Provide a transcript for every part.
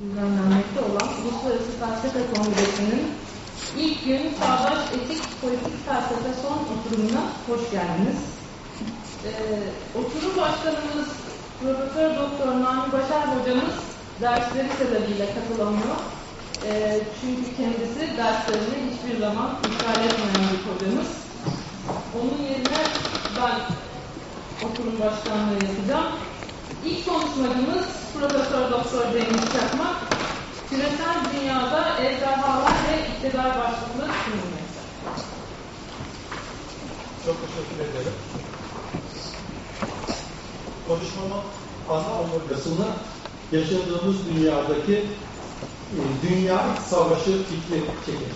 düzenlenmekte olan Uluslararası Felsefe Kongresi'nin ilk gün Çağdaş Etik Politik Felsefe son oturumuna hoş geldiniz. Ee, oturum başkanımız Profesör Doktor Nami Başar hocamız dersleri sebebiyle katılamıyor. Ee, çünkü kendisi derslerini hiçbir zaman iptal etmeyen bir hocamız. Onun yerine ben oturum başkanlığı yapacağım. İlk konuşmacımız Profesör Doktor Deniz Çakmak, küresel dünyada ejderhalar ve iktidar başlıklı sunulmakta. Çok teşekkür ederim. Konuşmamın ana omurgasını yaşadığımız dünyadaki e, dünya savaşı fikri çekecek.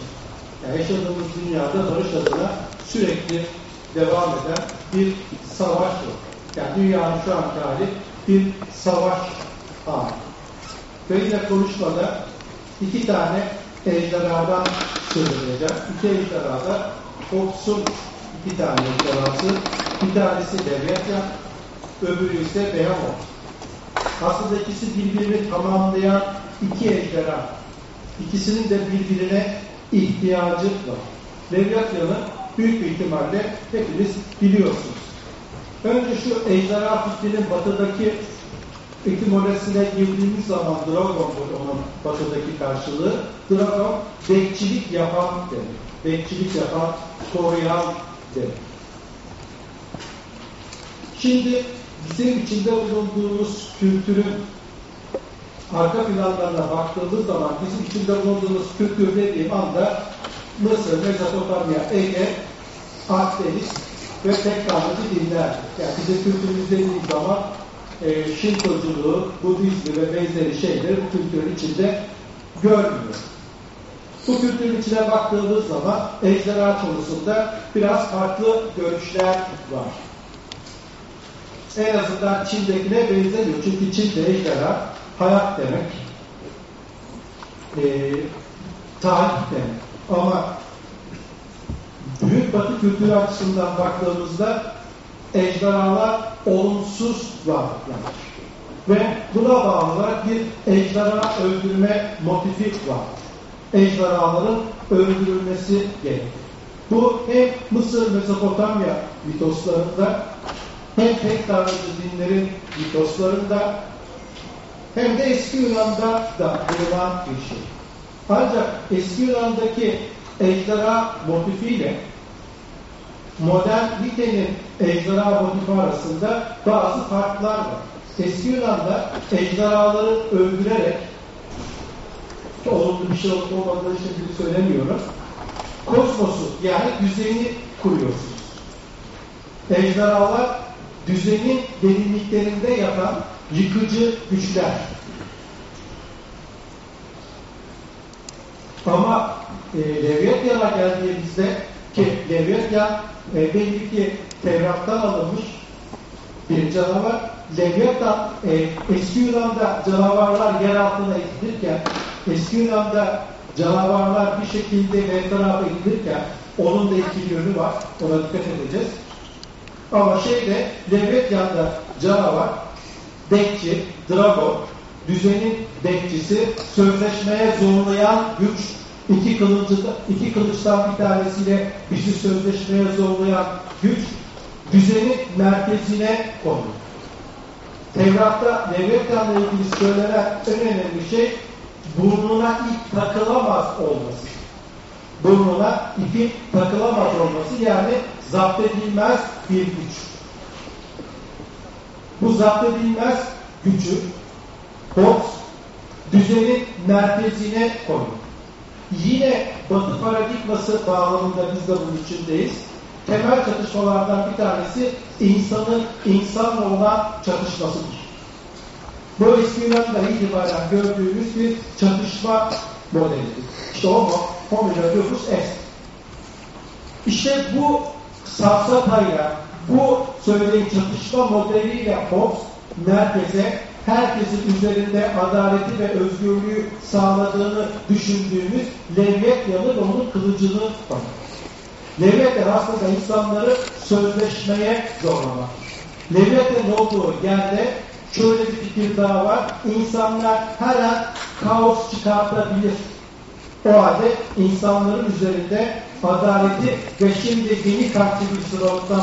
Yani yaşadığımız dünyada barış adına sürekli devam eden bir savaş var. Yani dünyanın şu anki hali bir savaş Ve yine konuşmada iki tane ejderhadan söz edeceğim. İki ejderhada Hobbes'un iki tane ejderhası. Bir tanesi Leviathan, öbürü ise Behemoth. Aslında ikisi birbirini tamamlayan iki ejderha. İkisinin de birbirine ihtiyacı var. Leviathan'ı büyük bir ihtimalle hepiniz biliyorsunuz. Önce şu ejderha fikrinin batıdaki etimolojisine girdiğimiz zaman Dragon'dur onun batıdaki karşılığı. Dragon, bekçilik yapan demek. Bekçilik yapan, koruyan demek. Şimdi bizim içinde bulunduğumuz kültürün arka planlarına baktığımız zaman bizim içinde bulunduğumuz kültür dediğim anda Mısır, Mezopotamya, Ege, Akdeniz ve tek tanrıcı dinler. Yani bizim kültürümüz dediğim zaman e, Şintoculuğu, Budizmi ve benzeri şeyleri bu kültürün içinde görmüyor. Bu kültürün içine baktığımız zaman ejderha konusunda biraz farklı görüşler var. En azından Çin'dekine benzemiyor. Çünkü Çin'de ejderha hayat demek, e, tarih demek. Ama Büyük Batı kültürü açısından baktığımızda ejderhalar olumsuz varlıklar. Ve buna bağlı olarak bir ejderha öldürme motifi var. Ejderhaların öldürülmesi gerekir. Bu hem Mısır Mezopotamya mitoslarında hem tek tanrıcı dinlerin mitoslarında hem de eski Yunan'da da bulunan bir şey. Ancak eski Yunan'daki ejderha motifiyle modern Lite'nin ejderha motifi arasında bazı farklar var. Eski Yunan'da ejderhaları öldürerek olumlu bir şey olup olmadığını şimdi söylemiyorum. Kosmosu yani düzeni kuruyorsunuz. Ejderhalar düzenin derinliklerinde yatan yıkıcı güçler. Ama e, Leviathan'a geldiğimizde ki Leviathan e, belli ki Tevrat'tan alınmış bir canavar. Leviathan e, eski Yunan'da canavarlar yer altına itilirken eski Yunan'da canavarlar bir şekilde etrafa gidilirken onun da iki yönü var. Ona dikkat edeceğiz. Ama şeyde Leviathan'da canavar, bekçi, drago, düzenin bekçisi, sözleşmeye zorlayan güç, iki, kılıcı, iki kılıçtan bir tanesiyle bizi sözleşmeye zorlayan güç, düzenin merkezine konur. Tevrat'ta Leviathan'la ilgili söylenen en önemli şey burnuna ip takılamaz olması. Burnuna ipin takılamaz olması yani zapt edilmez bir güç. Bu zapt edilmez gücü Hobbes düzenin merkezine koyuyor. Yine Batı paradigması bağlamında biz de bunun içindeyiz. Temel çatışmalardan bir tanesi insanın insanla olan çatışmasıdır. Bu eski Yunan'da itibaren gördüğümüz bir çatışma modelidir. İşte o homo erectus est. İşte bu safsatayla, bu söylediğim çatışma modeliyle Hobbes merkeze herkesin üzerinde adaleti ve özgürlüğü sağladığını düşündüğümüz Levyetyan'ı ve onun kılıcını var. Levyetyan aslında insanları sözleşmeye zorlamak. Levyetyan olduğu yerde şöyle bir fikir daha var. İnsanlar her an kaos çıkartabilir. O halde insanların üzerinde adaleti ve şimdi yeni kartçı bir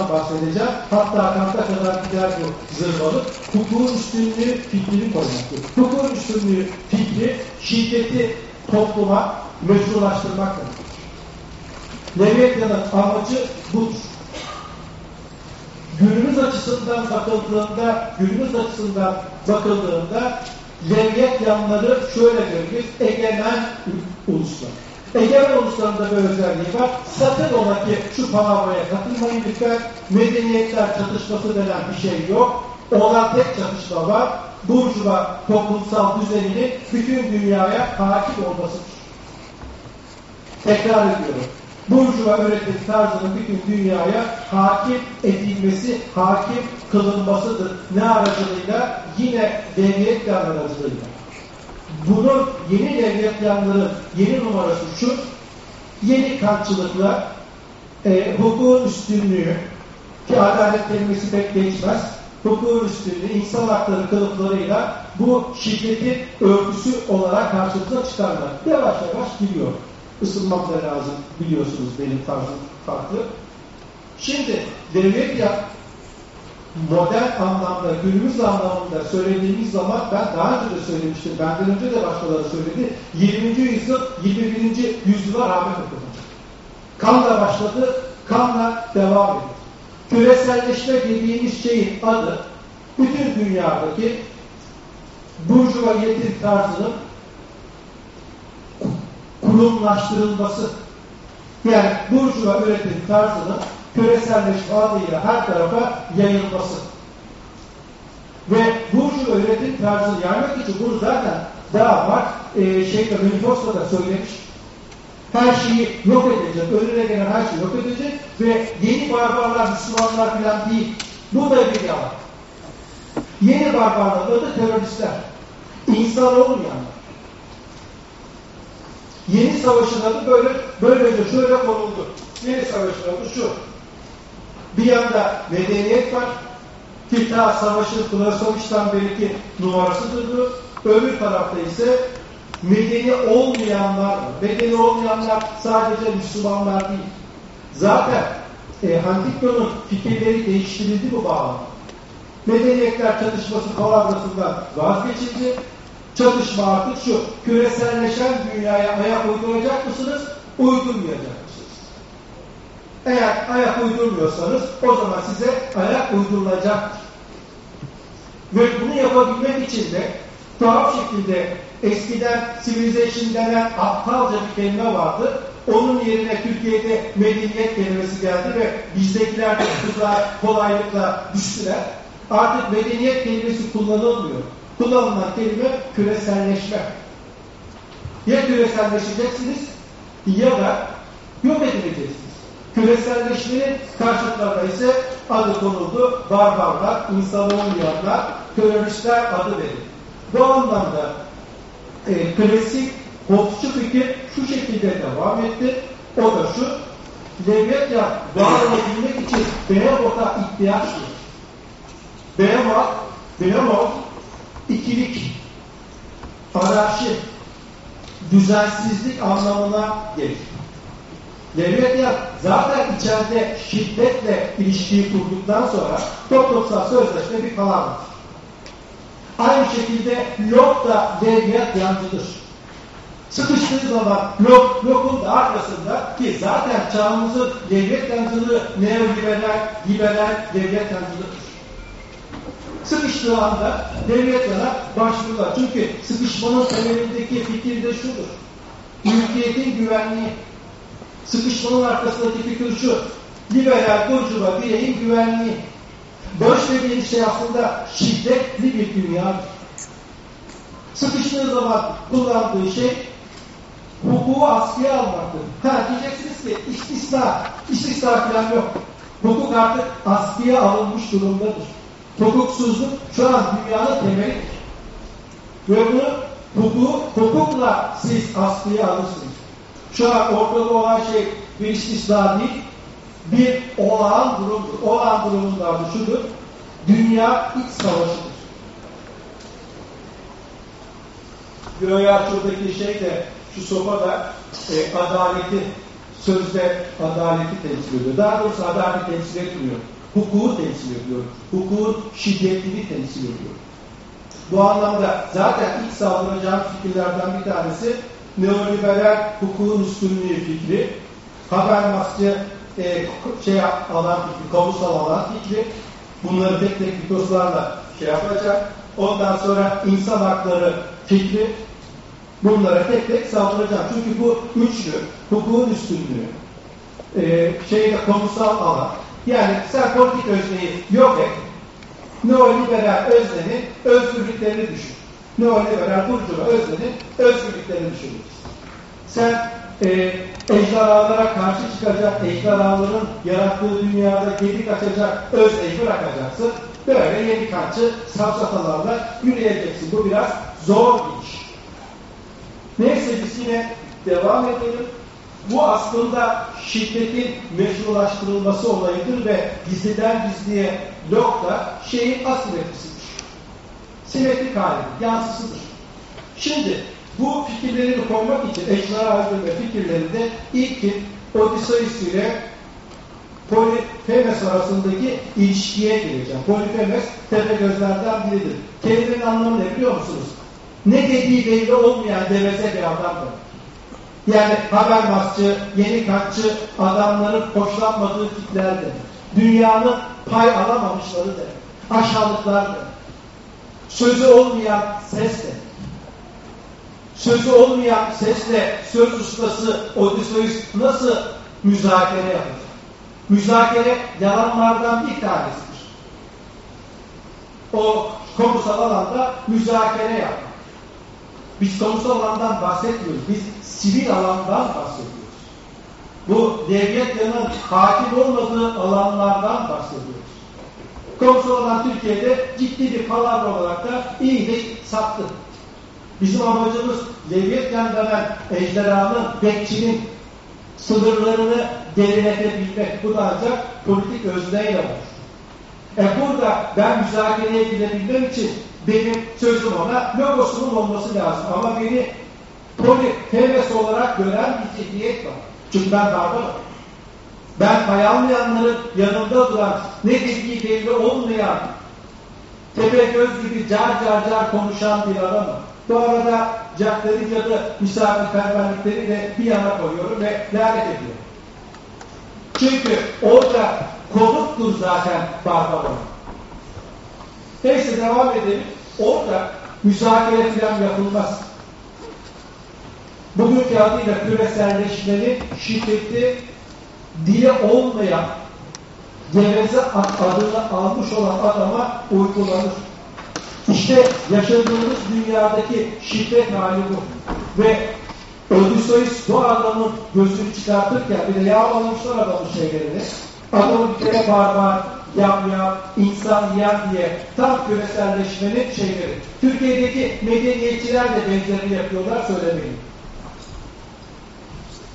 bahsedeceğim. Hatta kanta kadar gider bu zırvalık. Hukukun üstünlüğü fikrini koymaktır. Hukukun üstünlüğü fikri şiddeti topluma meşrulaştırmaktır. Leviathan'ın amacı budur. Günümüz açısından bakıldığında, günümüz açısından bakıldığında Leviathanları şöyle görürüz, egemen uluslar. Egemen uluslarında bir özelliği var. Sakın ola ki şu palavraya katılmayın lütfen. Medeniyetler çatışması denen bir şey yok. Olan tek çatışma var. Burjuva toplumsal düzeninin bütün dünyaya hakim olmasıdır. Tekrar ediyorum. Burjuva öğretim tarzının bütün dünyaya hakim edilmesi, hakim kılınmasıdır. Ne aracılığıyla? Yine devlet aracılığıyla. Bunun yeni devlet yanları yeni numarası şu, yeni kantçılıkla e, hukukun üstünlüğü, ki adalet kelimesi pek geçmez, hukukun üstünlüğü, insan hakları kılıflarıyla bu şiddetin örgüsü olarak karşımıza çıkarlar. Yavaş yavaş gidiyor. Isınmak da lazım biliyorsunuz benim tarzım farklı. Şimdi devlet ya modern anlamda, günümüz anlamında söylediğimiz zaman ben daha önce de söylemiştim, benden önce de başkaları söyledi. 20. yüzyıl, 21. yüzyıla rağmen okunacak. Kanla başladı, kanla devam ediyor. Küreselleşme dediğimiz şeyin adı bütün dünyadaki burjuva yetim tarzının kurumlaştırılması. Yani burjuva üretim tarzının küreselleşme adıyla her tarafa yayılması. Ve burjuva üretim tarzını yaymak için bunu zaten daha var. E, şeyde Manifesto'da söylemiş. Her şeyi yok edecek, önüne gelen her şeyi yok edecek ve yeni barbarlar, Müslümanlar falan değil. Bu da bir yalan. Yeni barbarlar adı teröristler. İnsan olmayanlar. Yeni savaşın adı böyle, böylece şöyle konuldu. Yeni savaşın adı şu. Bir yanda medeniyet var. Ki ta savaşın Kılasamış'tan belki numarasıdır. Öbür tarafta ise medeni olmayanlar. Medeni olmayanlar sadece Müslümanlar değil. Zaten e, Huntington'un fikirleri değiştirildi bu bağlamda. Medeniyetler çatışması kalabrasından vazgeçildi. Çatışma artık şu, küreselleşen dünyaya ayak uyduracak mısınız, uydurmayacak? Eğer ayak uydurmuyorsanız o zaman size ayak uydurulacaktır. Ve bunu yapabilmek için de tuhaf şekilde eskiden civilization denen aptalca bir kelime vardı. Onun yerine Türkiye'de medeniyet kelimesi geldi ve bizdekiler de kızlar kolaylıkla düştüler. Artık medeniyet kelimesi kullanılmıyor. Kullanılan kelime küreselleşme. Ya küreselleşeceksiniz ya da yok edileceksiniz. Küreselleşmenin karşıtlarına ise adı konuldu. Barbarlar, insan olmayanlar, teröristler adı verildi. Bu anlamda e, klasik Hobbesçu fikir şu şekilde devam etti. O da şu, devlet ya var olabilmek için Behemoth'a ihtiyaç var. Behemoth, Behemoth ikilik, anarşi, düzensizlik anlamına gelir. Devlet ya zaten içeride şiddetle ilişkiyi kurduktan sonra toplumsal sözleşme bir kalandır. Aynı şekilde lok da devlet yancıdır. Sıkıştığı zaman lok, lokun da arkasında ki zaten çağımızın devlet yancılığı neoliberal, liberal devlet yancılığıdır. Sıkıştığı anda devlet yana başvururlar. Çünkü sıkışmanın temelindeki fikir de şudur. Mülkiyetin güvenliği. Sıkışmanın arkasındaki fikir şu. Liberal, burjuva, bireyin güvenliği. Barış dediğimiz şey aslında şiddetli bir dünyadır. Sıkıştığı zaman kullandığı şey hukuku askıya almaktır. Ha diyeceksiniz ki istisna, istisna falan yok. Hukuk artık askıya alınmış durumdadır. Hukuksuzluk şu an dünyanın temelidir. Ve bunu hukuku, hukukla siz askıya alırsınız. Şu an ortada olan şey bir istisna değil, bir olağan durumdur. Olağan durumunda şudur, dünya iç savaşıdır. Göya şuradaki şey de şu sopa da e, adaleti sözde adaleti temsil ediyor. Daha doğrusu adaleti temsil etmiyor. Hukuku temsil ediyor. Hukukun şiddetini temsil ediyor. Bu anlamda zaten ilk saldıracağım fikirlerden bir tanesi neoliberal hukukun üstünlüğü fikri, Habermas'cı e, şey alan fikri, kamusal alan fikri, bunları tek tek mitoslarla şey yapacak. Ondan sonra insan hakları fikri, bunlara tek tek saldıracağım. Çünkü bu üçlü, hukukun üstünlüğü, e, şeyde kamusal alan, yani sen politik özneyi yok et, neoliberal öznenin özgürlüklerini düşün. Neoliberal burjuva öznenin özgürlüklerini düşün. Sen e, ejderhalara karşı çıkacak, ejderhaların yarattığı dünyada geri kaçacak özneyi bırakacaksın. Böyle yeni kaçı safsatalarla yürüyeceksin. Bu biraz zor bir iş. Neyse biz yine devam edelim. Bu aslında şiddetin meşrulaştırılması olayıdır ve gizliden gizliye Locke'da şeyin asimetrisidir. Simetrik halidir, yansısıdır. Şimdi bu fikirlerini koymak için eşler ve fikirlerinde ilki Odysseus ile Polifemes arasındaki ilişkiye gireceğim. Polifemes tepe gözlerden biridir. Kelimenin anlamı ne biliyor musunuz? Ne dediği belli olmayan deveze bir adamdır. Yani Habermasçı, yeni katçı adamların hoşlanmadığı tiplerdir. Dünyanın pay alamamışları da, aşağılıklardır. Sözü olmayan ses de. Sözü olmayan sesle söz ustası Odysseus nasıl müzakere yapacak? Müzakere yalanlardan bir tanesidir. O kamusal alanda müzakere yapmak. Biz kamusal alandan bahsetmiyoruz. Biz sivil alandan bahsediyoruz. Bu Leviathan'ın hakim olmadığı alanlardan bahsediyoruz. Alan Türkiye'de ciddi bir palavra olarak da iyice sattı. Bizim amacımız Leviathan denen ejderhanın, bekçinin sınırlarını derinletebilmek. Bu da ancak politik özneyle olur. E burada ben müzakereye gidebilmem için benim sözüm ona logosunun olması lazım. Ama beni poli olarak gören bir zihniyet var. Çünkü ben darbe Ben pay almayanların yanında duran, ne dediği belli olmayan, tepe göz gibi car car car konuşan bir adamım. Bu arada Jack Derrida'da misafirperverlikleri de bir yana koyuyorum ve lanet ediyorum. Çünkü orada konuktur zaten Barbaron. Neyse devam edelim. Orada müzakere falan yapılmaz. Bugünkü adıyla küreselleşmenin şiddeti dili olmayan geveze adını almış olan adama uygulanır. İşte yaşadığımız dünyadaki şiddet hali bu. Ve Odysseus bu adamın gözünü çıkartırken bir de yağlamışlar adamın şeylerini. Adamı bir kere barbar, yam yam, insan yiyen diye tam küreselleşmenin şeyleri. Türkiye'deki medeniyetçiler de benzerini yapıyorlar söylemeyin.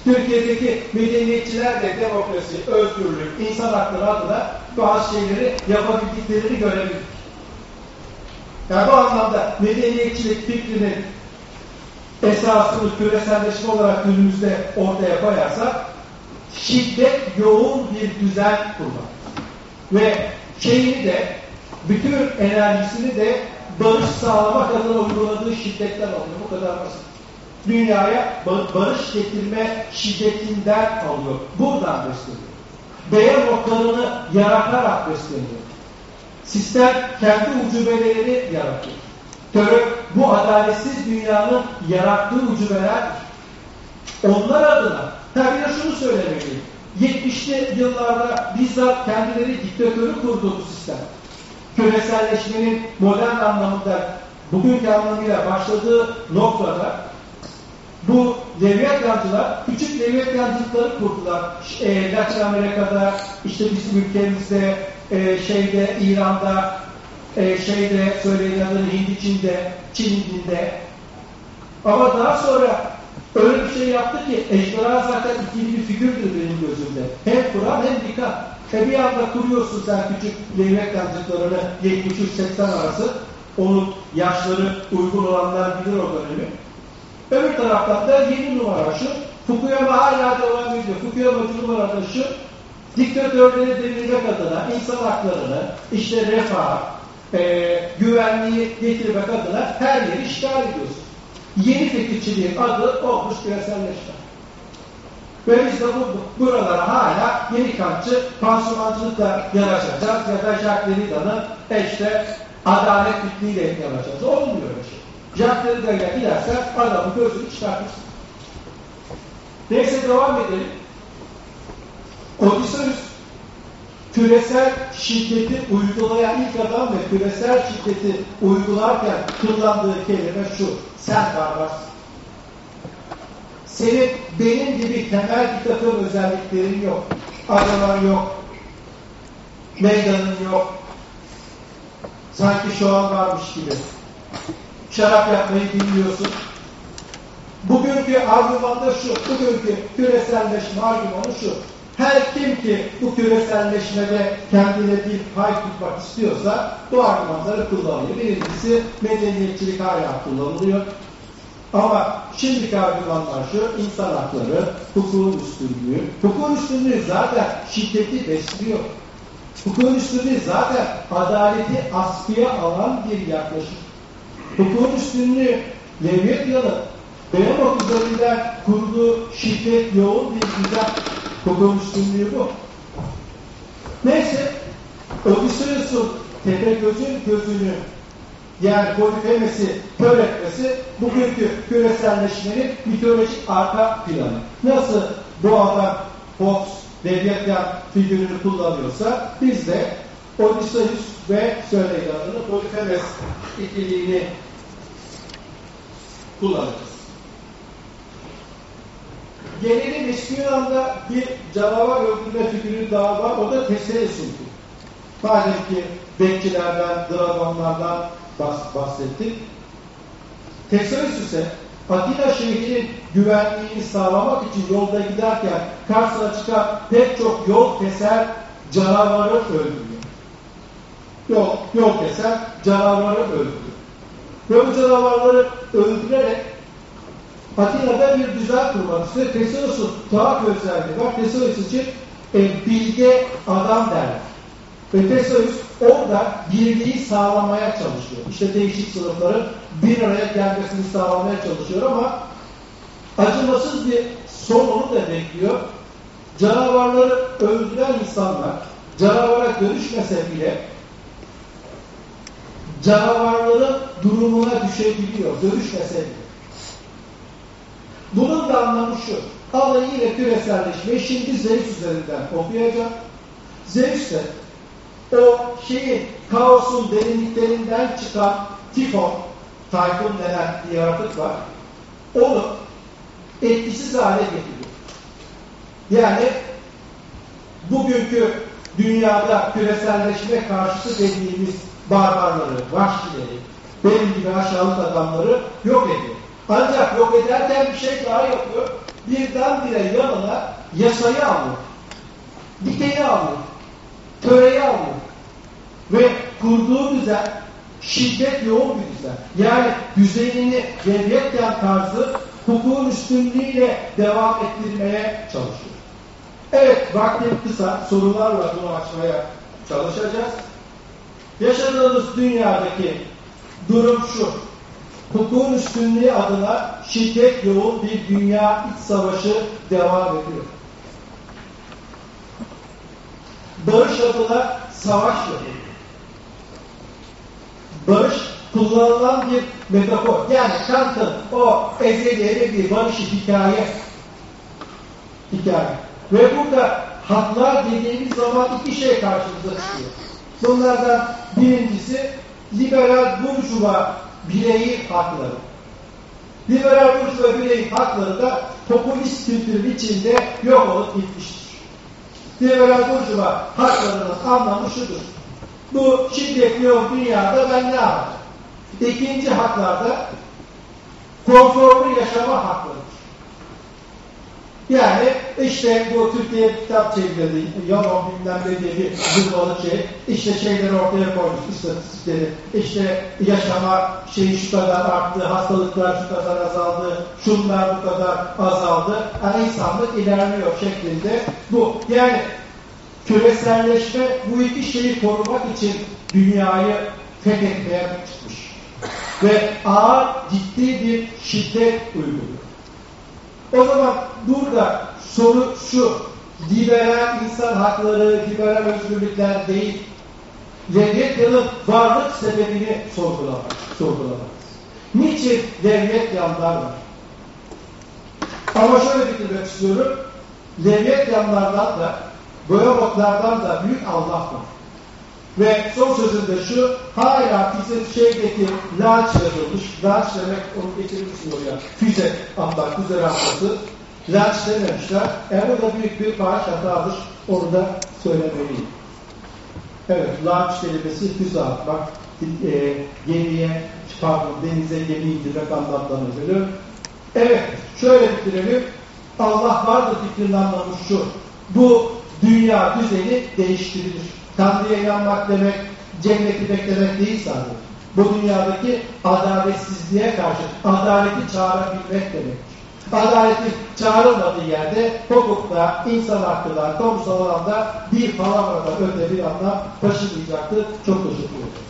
Türkiye'deki medeniyetçiler de demokrasi, özgürlük, insan hakları adına bazı şeyleri yapabildiklerini görebilir. Yani bu anlamda medeniyetçilik fikrinin esasını küreselleşme olarak günümüzde ortaya koyarsak şiddet yoğun bir düzen kurmak. Ve şeyini de bütün enerjisini de barış sağlamak adına uyguladığı şiddetten alıyor. Bu kadar basit. Dünyaya barış getirme şiddetinden alıyor. Buradan besleniyor. Değer noktalarını yaratarak besleniyor. Sistem kendi ucubeleri yaratıyor. Terör bu adaletsiz dünyanın yarattığı ucubelerdir. Onlar adına tabii şunu söylemeliyim. 70'li yıllarda bizzat kendileri diktatörü kurdu bu sistem. Küreselleşmenin modern anlamında bugünkü anlamıyla başladığı noktada bu Leviathancılar küçük Leviathancılıkları kurdular. E, Latin Amerika'da, işte bizim ülkemizde, e, şeyde, İran'da, e, şeyde söyleyin adını Hindi Çin'de, Çin Hindi'nde. Ama daha sonra öyle bir şey yaptı ki ejderha zaten ikili bir figürdür benim gözümde. Hem Kur'an hem dikkat. E bir anda kuruyorsun sen küçük levrek yancıklarını 73-80 arası. Onun yaşları uygun olanlar bilir o dönemi. Taraftan da yeni numara şu. Fukuyama hala devam ediyor. Fukuyamacı numarada şu. Diktatörleri devirmek adına insan haklarını, işte refah, e, güvenliği getirmek adına her yeri işgal ediyorsun. Yeni fikirçiliğin adı olmuş küreselleşme. Ve biz de bu, buralara hala yeni kantçı pansumancılıkla yanaşacağız ya da Jacques Derrida'nın işte adalet fikriyle yanaşacağız. Olmuyor Jacques Derrida'yla gidersen adamın gözünü çıkartırsın. Neyse devam edelim. Odysseus küresel şiddeti uygulayan ilk adam ve küresel şiddeti uygularken kullandığı kelime şu. Sen barbarsın. Senin benim gibi temel bir takım özelliklerin yok. Araban yok. Meydanın yok. Sanki şu an varmış gibi. Şarap yapmayı bilmiyorsun. Bugünkü argümanda şu, bugünkü küreselleşme argümanı şu. Her kim ki bu küreselleşmede kendine bir pay tutmak istiyorsa bu argümanları kullanıyor. Birincisi medeniyetçilik hala kullanılıyor. Ama şimdiki argümanlar şu, insan hakları, hukukun üstünlüğü. Hukukun üstünlüğü zaten şiddeti besliyor. Hukukun üstünlüğü zaten adaleti askıya alan bir yaklaşım. Hukukun üstünlüğü Leviathan'ın Beyoğlu üzerinden kurduğu şiddet yoğun bir düzen hukukun üstünlüğü bu. Neyse Odysseus'un Tepegöz'ün gözünü yani polifemesi kör etmesi bugünkü küreselleşmenin mitolojik arka planı. Nasıl adam Fox, Leviathan figürünü kullanıyorsa biz de Odysseus ve söyleyin adını polifemes ikiliğini kullanacağız. Gelelim eski Yunan'da bir canavar öldürme figürü daha var. O da Teseus'undu. Madem ki bekçilerden, dragonlardan bahsettik. Teseus ise Atina şehrinin güvenliğini sağlamak için yolda giderken karşısına çıkan pek çok yol keser canavarı öldürüyor. Yol, yol keser canavarı. Ve bu canavarları öldürerek Atina'da bir düzen kurmak istiyor. Teseus'un tuhaf özelliği var. Teseus için e, bilge adam derler. Ve Teseus orada birliği sağlamaya çalışıyor. İşte değişik sınıfların bir araya gelmesini sağlamaya çalışıyor ama acımasız bir son onu da bekliyor. Canavarları öldüren insanlar canavara dönüşmese bile canavarların durumuna düşebiliyor, dönüşmese bile. Bunun da anlamı şu, alayı ile küreselleşmeyi şimdi Zeus üzerinden okuyacağım. Zeus de o şeyin, kaosun derinliklerinden çıkan tifon, tayfun denen bir yaratık var. Onu etkisiz hale getiriyor. Yani bugünkü dünyada küreselleşme karşıtı dediğimiz barbarları, vahşileri, benim gibi aşağılık adamları yok ediyor. Ancak yok ederken bir şey daha yapıyor. Birdenbire yanına yasayı alıyor. Dikeyi alıyor. Töreyi alıyor. Ve kurduğu düzen şiddet yoğun bir düzen. Yani düzenini devletken tarzı hukukun üstünlüğüyle devam ettirmeye çalışıyor. Evet, vaktim kısa. Sorularla bunu açmaya çalışacağız. Yaşadığımız dünyadaki durum şu. Hukukun üstünlüğü adına şiddet yoğun bir dünya iç savaşı devam ediyor. Barış adına savaş yapıyor. Barış kullanılan bir metafor. Yani Kant'ın o ezeli bir barışı hikaye. Hikaye. Ve burada haklar dediğimiz zaman iki şey karşımıza çıkıyor. Bunlardan birincisi liberal burjuva bireyi hakları. Liberal burjuva bireyi hakları da popülist kültürün içinde yok olup gitmiştir. Liberal burjuva haklarının anlamı şudur. Bu şiddetli o dünyada ben ne yapacağım? İkinci haklarda konforlu yaşama haklarıdır. Yani işte bu Türkiye kitap çevirdi, Yalan bilmem ne diye bir zırvalı şey, işte şeyleri ortaya koymuş, istatistikleri, işte yaşama şeyi şu kadar arttı, hastalıklar şu kadar azaldı, şunlar bu kadar azaldı, yani insanlık ilerliyor şeklinde bu. Yani küreselleşme bu iki şeyi korumak için dünyayı fethetmeye çıkmış. Ve ağır, ciddi bir şiddet uyguluyor. O zaman burada soru şu, liberal insan hakları, liberal özgürlükler değil, Levyetya'nın varlık sebebini sorgulamak, sorgulamak. Niçin Levyetyanlar var? Ama şöyle bitirmek istiyorum. Levyetyanlardan da, Boyabotlardan da büyük Allah var. Ve son sözünde şu, hala bizim şeydeki launch yazılmış, launch demek onu getirmişsin oraya, füze atlar, füze rampası, launch dememişler. E bu da büyük bir bağış hatadır, onu da söylemeliyim. Evet, launch kelimesi füze atmak, e, gemiye, pardon denize gemi indirmek anlamlarına geliyor. Evet, şöyle bitirelim. Allah vardır fikrinin anlamı şu. Bu dünya düzeni değiştirilir. Tanrı'ya inanmak demek, cenneti beklemek değil sadece. Bu dünyadaki adaletsizliğe karşı adaleti çağırabilmek demek. Adaletin çağrılmadığı yerde hukukta, insan hakkında, kamusal alanda bir palavradan öte bir anlam taşımayacaktır. Çok teşekkür ederim.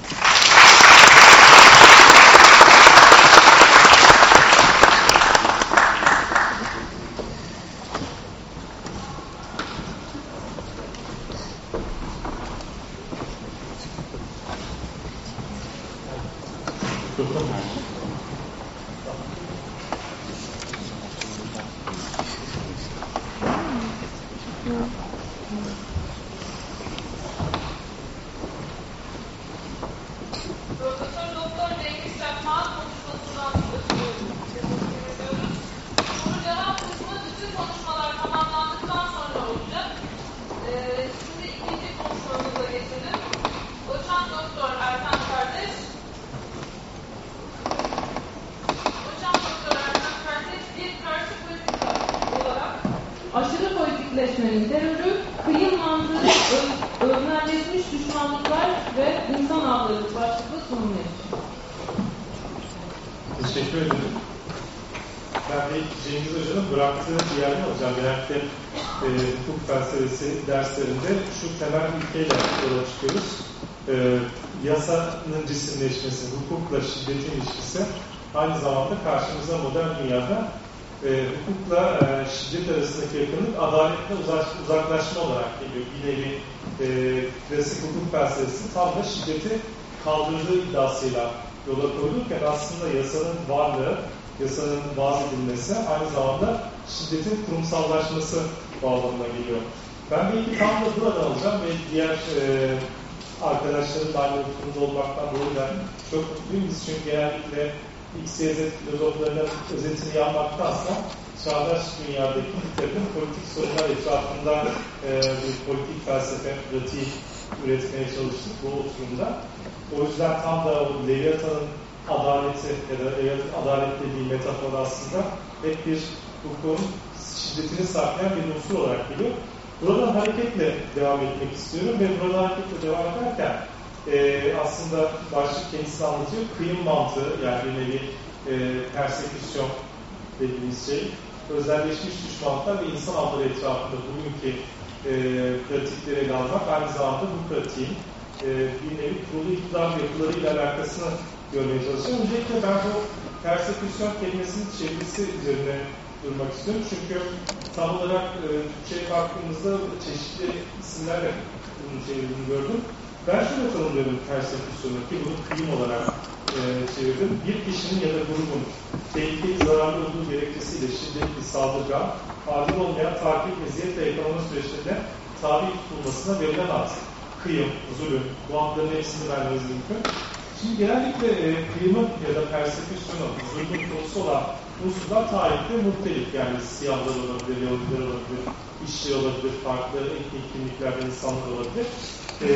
Türkleşmenin terörü, kıyım mantığı, öz, öznelleşmiş düşmanlıklar ve insan avları başlıklı sunumunu Teşekkür ederim. Ben de Cengiz Hoca'nın bıraktığı bir yerden alacağım. Genellikle e, hukuk felsefesi derslerinde şu temel ilkeyle yola çıkıyoruz. E, yasanın cisimleşmesi, hukukla şiddetin ilişkisi aynı zamanda karşımıza modern dünyada e, hukukla e, şiddet arasındaki yakınlık adaletle uzak, uzaklaşma olarak geliyor. Nevi e, klasik hukuk felsefesi tam da şiddeti kaldırdığı iddiasıyla yola koyulurken aslında yasanın varlığı, yasanın vaz edilmesi aynı zamanda şiddetin kurumsallaşması bağlamına geliyor. Ben belki tam da burada alacağım ve diğer e, arkadaşların da aynı olmaktan dolayı çok mutluyum. Biz çünkü genellikle Y, Z filozoflarının özetini yapmaktansa çağdaş dünyadaki bir takım politik sorunlar etrafında e, bir politik felsefe pratiği üretmeye çalıştık bu oturumda. O yüzden tam da Leviathan'ın adaleti ya da Leviathan adalet dediği metafor aslında hep bir hukukun şiddetini saklayan bir unsur olarak geliyor. Buradan hareketle devam etmek istiyorum ve buradan hareketle devam ederken e, aslında başlık kendisi anlatıyor. Kıyım mantığı yani bir nevi e, perseküsyon dediğimiz şey özelleşmiş düşmanlıklar ve insan avları etrafında bugünkü e, pratikleri ele aynı zamanda bu pratiğin e, bir nevi kurulu iktidar yapılarıyla alakasını görmeye çalışıyorum. Öncelikle ben bu perseküsyon kelimesinin çevirisi üzerine durmak istiyorum. Çünkü tam olarak e, Türkçe'ye baktığımızda çeşitli isimlerle bunun çevirdiğini gördüm. Ben şöyle tanımlıyorum perseküsyonu ki bunu kıyım olarak e, çevirdim. Bir kişinin ya da grubun tehlikeli zararlı olduğu gerekçesiyle şiddetli saldırgan, adil olmayan takip, eziyet ve yakalama süreçlerinde tabi tutulmasına verilen ad. Kıyım, zulüm, bu adların hepsini vermeniz mümkün. Şimdi genellikle e, kıyımın ya da perseküsyonun, zulmün konusu olan unsurlar tarihte muhtelif. Yani siyahlar olabilir, Yahudiler olabilir, işçi olabilir, farklı etnik kimliklerden insanlar olabilir e,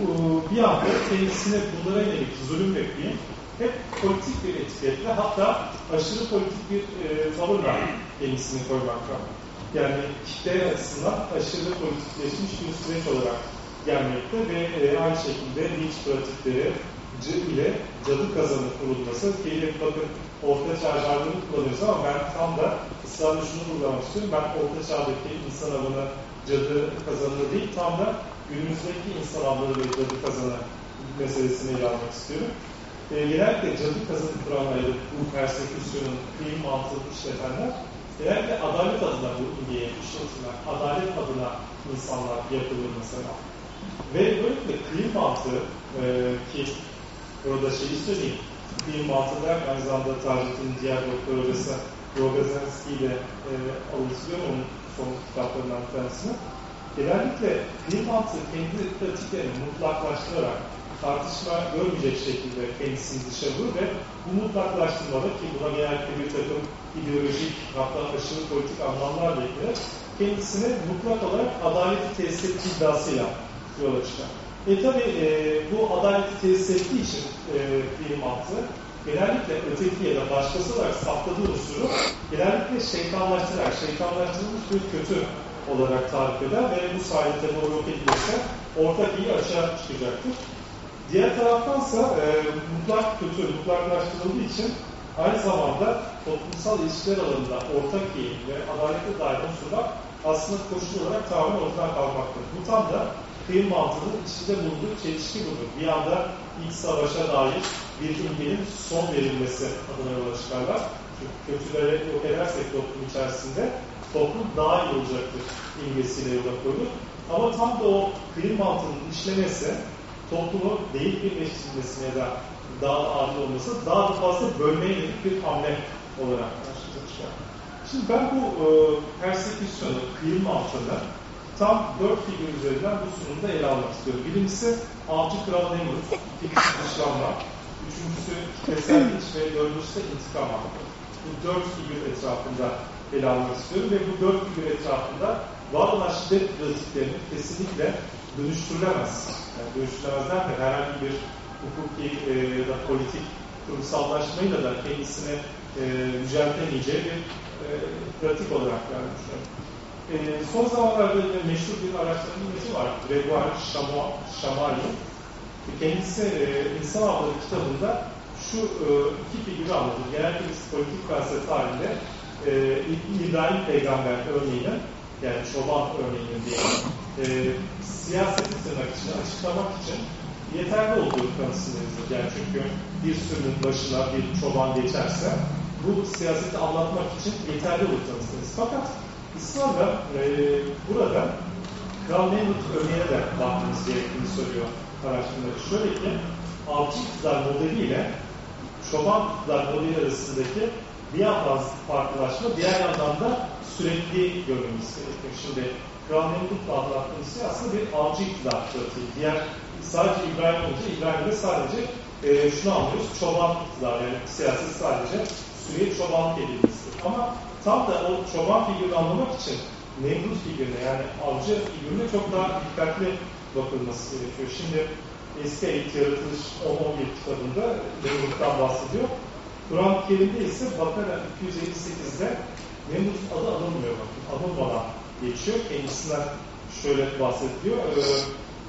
bu bir anda kendisine bunlara yönelik zulüm kıyım hep politik bir etiketle hatta aşırı politik bir e, tavırla kendisini koymakta. Yani kitle açısından aşırı politikleşmiş bir süreç olarak gelmekte ve e, aynı şekilde linç pratikleri ile cadı kazanı kurulması ki bakın orta çağ jargonu kullanıyoruz ama ben tam da ısrarla şunu vurgulamak istiyorum. Ben orta çağdaki insan avını cadı kazanı değil tam da günümüzdeki insan avları ve cadı kazanı meselesini ele almak istiyorum. E, genellikle cadı kazanı kuranları bu perseküsyonun kıyım mantığı işletenler genellikle adalet adına bu imgeye işletilen, adalet adına insanlar yapılır mesela. Ve böylelikle kıyım mantığı e, ki Burada şeyi söyleyeyim. Bir mantığı aynı zamanda Tarık'ın diğer doktor hocası Rogazenski ile e, alıntılıyor onun son kitaplarından bir tanesini. Genellikle bir mantığı kendi pratiklerini mutlaklaştırarak tartışma görmeyecek şekilde kendisini dışa vurur ve bu mutlaklaştırmada ki buna genellikle bir takım ideolojik hatta aşırı politik anlamlar beklenir kendisini mutlak olarak adaleti tesis ettiği iddiasıyla yola çıkar. E tabi e, bu adaleti tesis ettiği için e, bilim mantığı genellikle öteki ya da başkası olarak saptadığı unsuru genellikle şeytanlaştırarak, şeytanlaştırılmış bir kötü olarak tarif eder ve bu sayede o yok edilirse ortak iyi açığa çıkacaktır. Diğer taraftansa e, mutlak kötü, mutlaklaştırıldığı için aynı zamanda toplumsal ilişkiler alanında ortak iyi ve adalete dair unsurlar aslında koşul olarak tamamen ortadan kalmaktadır. Bu tam da kıyım mantığının içinde bulunduğu çelişki budur. Bir anda ilk savaşa dair bir imgenin son verilmesi adına yola çıkarlar. Çünkü kötülere yok edersek toplum içerisinde toplum daha iyi olacaktır imgesiyle yola koyulur. Ama tam da o kıyım mantığının işlemesi toplumu değil birleştirilmesine da daha adil olması daha da fazla bölmeye yönelik bir hamle olarak karşımıza çıkar. Şimdi ben bu e, perseküsyonu, kıyım mantığını tam dört figür üzerinden bu sunumda ele almak istiyorum. Birincisi Avcı Kral Nemrut, ikincisi dışlanma, üçüncüsü kitlesel iç ve dördüncüsü intikam hakkı. Bu dört figür etrafında ele almak istiyorum ve bu dört figür etrafında var olan şiddet pratiklerinin kesinlikle dönüştürülemez. Yani dönüştürülemezler de herhangi bir hukuki e, ya da politik kurumsallaşmayla da kendisine e, yüceltemeyeceği bir e, pratik olarak yani. E, son zamanlarda meşhur bir araştırmacı var. Gregoire Chamali. Kendisi e, İnsan Avları kitabında şu e, iki figürü anlatır. Genellikle biz politik felsefe halinde e, İbrahim peygamber örneğini yani çoban örneğini diye e, siyaseti tırnak için açıklamak için yeterli olduğu kanısındayız. Yani çünkü bir sürünün başına bir çoban geçerse bu siyaseti anlatmak için yeterli olur kanısındayız. Fakat ısrarla e, burada Kral Nemrut örneğine de bakmamız gerektiğini söylüyor araştırmacı. Şöyle ki, avcı iktidar modeliyle çoban iktidar modeli arasındaki bir yandan farklılaşma, diğer yandan da sürekli görmemiz gerekiyor. Şimdi Kral Nemrut'la anlattığımız şey aslında bir avcı iktidar pratiği. Diğer sadece İbrahim olunca İbrahim'de sadece e, şunu anlıyoruz, çoban iktidar yani siyaset sadece süreye çobanlık edilmesi. Ama tam da o çoban figürünü anlamak için Nemrut figürüne yani avcı figürüne çok daha dikkatli bakılması gerekiyor. Şimdi eski eğit yaratılış 10-11 kitabında Nemrut'tan bahsediyor. Kur'an-ı Kerim'de ise Bakara 258'de Nemrut adı anılmıyor bakın. Anılmadan geçiyor. Kendisinden şöyle bahsediliyor. Ee,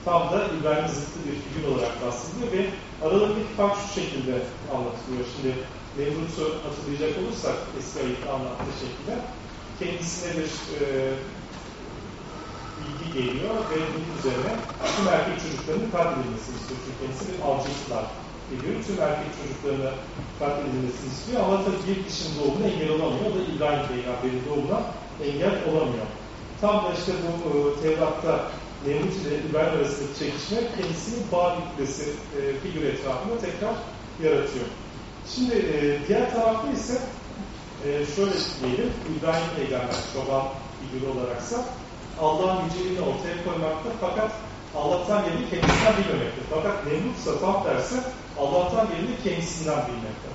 tam da İbrahim zıttı bir figür olarak bahsediliyor ve aralarındaki fark şu şekilde anlatılıyor. Şimdi Nemrut'u hatırlayacak olursak eski ayette anlattığı şekilde kendisine bir e, bilgi geliyor ve bunun üzerine tüm erkek çocuklarının katledilmesini istiyor. Çünkü kendisi bir avcılıklar geliyor. Tüm erkek çocuklarını katledilmesini istiyor ama tabii bir kişinin doğumuna engel olamıyor. O da İbrahim Peygamber'in doğumuna engel olamıyor. Tam da işte bu e, Tevrat'ta Nemrut ile İbrahim arasındaki çekişme kendisini bağ kütlesi e, figür etrafında tekrar yaratıyor. Şimdi e, diğer tarafta ise e, şöyle diyelim, İbrahim Peygamber çoban figürü olaraksa Allah'ın yüceliğini ortaya koymakta fakat Allah'tan geleni kendisinden bilmemekte. Fakat Nemrut'sa tam tersi Allah'tan geleni kendisinden bilmekte.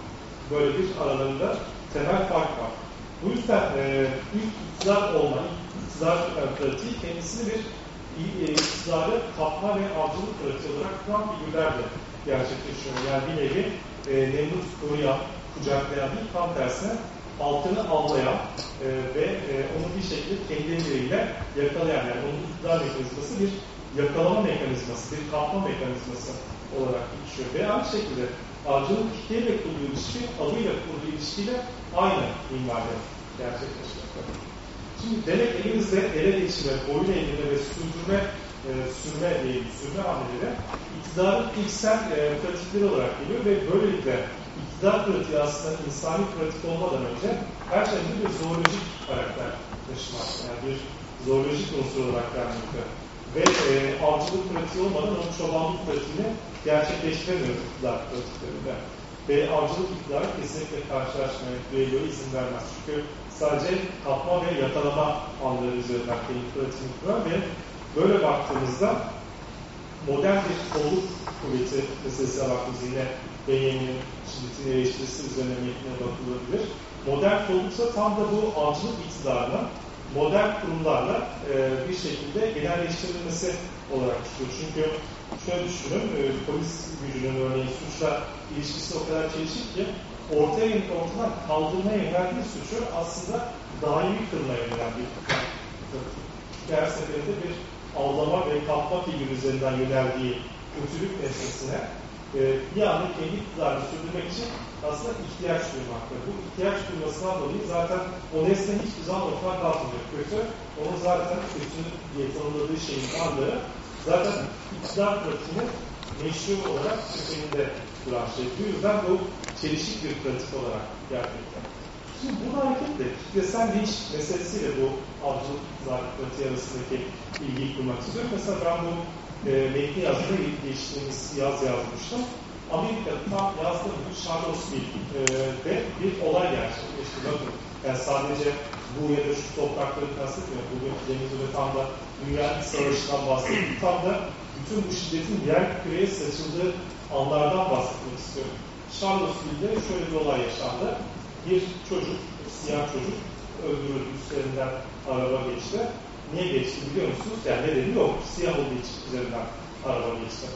Böyle bir aralarında temel fark var. Bu yüzden e, ilk iktidar olma, ilk iktidar pratiği kendisini bir e, iktidarı kapma ve avcılık pratiği olarak kuran figürlerle gerçekleşiyor. Yani bir nevi e, Nemrut koruyan, kucaklayan değil, tam tersine halkını avlayan, e, ve e, onu bir şekilde kendi elleriyle yakalayan, yani onun iktidar mekanizması bir yakalama mekanizması, bir kapma mekanizması olarak geçiyor. Ve aynı şekilde avcının kitleyle kurduğu ilişki, avıyla kurduğu ilişkiyle aynı minvalde gerçekleşiyor. Şimdi demek elimizde ele geçirme, boyun eğilme ve sürdürme, e, sürme değil, sürme hamleleri iktidarın ilksel e, pratikleri olarak geliyor ve böylelikle iktidar pratiği aslında insani pratik olmadan önce her şeyde bir zoolojik karakter taşımak. Yani bir zoolojik unsur olarak gelmekte. Ve e, avcılık pratiği olmadan onun çobanlık pratiğini gerçekleştiremiyoruz iktidar pratiklerinde. Ve avcılık iktidarı kesinlikle karşılaşmaya, düelloya izin vermez. Çünkü sadece kapma ve yakalama anları üzerinden kendi pratiğini kurar ve böyle baktığımızda modern bir kolluk kuvveti meselesine baktığımızda yine Benjamin'in şiddetin eleştirisi üzerine metnine bakılabilir. Modern kolluksa tam da bu avcılık iktidarının modern kurumlarla e, bir şekilde genelleştirilmesi olarak çıkıyor. Çünkü şöyle düşünün, e, polis gücünün örneğin suçla ilişkisi o kadar çelişik ki ortaya yönelik ortadan kaldırmaya yöneldiği suçu aslında daimi kılmaya yönelen bir her seferinde bir avlama ve kapma figürü üzerinden yöneldiği kötülük nesnesine e, bir anda kendi iktidarını sürdürmek için aslında ihtiyaç duymakta. Bu ihtiyaç duymasından dolayı zaten o nesne hiçbir zaman ortadan kalkmıyor. Kötü, onun zaten kötü diye tanımladığı şeyin varlığı zaten iktidar pratiğinin meşru olarak kökeninde duran şey. Bu yüzden bu çelişik bir pratik olarak gelmekte. Şimdi bu hareketle kitlesel linç meselesiyle bu iktidar pratiği arasındaki ilgiyi kurmak istiyorum. Mesela ben bu e, metni yazıda geçtiğimiz yaz yazmıştım. Amerika'da tam yazda bir Charlottesville'de bir olay gerçekleşti. Yani sadece bu ya da şu toprakları kastetmiyorum. Bugün Deniz ve tam da Dünya Savaşı'ndan bahsettim. Tam da bütün bu şiddetin yer küreye saçıldığı anlardan bahsetmek istiyorum. Charlottesville'de şöyle bir olay yaşandı. Bir çocuk, siyah çocuk öldürüldü. Üstlerinden araba geçti. Niye geçti biliyor musunuz? Yani nedeni yok. Siyah olduğu için üzerinden araba geçti.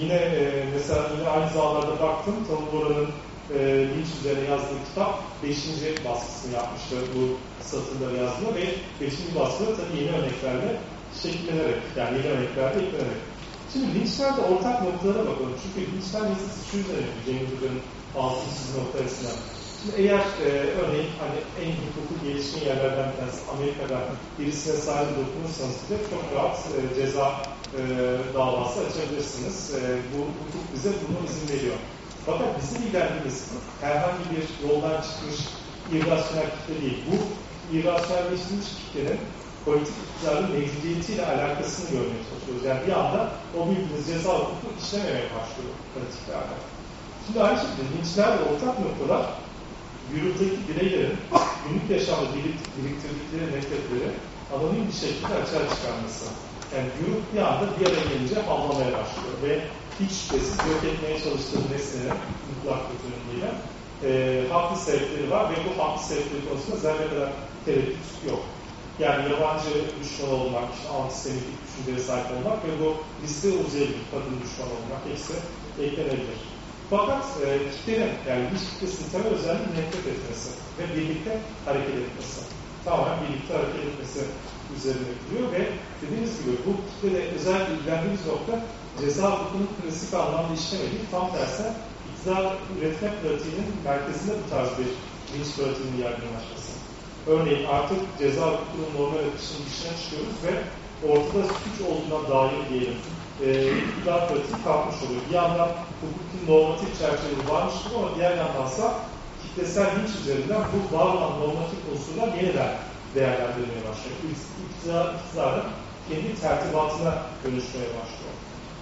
Yine e, mesela yine aynı zamanlarda baktım. Tom Bora'nın e, linç üzerine yazdığı kitap 5. baskısını yapmıştı bu satırları yazdığı ve 5. baskıda tabii yeni örneklerle şekillenerek, yani yeni örneklerle eklenerek. Şimdi linçlerde ortak noktalara bakalım. Çünkü linçler yazısı şu üzerine Cengiz Hoca'nın altın çizgi noktasına. Eğer e, örneğin hani en hukuku gelişkin yerlerden bir tanesi Amerika'da birisine sahip dokunursanız bile çok rahat e, ceza e, davası açabilirsiniz. E, bu hukuk bize bunu izin veriyor. Fakat bizim ilgilendiğimiz herhangi bir yoldan çıkmış irrasyonel kitle değil. Bu irrasyonelleştirilmiş kitlenin politik iktidarın mevcudiyetiyle alakasını görmeye çalışıyoruz. Yani bir anda o bildiğiniz ceza hukuku işlememeye başlıyor pratiklerde. Şimdi aynı şekilde linçlerle ortak noktalar yürürteki bireylerin günlük yaşamda biriktirdikleri nefretleri anonim bir şekilde açığa çıkarması. Yani yürüt bir anda bir araya gelince avlamaya başlıyor ve hiç şüphesiz yok etmeye çalıştığı nesnenin mutlak bütünlüğüyle e, haklı sebepleri var ve bu haklı sebepleri konusunda zerre kadar tereddüt yok. Yani yabancı düşman olmak, işte antisemitik düşünceye sahip olmak ve bu liste uzayabilir, kadın düşman olmak hepsi eklenebilir. Fakat e, kitlenin, yani bir kitlesinin temel özelliği nefret etmesi ve birlikte hareket etmesi. Tamamen birlikte hareket etmesi üzerine kuruyor ve dediğimiz gibi bu kitlede özellikle ilgilendiğimiz nokta ceza hukukunun klasik anlamda işlemediği tam tersi iktidar üretme pratiğinin merkezinde bu tarz bir linç pratiğinin yaygınlaşması. Örneğin artık ceza hukukunun normal akışının dışına çıkıyoruz ve ortada suç olduğuna dair diyelim e, iktidar pratiği kalkmış oluyor. Bir yandan hukukun normatif çerçeveleri varmış gibi ama diğer yandansa kitlesel linç üzerinden bu var olan normatif unsurlar yeniden değerlendirmeye başlıyor. İktidar, iktidarın kendi tertibatına dönüşmeye başlıyor.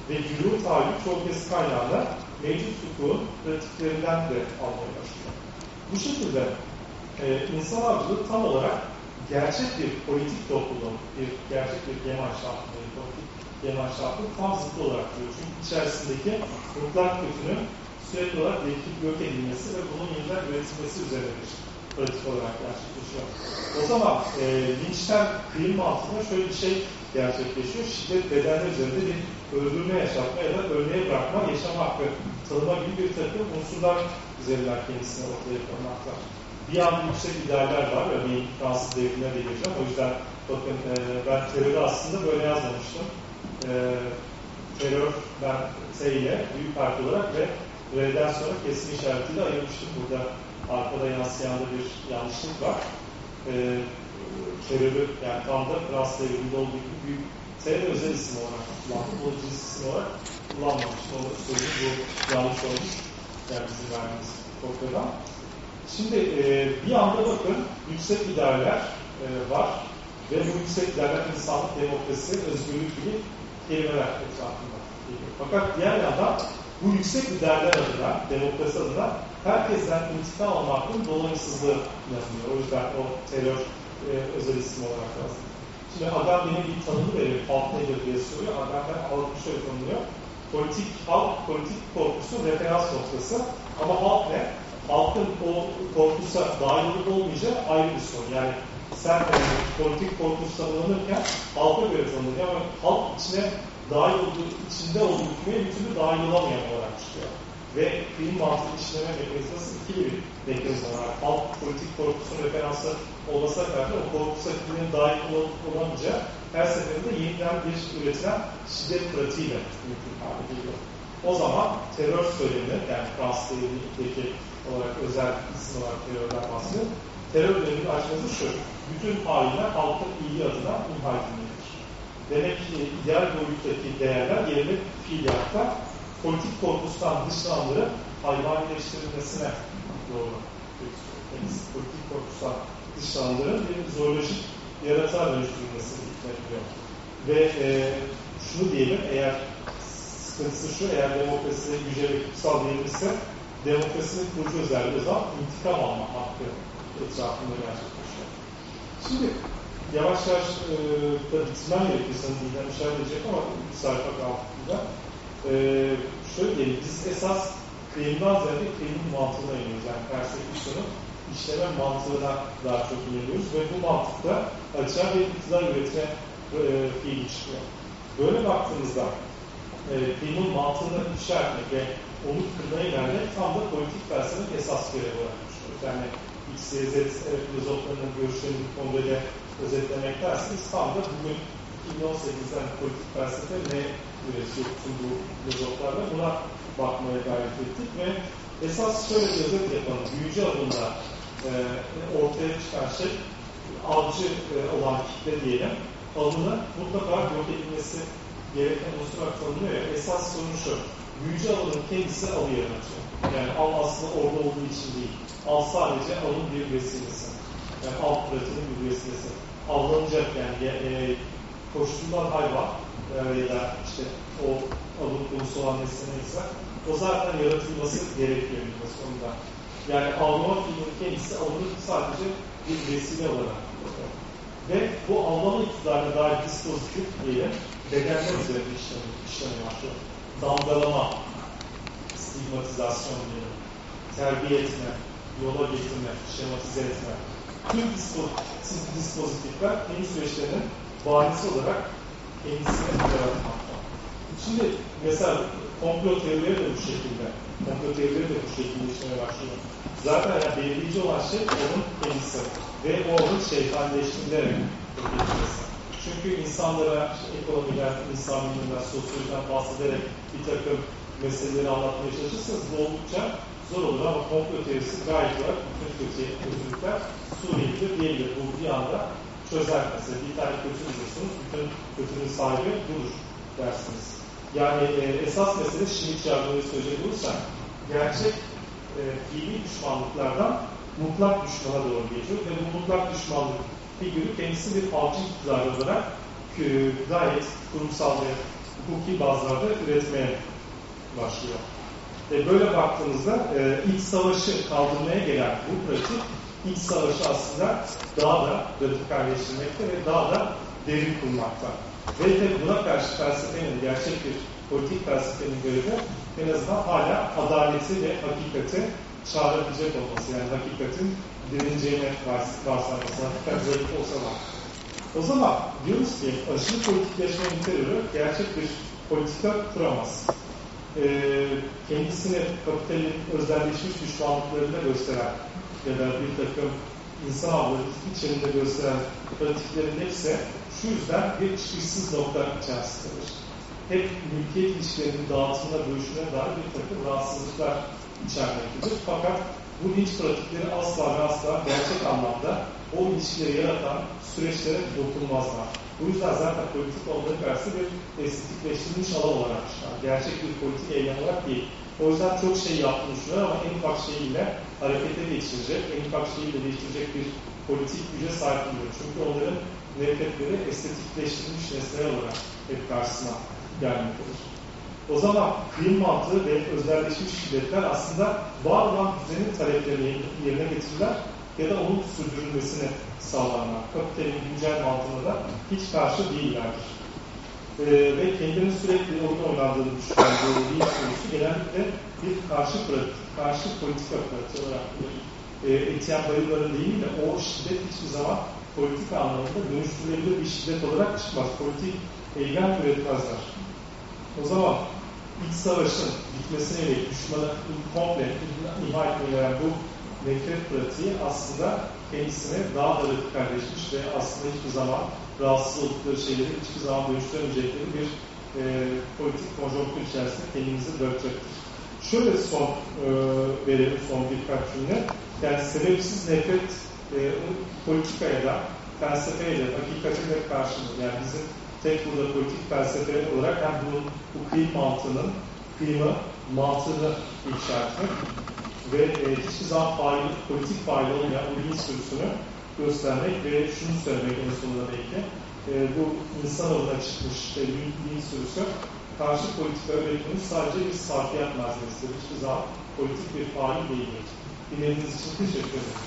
Ve yürü tabi çok kez kaynağında mevcut hukukun pratiklerinden de almaya başlıyor. Bu şekilde e, insan avcılığı tam olarak gerçek bir politik topluluğun, bir gerçek bir gemanşaftı, bir politik gemanşaftı tam zıttı olarak diyor. Çünkü içerisindeki mutlak kötünün sürekli olarak değişik yok edilmesi ve bunun yeniden üretilmesi üzerine bir pratik olarak gerçekleşiyor. O zaman e, linçten kıyım altında şöyle bir şey gerçekleşiyor. Şiddet bedenler üzerinde bir öldürme, yaşatma ya da ölmeye bırakma, yaşam hakkı tanıma gibi bir takım unsurlar üzerinden kendisine ortaya konmakta. bir anda yüksek idealler var. Örneğin Fransız devrimine de gireceğim. O yüzden bakın e, ben terörü aslında böyle yazmamıştım. E, terör ben ile büyük harf olarak ve R'den sonra kesim işaretiyle ayırmıştım. Burada arkada yansıyan da bir yanlışlık var. E, terörü yani tam da Fransız devriminde olduğu gibi büyük terör özel isim olarak kullandım. Bu cins isim olarak kullanmamıştım. Onu söyleyeyim. Bu yanlış olmuş. Yani bizim verdiğimiz kopyadan. Şimdi e, bir anda bakın yüksek idealler e, var ve bu yüksek idealler insanlık, demokrasi, özgürlük gibi kelimeler etrafında. Fakat diğer yandan bu yüksek idealler adına, demokrasi adına herkesten intikam almakın dolayısızlığı inanılıyor. O yüzden o terör e, özel isim olarak yazdım. Şimdi Adam benim bir tanımı verir, halk nedir diye soruyor. Adam ben halkı şöyle tanımlıyor. Politik halk, politik korkusu referans noktası. Ama halk ne? halkın o korkusa dahil olup olmayacağı ayrı bir sorun. Yani sen e, politik korkusu tanımlanırken halka göre tanımlanıyor ama halk içine dahil olduğu, içinde olduğu hükmeye bir türlü dahil olamayan olarak çıkıyor. Ve film mantığı işleme mekanizması ikili bir mekanizma var. Halk politik korkusunun referansı olmasına karşı o korkusa filmin dahil olamayacağı her seferinde yeniden bir üretilen şiddet pratiğiyle mümkün hale geliyor. O zaman terör söylemi, yani Fransız olarak özel isim olarak terörden bahsediyor. Terör döneminin açması şu, bütün hainler halkın iyiliği adına edilmelidir. Demek ki ideal boyuttaki değerler yerine fiiliyatta politik korkusundan dışlananların hayvanileştirilmesine doğru yani politik korkusundan dışlananların bir zoolojik yaratığa dönüştürülmesini hikmetliyor. Ve e, şunu diyelim, eğer sıkıntısı şu, eğer demokrasi yüce ve kutsal değilse demokrasinin kurucu özelliği o zaman intikam alma hakkı etrafında gerçekleşiyor. Şimdi yavaş yavaş e, da bitirmem gerekiyor sanırım işaret edecek ama bir sayfa altında. E, şöyle diyelim, biz esas kıyımdan ziyade kıyımın mantığına iniyoruz. Yani persekusyonun işleme mantığına daha çok inanıyoruz ve bu mantıkta açığa bir iktidar üretme e, fiili çıkıyor. Böyle baktığımızda e, kıyımın mantığını ifşa etmek ve onu kırmaya ilerlemek tam da politik felsefenin esas görevi olarak düşünüyoruz. Yani X, Y, Z filozoflarının görüşlerini bu konuda da özetlemek derseniz tam da bugün 2018'den politik felsefe ne üretiyor bu filozoflarla buna bakmaya gayret ettik ve esas şöyle bir özet yapalım. Büyücü adında e, ortaya çıkan şey avcı e, olan kitle diyelim alını mutlaka yok edilmesi gereken unsur olarak tanımlıyor ya esas sorun şu büyücü avının kendisi avı yaratıyor. Yani av aslında orada olduğu için değil. Av sadece avın bir vesilesi. Yani av pratiğinin bir vesilesi. Avlanacak yani e, koşturulan hayvan e, ya da işte o avın konusu olan nesne neyse o zaten yaratılması gerekiyor bir sonunda. Yani avlama fiilinin kendisi avının sadece bir vesile olarak ve bu avlama iktidarına dair dispozitif diyelim bedenler üzerinde işlemi, işlemi başlıyor damgalama, stigmatizasyon diyelim, terbiye etme, yola getirme, şematize etme. Tüm dispozitifler yeni süreçlerinin bahanesi olarak kendisini yaratmakta. Şimdi mesela komplo teorileri de bu şekilde, komplo teorileri de bu şekilde işlemeye başlıyor. Zaten yani belirleyici olan şey onun kendisi ve o onun şeytanleştirilerek geçmesi. Çünkü insanlara işte, ekonomiden, insan biliminden, sosyolojiden bahsederek bir takım meseleleri anlatmaya çalışırsanız bu oldukça zor olur ama komplo teorisi gayet olarak bütün kötü, kötülükler Suriyelidir diyebilir. Bu bir anda çözer mesela. Bir tane kötü bulursunuz, bütün kötülüğün sahibi budur dersiniz. Yani e, esas mesele Şimit yardımcı söyleyecek olursak gerçek e, fiili düşmanlıklardan mutlak düşmana doğru geçiyor ve bu mutlak düşmanlık figürü kendisi bir avcı iktidarı olarak e, gayet kurumsal ve hukuki bazlarda üretmeye başlıyor. E böyle baktığımızda e, iç savaşı kaldırmaya gelen bu pratik iç savaşı aslında daha da radikalleştirmekte ve daha da derin kurmakta. Ve tabi buna karşı felsefenin, gerçek bir politik felsefenin görevi en azından hala adaleti ve hakikati çağırabilecek olması. Yani hakikatin direneceğine varsaymasına dikkat zayıf olsa da. O zaman diyoruz ki aşırı politikleşmenin terörü gerçek bir politika kuramaz. Ee, kendisini kapitalin özelleşmiş düşmanlıklarında gösteren ya da bir takım insan avları içerisinde gösteren pratiklerin hepsi şu yüzden bir çıkışsız nokta içerisindedir. Hep mülkiyet ilişkilerinin dağıtımına, bölüşüne dair bir takım rahatsızlıklar içermektedir. Fakat bu linç pratikleri asla ve asla gerçek anlamda o ilişkileri yaratan süreçlere dokunmazlar. Bu yüzden zaten politik onların karşısında bir estetikleştirilmiş alan olarak çıkar. Gerçek bir politik eylem olarak değil. O yüzden çok şey düşünüyor ama en ufak şeyiyle harekete geçirecek, en ufak şeyiyle değiştirecek bir politik güce sahip değil. Çünkü onların nefretleri estetikleştirilmiş nesneler olarak hep karşısına gelmektedir. O zaman kıyım mantığı ve özelleşmiş şiddetler aslında var olan düzenin taleplerini yerine getirirler ya da onun sürdürülmesini sağlarlar. Kapitalin güncel mantığına da hiç karşı değillerdir. Ee, ve kendini sürekli oyun oynandığını düşünen bu değil sorusu genellikle bir karşı pratik, karşı politika pratiği olarak bilir. Ee, Etienne Bayıllar'ın değil de o şiddet hiçbir zaman politik anlamda dönüştürülebilir bir şiddet olarak çıkmaz. Politik eylem üretmezler. O zaman iç savaşın bitmesine ve düşmanı komple imha etmeye bu nefret pratiği aslında kendisine daha da radikalleşmiş ve aslında hiçbir zaman rahatsız oldukları şeyleri hiçbir zaman dönüştüremeyecekleri bir e, politik konjonktür içerisinde kendimizi bırakacaktır. Şöyle son e, verelim son birkaç cümle. Yani sebepsiz nefret e, politikaya da felsefeye de hakikatin de karşımız. Yani bizim tek burada politik felsefe olarak hem bunun bu kıyım mantığının kıyımı mantığını inşa etmek ve e, hiçbir zaman fail, politik fail olmayan bu sürüsünü göstermek ve şunu söylemek en sonunda belki e, bu insanoğluna çıkmış e, bilinç sürüsü karşı politika öğretmeniz sadece bir sarfiyat malzemesidir. Hiçbir zaman politik bir fail değildir. Dinlediğiniz için teşekkür ederim.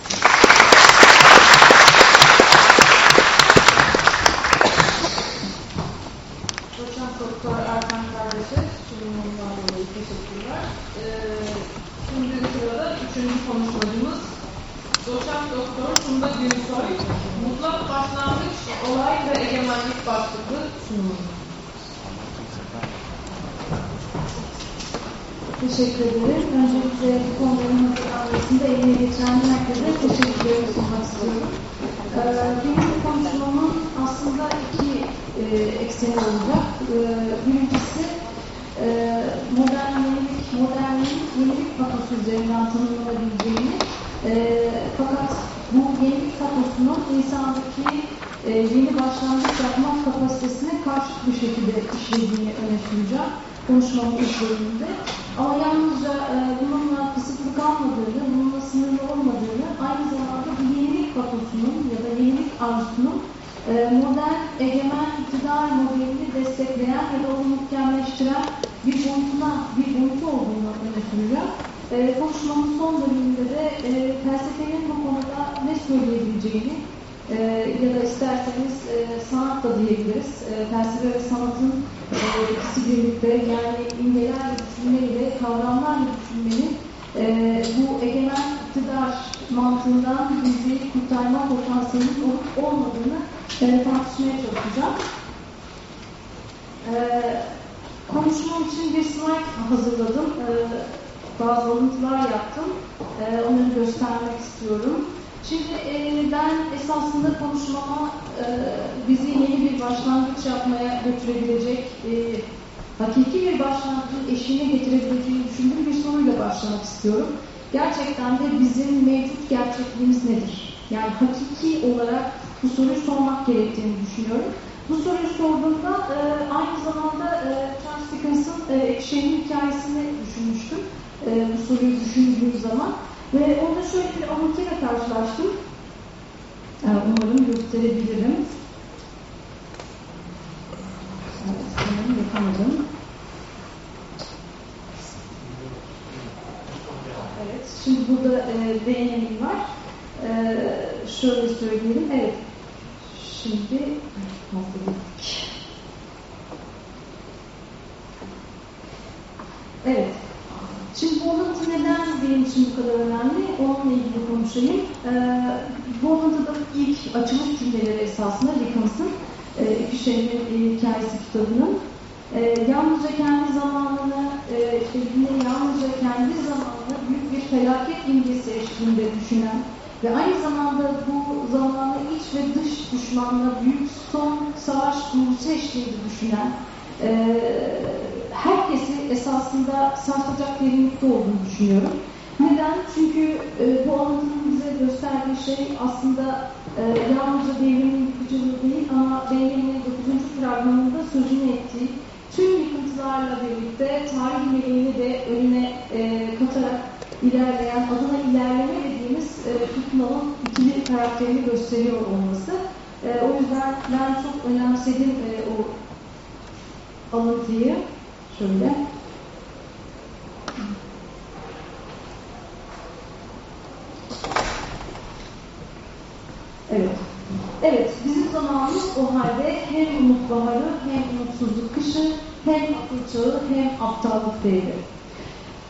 Doçent Doktor Erkan Kardeş'e sunumundan dolayı teşekkürler. Ee, şimdi sırada üçüncü konuşmacımız Doçent Doktor Funda Günsoy, Mutlak Başlangıç, Olay ve Egemenlik başlıklı sunumu. Teşekkür ederim. Öncelikle bu konuların hazırlanmasında eline geçen herkese teşekkürlerimi sunmak istiyorum. Ee, bu konuşmamın aslında iki e, ekseni olacak. Ee, birincisi e, yenilik patosu üzerinden tanımlanabileceğini e, fakat bu yenilik patosunun insandaki e, yeni başlangıç yapmak kapasitesine karşıt bir şekilde işlediğini öne süreceğim konuşmamın ilk bölümünde. Ama yalnızca e, bununla kısıtlı kalmadığını, bununla sınırlı olmadığını, aynı zamanda bu yenilik patosunun ya da yenilik arzusunun e, modern egemen iktidar modelini destekleyen ya da onu mükemmelleştiren bir boyutuna, bir boyutu olduğunu süreceğim. E, konuşmamın son bölümünde de e, felsefenin bu konuda ne söyleyebileceğini, e, ya da isterseniz e, sanat da diyebiliriz. E, felsefe ve sanatın e, ikisi birlikte yani imgelerle düşünmeyle, kavramlarla düşünmenin e, bu egemen iktidar mantığından bizi kurtarma potansiyelinin olup olmadığını e, tartışmaya çalışacağım. E, konuşmam için bir slide hazırladım. E, bazı alıntılar yaptım. E, onları göstermek istiyorum. Şimdi e, ben esasında konuşmama e, bizi yeni bir başlangıç yapmaya götürebilecek, e, hakiki bir başlangıcın eşiğine getirebileceğini düşündüğüm bir soruyla başlamak istiyorum. Gerçekten de bizim mevcut gerçekliğimiz nedir? Yani hakiki olarak bu soruyu sormak gerektiğini düşünüyorum. Bu soruyu sorduğumda e, aynı zamanda e, Charles Dickens'ın e, Ekşehir'in hikayesini düşünmüştüm. E, bu soruyu düşündüğüm zaman. Ve orada şöyle bir alıntıyla karşılaştım. Yani umarım gösterebilirim. Evet, yapamadım. Evet, şimdi burada e, beğenim var. E, şöyle söyleyelim. Evet, şimdi hazırladık. Evet, Şimdi alıntı neden benim için bu kadar önemli? Onunla ilgili konuşayım. Ee, bu alıntıda ilk açılış cümleleri esasında Dickens'ın e, İki Şehrin e, Hikayesi kitabının e, yalnızca kendi zamanını, e, işte yine yalnızca kendi zamanını büyük bir felaket imgesi eşliğinde düşünen ve aynı zamanda bu zamanı iç ve dış düşmanla büyük son savaş duygusu eşliğinde düşünen e, herkesi esasında sarsacak derinlikte olduğunu düşünüyorum. Neden? Çünkü e, bu anlatının bize gösterdiği şey aslında e, yalnızca devrimin yıkıcılığı değil ama Benjamin'in 9. fragmanında sözünü ettiği tüm yıkıntılarla birlikte tarih meleğini de önüne e, katarak ilerleyen, adına ilerleme dediğimiz e, Tutmal'ın ikili karakterini gösteriyor olması. E, o yüzden ben çok önemsedim e, o alıntıyı. Şöyle. Evet. Evet, bizim zamanımız o halde hem umut baharı, hem umutsuzluk kışı, hem akıl çağı, hem aptallık devri.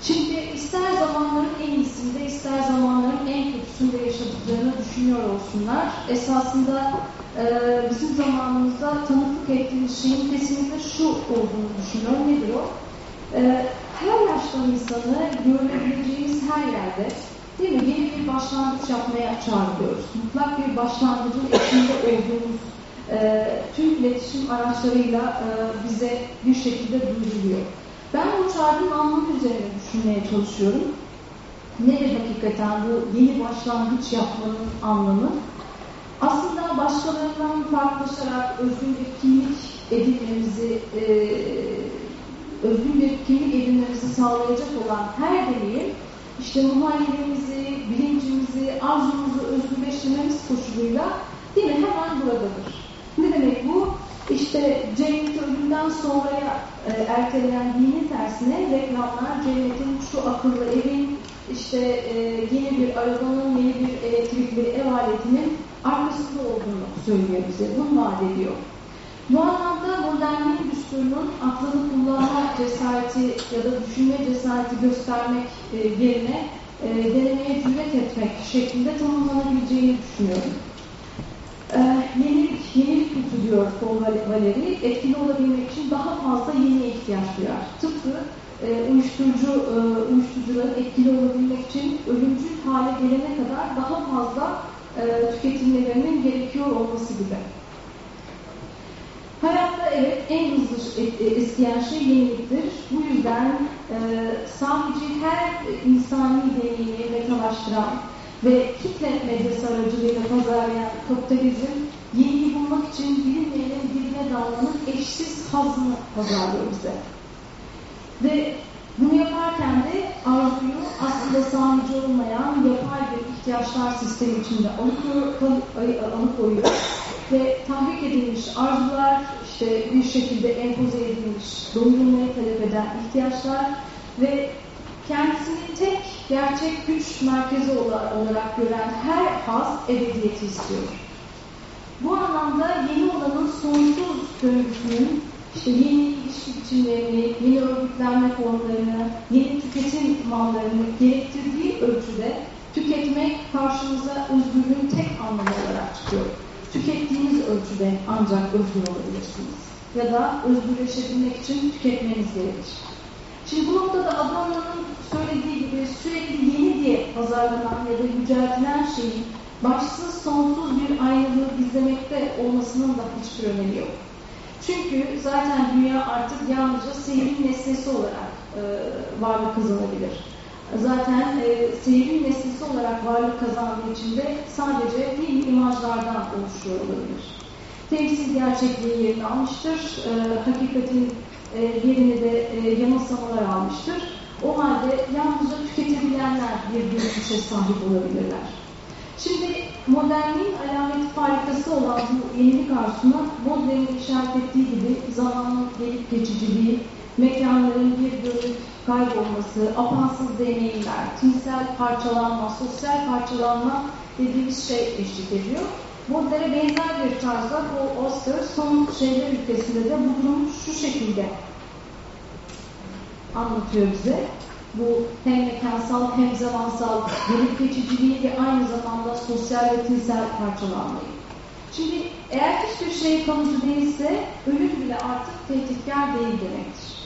Şimdi ister zamanların en iyisinde, ister zamanların en kötüsünde yaşadıklarını düşünüyor olsunlar. Esasında e, bizim zamanımızda tanıklık ettiğimiz şeyin kesinlikle şu olduğunu düşünüyorum. Nedir o? E, her yaştan insanı görebileceğimiz her yerde değil mi? Yeni bir başlangıç yapmaya çağırıyoruz. Mutlak bir başlangıcın içinde olduğumuz e, tüm iletişim araçlarıyla e, bize bir şekilde duyuruluyor. Ben bu çağrının anlamı üzerine düşünmeye çalışıyorum. Nedir hakikaten bu yeni başlangıç yapmanın anlamı? Aslında başkalarından farklılaşarak özgün bir kimlik edinmemizi, e, özgün bir kimlik edinmemizi sağlayacak olan her deneyim, işte muhayyilemizi, bilincimizi, arzumuzu özgürleştirmemiz koşuluyla değil mi? Hemen buradadır. Ne demek bu? İşte cennet ölümden sonraya e, ertelenen dinin tersine reklamlar cennetin şu akıllı evin, işte e, yeni bir arabanın, yeni bir elektrikli ev aletinin arkasında olduğunu söylüyor bize. Bunu vaat ediyor. Bu anlamda modernliğin düsturunun aklını kullanma cesareti ya da düşünme cesareti göstermek e, yerine e, denemeye cüret etmek şeklinde tanımlanabileceğini düşünüyorum. Ee, yenilik, yenilik gücü diyor Paul Valeri, etkili olabilmek için daha fazla yeniye ihtiyaç duyar. Tıpkı e, uyuşturucu, e, uyuşturucuların etkili olabilmek için ölümcül hale gelene kadar daha fazla e, tüketimlerinin gerekiyor olması gibi. Hayatta evet en hızlı e, e, eskiyen şey yeniliktir. Bu yüzden e, sadece her insani deneyimi metalaştıran ve kitle medyası aracılığıyla pazarlayan kapitalizm yeniyi bulmak için bilinmeyenin diline dalmanın eşsiz hazını pazarlıyor bize. Ve bunu yaparken de arzuyu aslında sağlayıcı olmayan yapay bir ihtiyaçlar sistemi içinde alıkoyuyor ve tahrik edilmiş arzular, işte bir şekilde empoze edilmiş, dominulmayı talep eden ihtiyaçlar ve kendisini tek gerçek güç merkezi olarak gören her haz ebediyeti istiyor. Bu anlamda yeni olanın sonsuz döngüsünün işte yeni ilişki biçimlerini, yeni örgütlenme formlarını, yeni tüketim mallarını gerektirdiği ölçüde tüketmek karşımıza özgürlüğün tek anlamı olarak çıkıyor. Tükettiğiniz ölçüde ancak özgür olabilirsiniz. Ya da özgürleşebilmek için tüketmeniz gerekir. Şimdi bu noktada Adorno'nun söylediği gibi sürekli yeni diye pazarlanan ya da yüceltilen şeyin başsız sonsuz bir aynılığı izlemekte olmasının da hiçbir önemi yok. Çünkü zaten dünya artık yalnızca seyrin nesnesi olarak e, varlık kazanabilir. Zaten e, seyrin nesnesi olarak varlık kazandığı için de sadece değil imajlardan oluşuyor olabilir. Temsil gerçekliği yerini almıştır. E, hakikatin e, yerini de e, yanılsamalar almıştır. O halde yalnızca tüketebilenler bir görünüşe sahip olabilirler. Şimdi modernliğin alameti farikası olan bu yenilik arzusuna Baudelaire'in işaret ettiği gibi zamanın gelip geçiciliği, mekanların bir görüp kaybolması, apansız deneyimler, timsel parçalanma, sosyal parçalanma dediğimiz şey eşlik ediyor. Baudelaire'e benzer bir tarzda Paul Auster son şeyler ülkesinde de bu durumu şu şekilde anlatıyor bize. Bu hem mekansal hem zamansal gelip geçiciliği ve aynı zamanda sosyal ve tinsel parçalanmayı. Şimdi eğer hiçbir şey kalıcı değilse ölüm bile artık tehditkar değil demektir.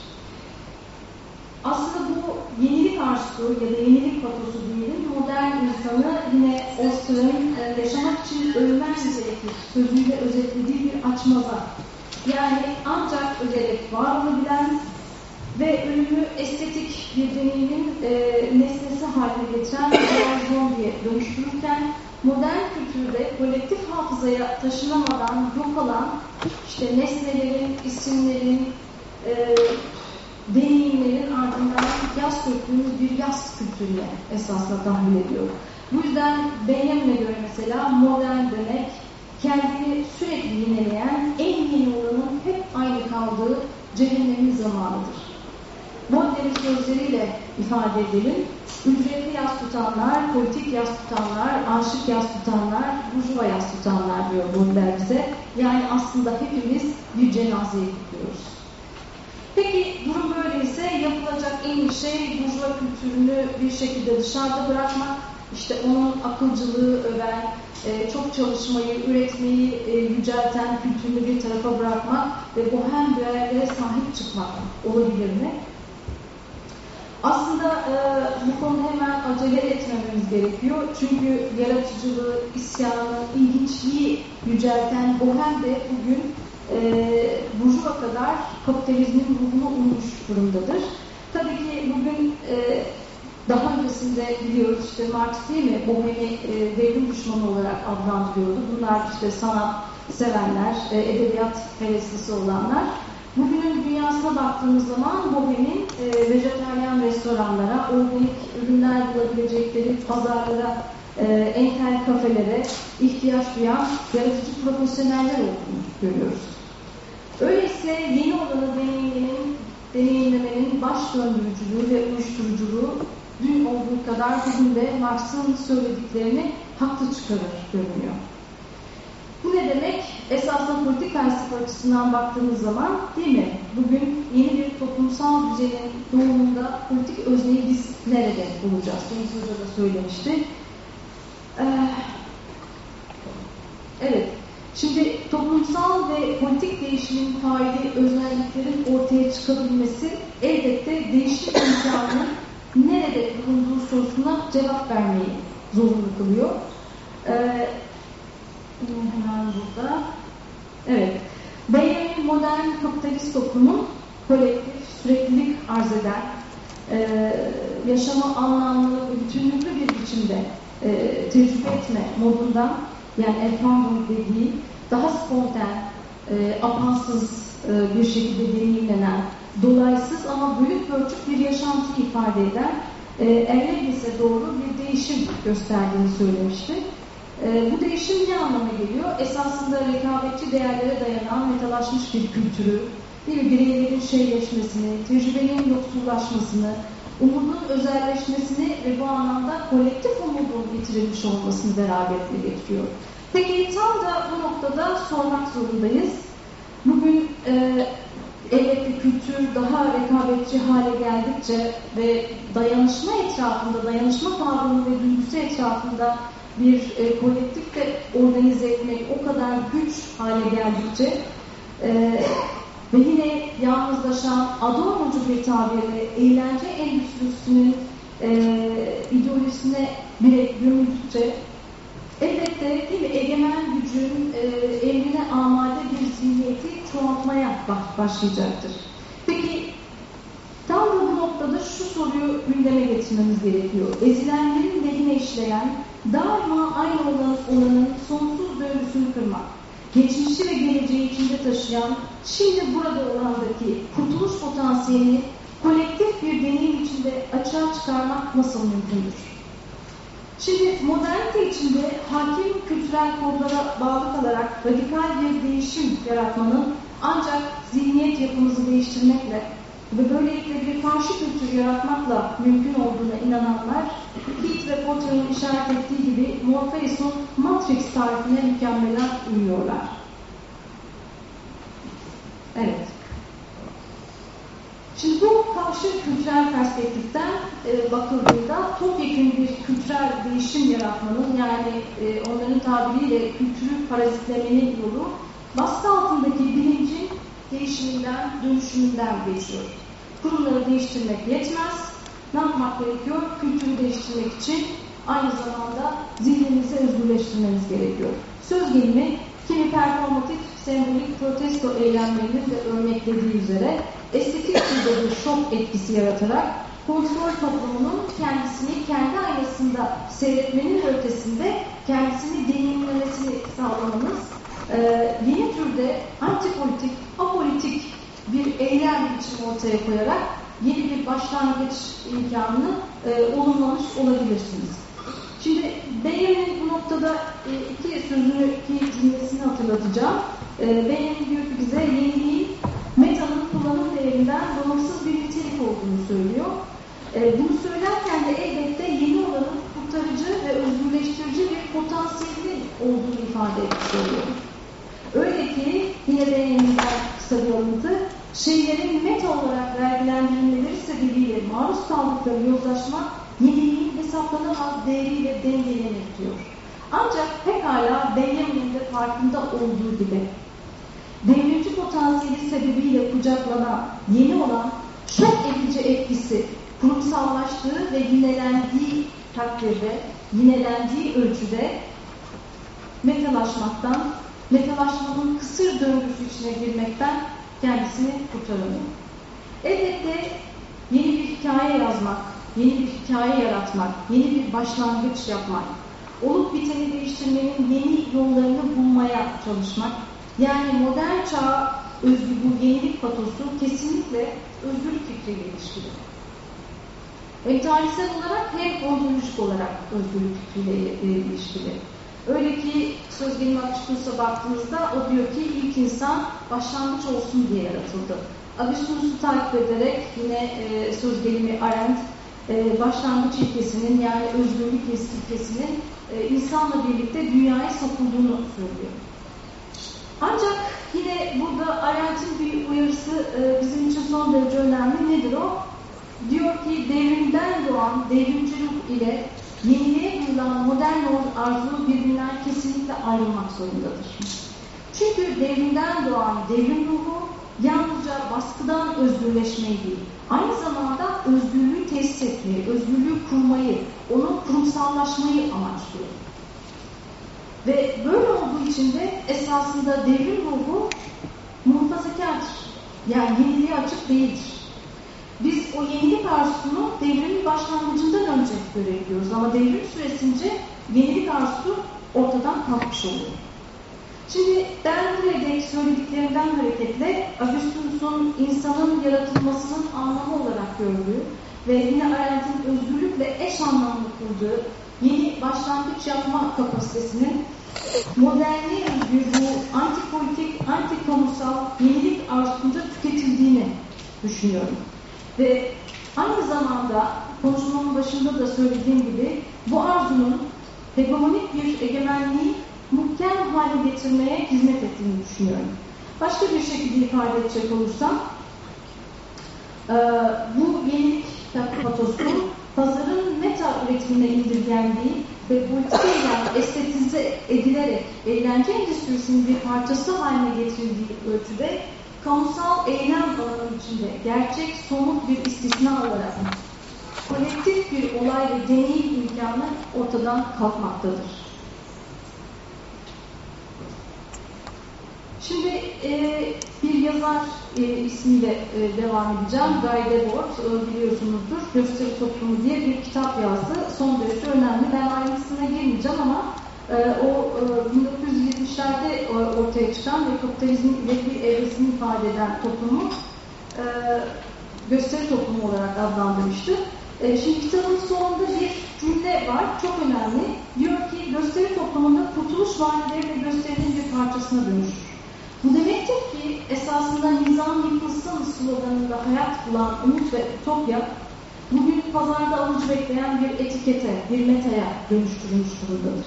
Aslında bu yenilik arzusu ya da yenilik patosu diyelim modern insanı yine Oster'ın e, yaşamak için ölmez gerekir sözüyle özetlediği bir açmaza. Yani ancak ölerek var olabilen ve ölümü estetik bir deneyimin e, nesnesi haline getiren bir zombiye dönüştürürken modern kültürde kolektif hafızaya taşınamadan yok olan işte nesnelerin, isimlerin, e, deneyimlerin ardından yaz söktüğümüz bir yaz kültürüne esasla tahmin ediyor. Bu yüzden Benjamin'e göre mesela modern demek kendini sürekli yineleyen, en yeni olanın hep aynı kaldığı cehennemin zamanıdır. Modern sözleriyle ifade edelim. Ücretli yaz tutanlar, politik yaz tutanlar, aşık yaz tutanlar, burjuva yaz tutanlar diyor Baudelaire bize. Yani aslında hepimiz bir cenazeye gidiyoruz. Peki durum böyleyse yapılacak en iyi şey burjuva kültürünü bir şekilde dışarıda bırakmak, işte onun akılcılığı öven, e, çok çalışmayı, üretmeyi e, yücelten kültürünü bir tarafa bırakmak ve bohem değerlere sahip çıkmak olabilir mi? Aslında e, bu konuda hemen acele etmememiz gerekiyor. Çünkü yaratıcılığı, isyanı, ilginçliği yücelten bohem de bugün e, burjuva kadar kapitalizmin ruhunu uymuş durumdadır. Tabii ki bugün e, daha öncesinde biliyoruz işte Marx değil mi bohemi e, devrim düşmanı olarak adlandırıyordu. Bunlar işte sanat sevenler, e, edebiyat heveslisi olanlar. Bugünün dünyasına baktığımız zaman Bohem'in e, vejetaryen restoranlara, organik ürünler bulabilecekleri pazarlara, e, entel kafelere ihtiyaç duyan yaratıcı profesyoneller olduğunu görüyoruz. Öyleyse yeni olanı deneyimlemenin, deneyimlemenin baş döndürücülüğü ve uyuşturuculuğu dün olduğu kadar bugün de Marx'ın söylediklerini haklı çıkarır görünüyor. Bu ne demek? Esasında politik felsefe açısından baktığımız zaman değil mi? Bugün yeni bir toplumsal düzenin doğumunda politik özneyi biz nerede bulacağız? Cengiz Hoca da söylemişti. Ee, evet. Şimdi toplumsal ve politik değişimin faili özelliklerin ortaya çıkabilmesi elbette değişim imkanının nerede bulunduğu sorusuna cevap vermeyi zorunlu kılıyor. Ee, hemen burada. Evet. Benjamin modern kapitalist toplumun kolektif, süreklilik arz eden, e, yaşamı anlamlı ve bütünlüklü bir biçimde e, tecrübe etme modundan yani Efendim dediği daha spontan, e, apansız e, bir şekilde deneyimlenen, dolaysız ama bölük pörçük bir yaşantı ifade eden e, Erlebnis'e doğru bir değişim gösterdiğini söylemişti. E, bu değişim ne anlama geliyor? Esasında rekabetçi değerlere dayanan metalaşmış bir kültürü, bir bireylerin şeyleşmesini, tecrübenin yoksullaşmasını, umudun özelleşmesini ve bu anlamda kolektif umudun bitirilmiş olmasını beraberinde getiriyor. Peki tam da bu noktada sormak zorundayız. Bugün e, elbette kültür daha rekabetçi hale geldikçe ve dayanışma etrafında, dayanışma kavramı ve duygusu etrafında bir e, kolektif de organize etmek o kadar güç hale geldikçe e, ve yine yalnızlaşan Adorno'cu bir tabirle eğlence endüstrisinin e, ideolojisine bire gömüldükçe elbette değil mi, egemen gücün e, emrine amade bir zihniyeti çoğaltmaya başlayacaktır. Peki tam da bu noktada şu soruyu gündeme getirmemiz gerekiyor. Ezilenlerin lehine işleyen daima aynı olan olanın sonsuz döngüsünü kırmak, geçmişi ve geleceği içinde taşıyan, şimdi burada olandaki kurtuluş potansiyelini kolektif bir deneyim içinde açığa çıkarmak nasıl mümkündür? Şimdi modernite içinde hakim kültürel kodlara bağlı kalarak radikal bir değişim yaratmanın ancak zihniyet yapımızı değiştirmekle ve böylelikle bir karşı kültür yaratmakla mümkün olduğuna inananlar Heath ve Potter'ın işaret ettiği gibi Morpheus'un Matrix tarifine mükemmelen uyuyorlar. Evet. Şimdi bu karşı kültürel perspektiften e, bakıldığında topyekun bir kültürel değişim yaratmanın yani e, onların tabiriyle kültürü parazitlemenin yolu baskı altındaki bilincin değişiminden, dönüşümünden geçiyor. kurumları değiştirmek yetmez. Ne yapmak gerekiyor? Kültürü değiştirmek için aynı zamanda zihninizi özgürleştirmeniz gerekiyor. Söz gelimi kimi performatif, sembolik protesto eylemlerinin de örneklediği üzere estetik bir şok etkisi yaratarak kontrol toplumunun kendisini kendi aynasında seyretmenin ötesinde kendisini deneyimlemesini sağlamanız e, yeni türde antipolitik, apolitik bir eylem biçimi ortaya koyarak yeni bir başlangıç imkanını e, olumlamış olabilirsiniz. Şimdi Benjamin bu noktada e, iki sözünü, iki cümlesini hatırlatacağım. E, Benjamin diyor ki bize yeniliğin metanın kullanım değerinden bağımsız bir nitelik olduğunu söylüyor. E, bunu söylerken de elbette yeni olanın kurtarıcı ve özgürleştirici bir potansiyeli olduğunu ifade etmiş oluyor. Öyle ki yine Benjamin'den kısa bir alıntı, şeylerin meta olarak vergilendirilmeleri sebebiyle maruz kaldıkları yozlaşma yeniliğin hesaplanamaz değeriyle dengelenir diyor. Ancak pekala Benjamin'in de farkında olduğu gibi devrimci potansiyeli sebebiyle kucaklanan yeni olan çok edici etkisi kurumsallaştığı ve yinelendiği takdirde, yinelendiği ölçüde metalaşmaktan, metalaşmanın kısır döngüsü içine girmekten kendisini kurtaramıyor. Elbette yeni bir hikaye yazmak, yeni bir hikaye yaratmak, yeni bir başlangıç yapmak, olup biteni değiştirmenin yeni yollarını bulmaya çalışmak, yani modern çağ özgü bu yenilik patosu kesinlikle özgürlük fikriyle ilişkili. Hem tarihsel olarak hem ontolojik olarak özgürlük fikriyle ilişkili. Öyle ki söz gelimi Açıklus'a baktığımızda o diyor ki ilk insan başlangıç olsun diye yaratıldı. Agustinus'u takip ederek yine e, söz gelimi Arendt e, başlangıç ilkesinin yani özgürlük ilkesinin e, insanla birlikte dünyaya sokulduğunu söylüyor. Ancak yine burada Arendt'in bir uyarısı e, bizim için son derece önemli. Nedir o? Diyor ki devrimden doğan devrimci ruh ile yeniliğe duyulan modern arzu birbirinden kesinlikle ayrılmak zorundadır. Çünkü devrimden doğan devrim ruhu yalnızca baskıdan özgürleşmeyi değil, aynı zamanda özgürlüğü tesis etmeyi, özgürlüğü kurmayı, onu kurumsallaşmayı amaçlıyor. Ve böyle olduğu için de esasında devrim ruhu muhafazakardır. Yani yeniliğe açık değildir. Biz o yenilik arzusunu devrimin başlangıcından önce görebiliyoruz. Ama devrim süresince yenilik arzusu ortadan kalkmış oluyor. Şimdi ben buraya söylediklerimden hareketle Agustinus'un insanın yaratılmasının anlamı olarak gördüğü ve yine Arendt'in özgürlükle eş anlamlı kurduğu yeni başlangıç yapma kapasitesinin modernliğe özgü bu antipolitik, antikamusal yenilik arzusunda tüketildiğini düşünüyorum. Ve aynı zamanda konuşmamın başında da söylediğim gibi bu arzunun hegemonik bir egemenliği muhkem hale getirmeye hizmet ettiğini düşünüyorum. Başka bir şekilde ifade edecek olursam bu yenilik patosu pazarın meta üretimine indirgendiği ve politikayla estetize edilerek eğlence endüstrisinin bir parçası haline getirildiği ölçüde kamusal eylem alanının içinde gerçek somut bir istisna olarak kolektif bir olay ve deneyim imkanı ortadan kalkmaktadır. Şimdi e, bir yazar e, ismiyle e, devam edeceğim. Guy Debord, e, biliyorsunuzdur. Gösteri Toplumu diye bir kitap yazdı. Son derece önemli. Ben ayrıntısına girmeyeceğim ama e, o e, 1970'lerde e, ortaya çıkan ve kapitalizmin bir evresini ifade eden toplumu e, gösteri toplumu olarak adlandırmıştı. E, şimdi kitabın sonunda bir cümle var, çok önemli. Diyor ki gösteri toplumunda kurtuluş vaatleri ve gösterinin bir parçasına dönüşür. Bu demektir ki esasında nizam yıkılsın sloganında hayat bulan umut ve ütopya bugün pazarda alıcı bekleyen bir etikete, bir metaya dönüştürülmüş durumdadır.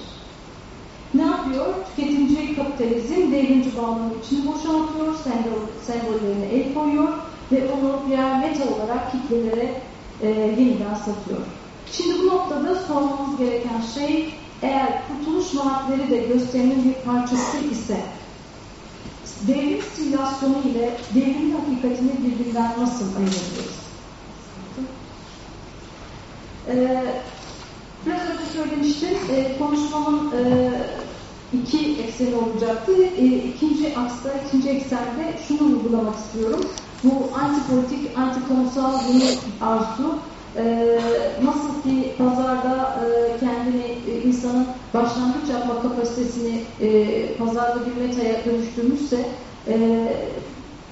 Ne yapıyor? Tüketimci kapitalizm devrimci bağlamın içini boşaltıyor, sembol, sembollerine el koyuyor ve onu birer meta olarak kitlelere e, yeniden satıyor. Şimdi bu noktada sormamız gereken şey eğer kurtuluş vaatleri de gösterinin bir parçası ise devrim stillasyonu ile devrimin hakikatini birbirinden nasıl ayırabiliriz? Ee, biraz önce söylemiştim, e, konuşmamın e, iki ekseni olacaktı. E, ikinci aksta, ikinci eksende şunu vurgulamak istiyorum. Bu antipolitik, antikomusal yeni arzu e, nasıl ki pazarda e, kendini e, insanın başlangıç yapma kapasitesini e, pazarda bir metaya dönüştürmüşse e,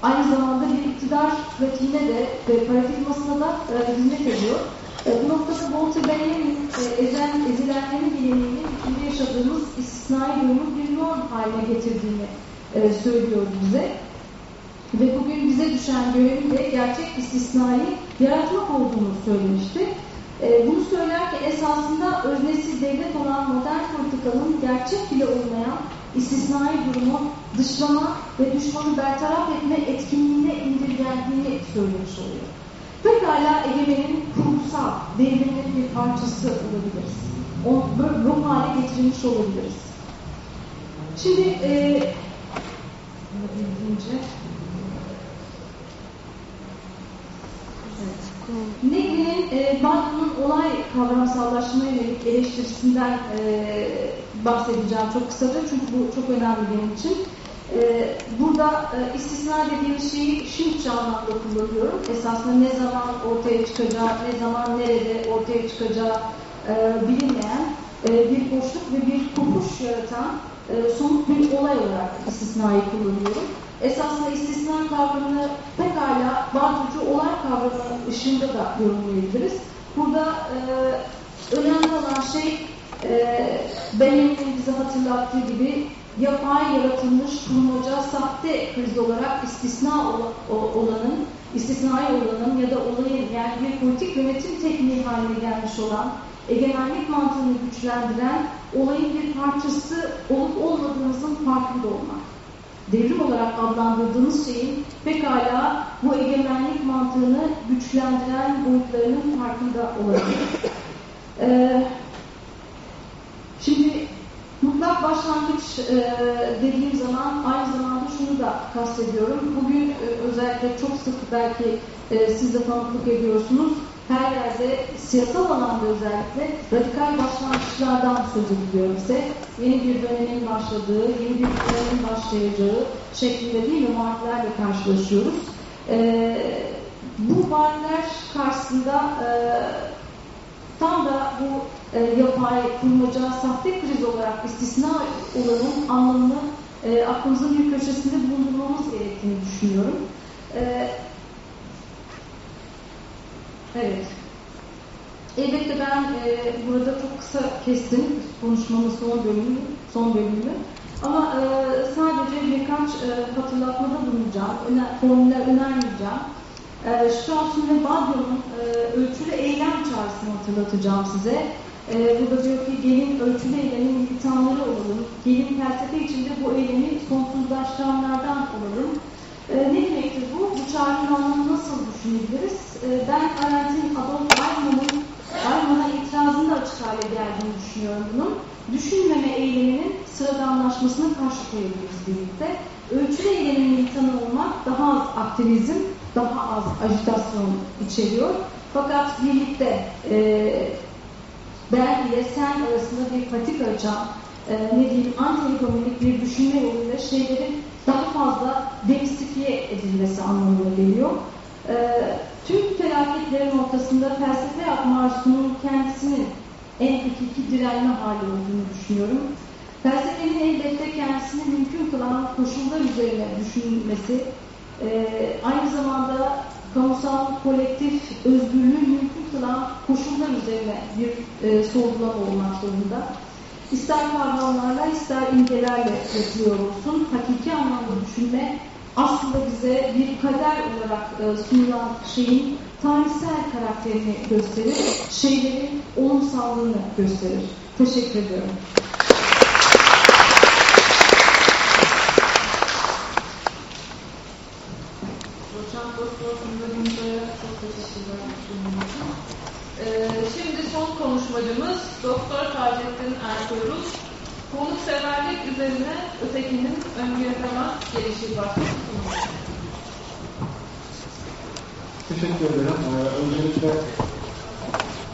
aynı zamanda bir iktidar pratiğine de ve paradigmasına da e, hizmet ediyor. E, bu noktada Walter Benjamin e, ezen, ezilenlerin geleneğinin içinde yaşadığımız istisnai durumu bir norm haline getirdiğini e, söylüyor bize. Ve bugün bize düşen görevin de gerçek istisnayı yaratmak olduğunu söylemişti. E, bunu söylerken esasında öznesi devlet olan modern politikanın gerçek bile olmayan istisnai durumu dışlama ve düşmanı bertaraf etme etkinliğine indirgendiğini söylemiş oluyor. Pekala egemenin kurumsal devriminin bir parçası olabiliriz. O ruh hale getirilmiş olabiliriz. Şimdi e, Negri'nin e, Baldwin'in olay kavramsallaştırma yönelik eleştirisinden e, bahsedeceğim çok kısaca çünkü bu çok önemli benim için. E, burada e, istisna dediğim şeyi şimdiki anlamda kullanıyorum. Esasında ne zaman ortaya çıkacağı, ne zaman nerede ortaya çıkacağı e, bilinmeyen e, bir boşluk ve bir kopuş yaratan e, somut bir olay olarak istisnayı kullanıyorum esasında istisna kavramını pekala Bartucu olay kavramı ışığında da yorumlayabiliriz. Burada e, önemli olan şey e, Benjamin'in bize hatırlattığı gibi yapay yaratılmış kurmaca sahte kriz olarak istisna olanın, istisnai olanın ya da olayın yani bir politik yönetim tekniği haline gelmiş olan egemenlik mantığını güçlendiren olayın bir parçası olup olmadığımızın farkında olmak devrim olarak adlandırdığımız şeyin pekala bu egemenlik mantığını güçlendiren boyutlarının farkında olabilir. Ee, şimdi mutlak başlangıç e, dediğim zaman aynı zamanda şunu da kastediyorum. Bugün e, özellikle çok sık belki e, siz de tanıklık ediyorsunuz her yerde siyasal alanda özellikle radikal başlangıçlardan söz ediliyor bize. Yeni bir dönemin başladığı, yeni bir dönemin başlayacağı şeklinde değil mi karşılaşıyoruz. Ee, bu vaatler karşısında e, tam da bu e, yapay, kurmaca, sahte kriz olarak istisna olanın anlamını e, aklımızın bir köşesinde bulundurmamız gerektiğini düşünüyorum. E, Evet. Elbette ben e, burada çok kısa kestim konuşmamın son bölümünü, son bölümünü. Ama e, sadece birkaç e, hatırlatmada bulunacağım, öner, formüller önermeyeceğim. E, Strauss'un ve Badiou'nun e, ölçülü eylem çağrısını hatırlatacağım size. E, burada diyor ki gelin ölçülü eylemin militanları olalım, gelin felsefe içinde bu eylemi sonsuzlaştıranlardan olalım. E, ne demektir bu? Bu çağrının anlamı nasıl düşünebiliriz? E, ben Arendt'in Adolf Eichmann'ın Eichmann'a itirazını açık hale geldiğini düşünüyorum bunun. Düşünmeme eyleminin sıradanlaşmasına karşı koyabiliriz birlikte. Ölçülü eylemin militanı olmak daha az aktivizm, daha az ajitasyon içeriyor. Fakat birlikte e, ben ile sen arasında bir patik açan, e, ne diyeyim, anti bir düşünme yoluyla şeylerin daha fazla demsifiye edilmesi anlamına geliyor. E, tüm felaketlerin ortasında felsefe yapma arzusunun kendisinin en hakiki direnme hali olduğunu düşünüyorum. Felsefenin elbette kendisini mümkün kılan koşullar üzerine düşünülmesi, e, aynı zamanda kamusal, kolektif özgürlüğü mümkün kılan koşullar üzerine bir e, sorgulama olmak zorunda ister kavramlarla ister imgelerle yapılıyor olsun, hakiki anlamda düşünme aslında bize bir kader olarak e, sunulan şeyin tarihsel karakterini gösterir, şeylerin olumsallığını gösterir. Teşekkür ediyorum. Hocam Doktor Funda Günday'a çok teşekkürler. Ee, şimdi son konuşmacımız Doktor Taceddin Ertuğrul. Konukseverlik üzerine ötekinin öngörülemez gelişi başlıyor. Teşekkür ederim. Ee, öncelikle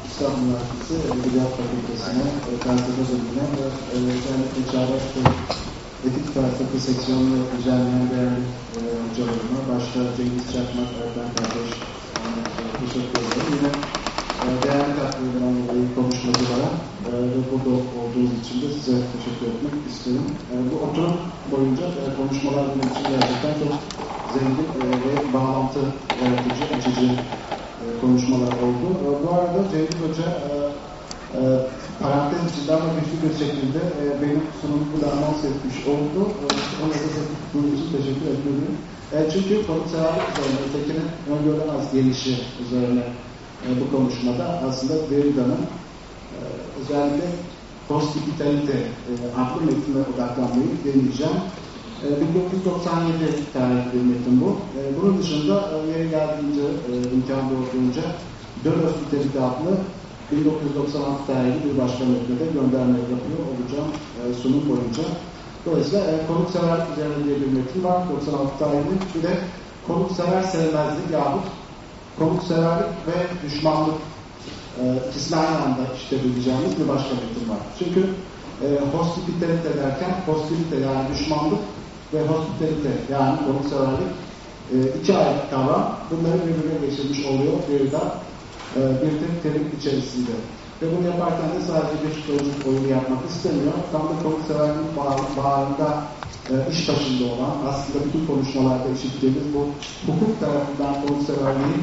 İstanbul Üniversitesi Edebiyat Fakültesi'ne, felsefe bölümüne ve özellikle Çağdaş Etik Felsefe seksiyonunu düzenleyen değerli e, hocalarıma, başta Cengiz Çakmak, Erden Kardeş, teşekkür ederim. Yine e, değerli katkılarından burada olduğunuz için de size teşekkür etmek isterim. E, bu oturum boyunca e, konuşmalar benim için gerçekten çok zengin e, ve bağlantı yaratıcı, açıcı e, konuşmalar oldu. E, bu arada Cengiz Hoca e, parantez içinde ama güçlü bir şekilde e, benim sunumumu anons etmiş oldu. E, ona da bunun için teşekkür ediyorum. E, çünkü konukseverlik üzerine, ötekinin öngörülemez gelişi üzerine e, bu konuşmada aslında Derrida'nın e, özellikle hospitalite e, adlı metnine odaklanmayı deneyeceğim. E, 1997 tarihli bir metin bu. E, bunun dışında e, yeri geldiğince, e, imkan doğduğunca Dön Hospitalite adlı 1996 tarihli bir başka metne de gönderme yapıyor olacağım e, sunum boyunca. Dolayısıyla e, konuksever üzerine diye bir metin var. 96 tarihli. Bir de konuksever sevmezlik yahut konukseverlik ve düşmanlık e, anda işleyebileceğimiz bir başka metin var. Çünkü e, hospitalite derken hospitalite yani düşmanlık ve hospitalite yani konukseverlik e, iki ayrı kavram. Bunları birbirine geçirmiş oluyor bir de e, bir tek terim içerisinde. Ve bunu yaparken de sadece bir çocuk oyunu yapmak istemiyor. Tam da konukseverlik bağında e, iş başında olan, aslında bütün konuşmalarda işittiğimiz bu hukuk tarafından konukseverliğin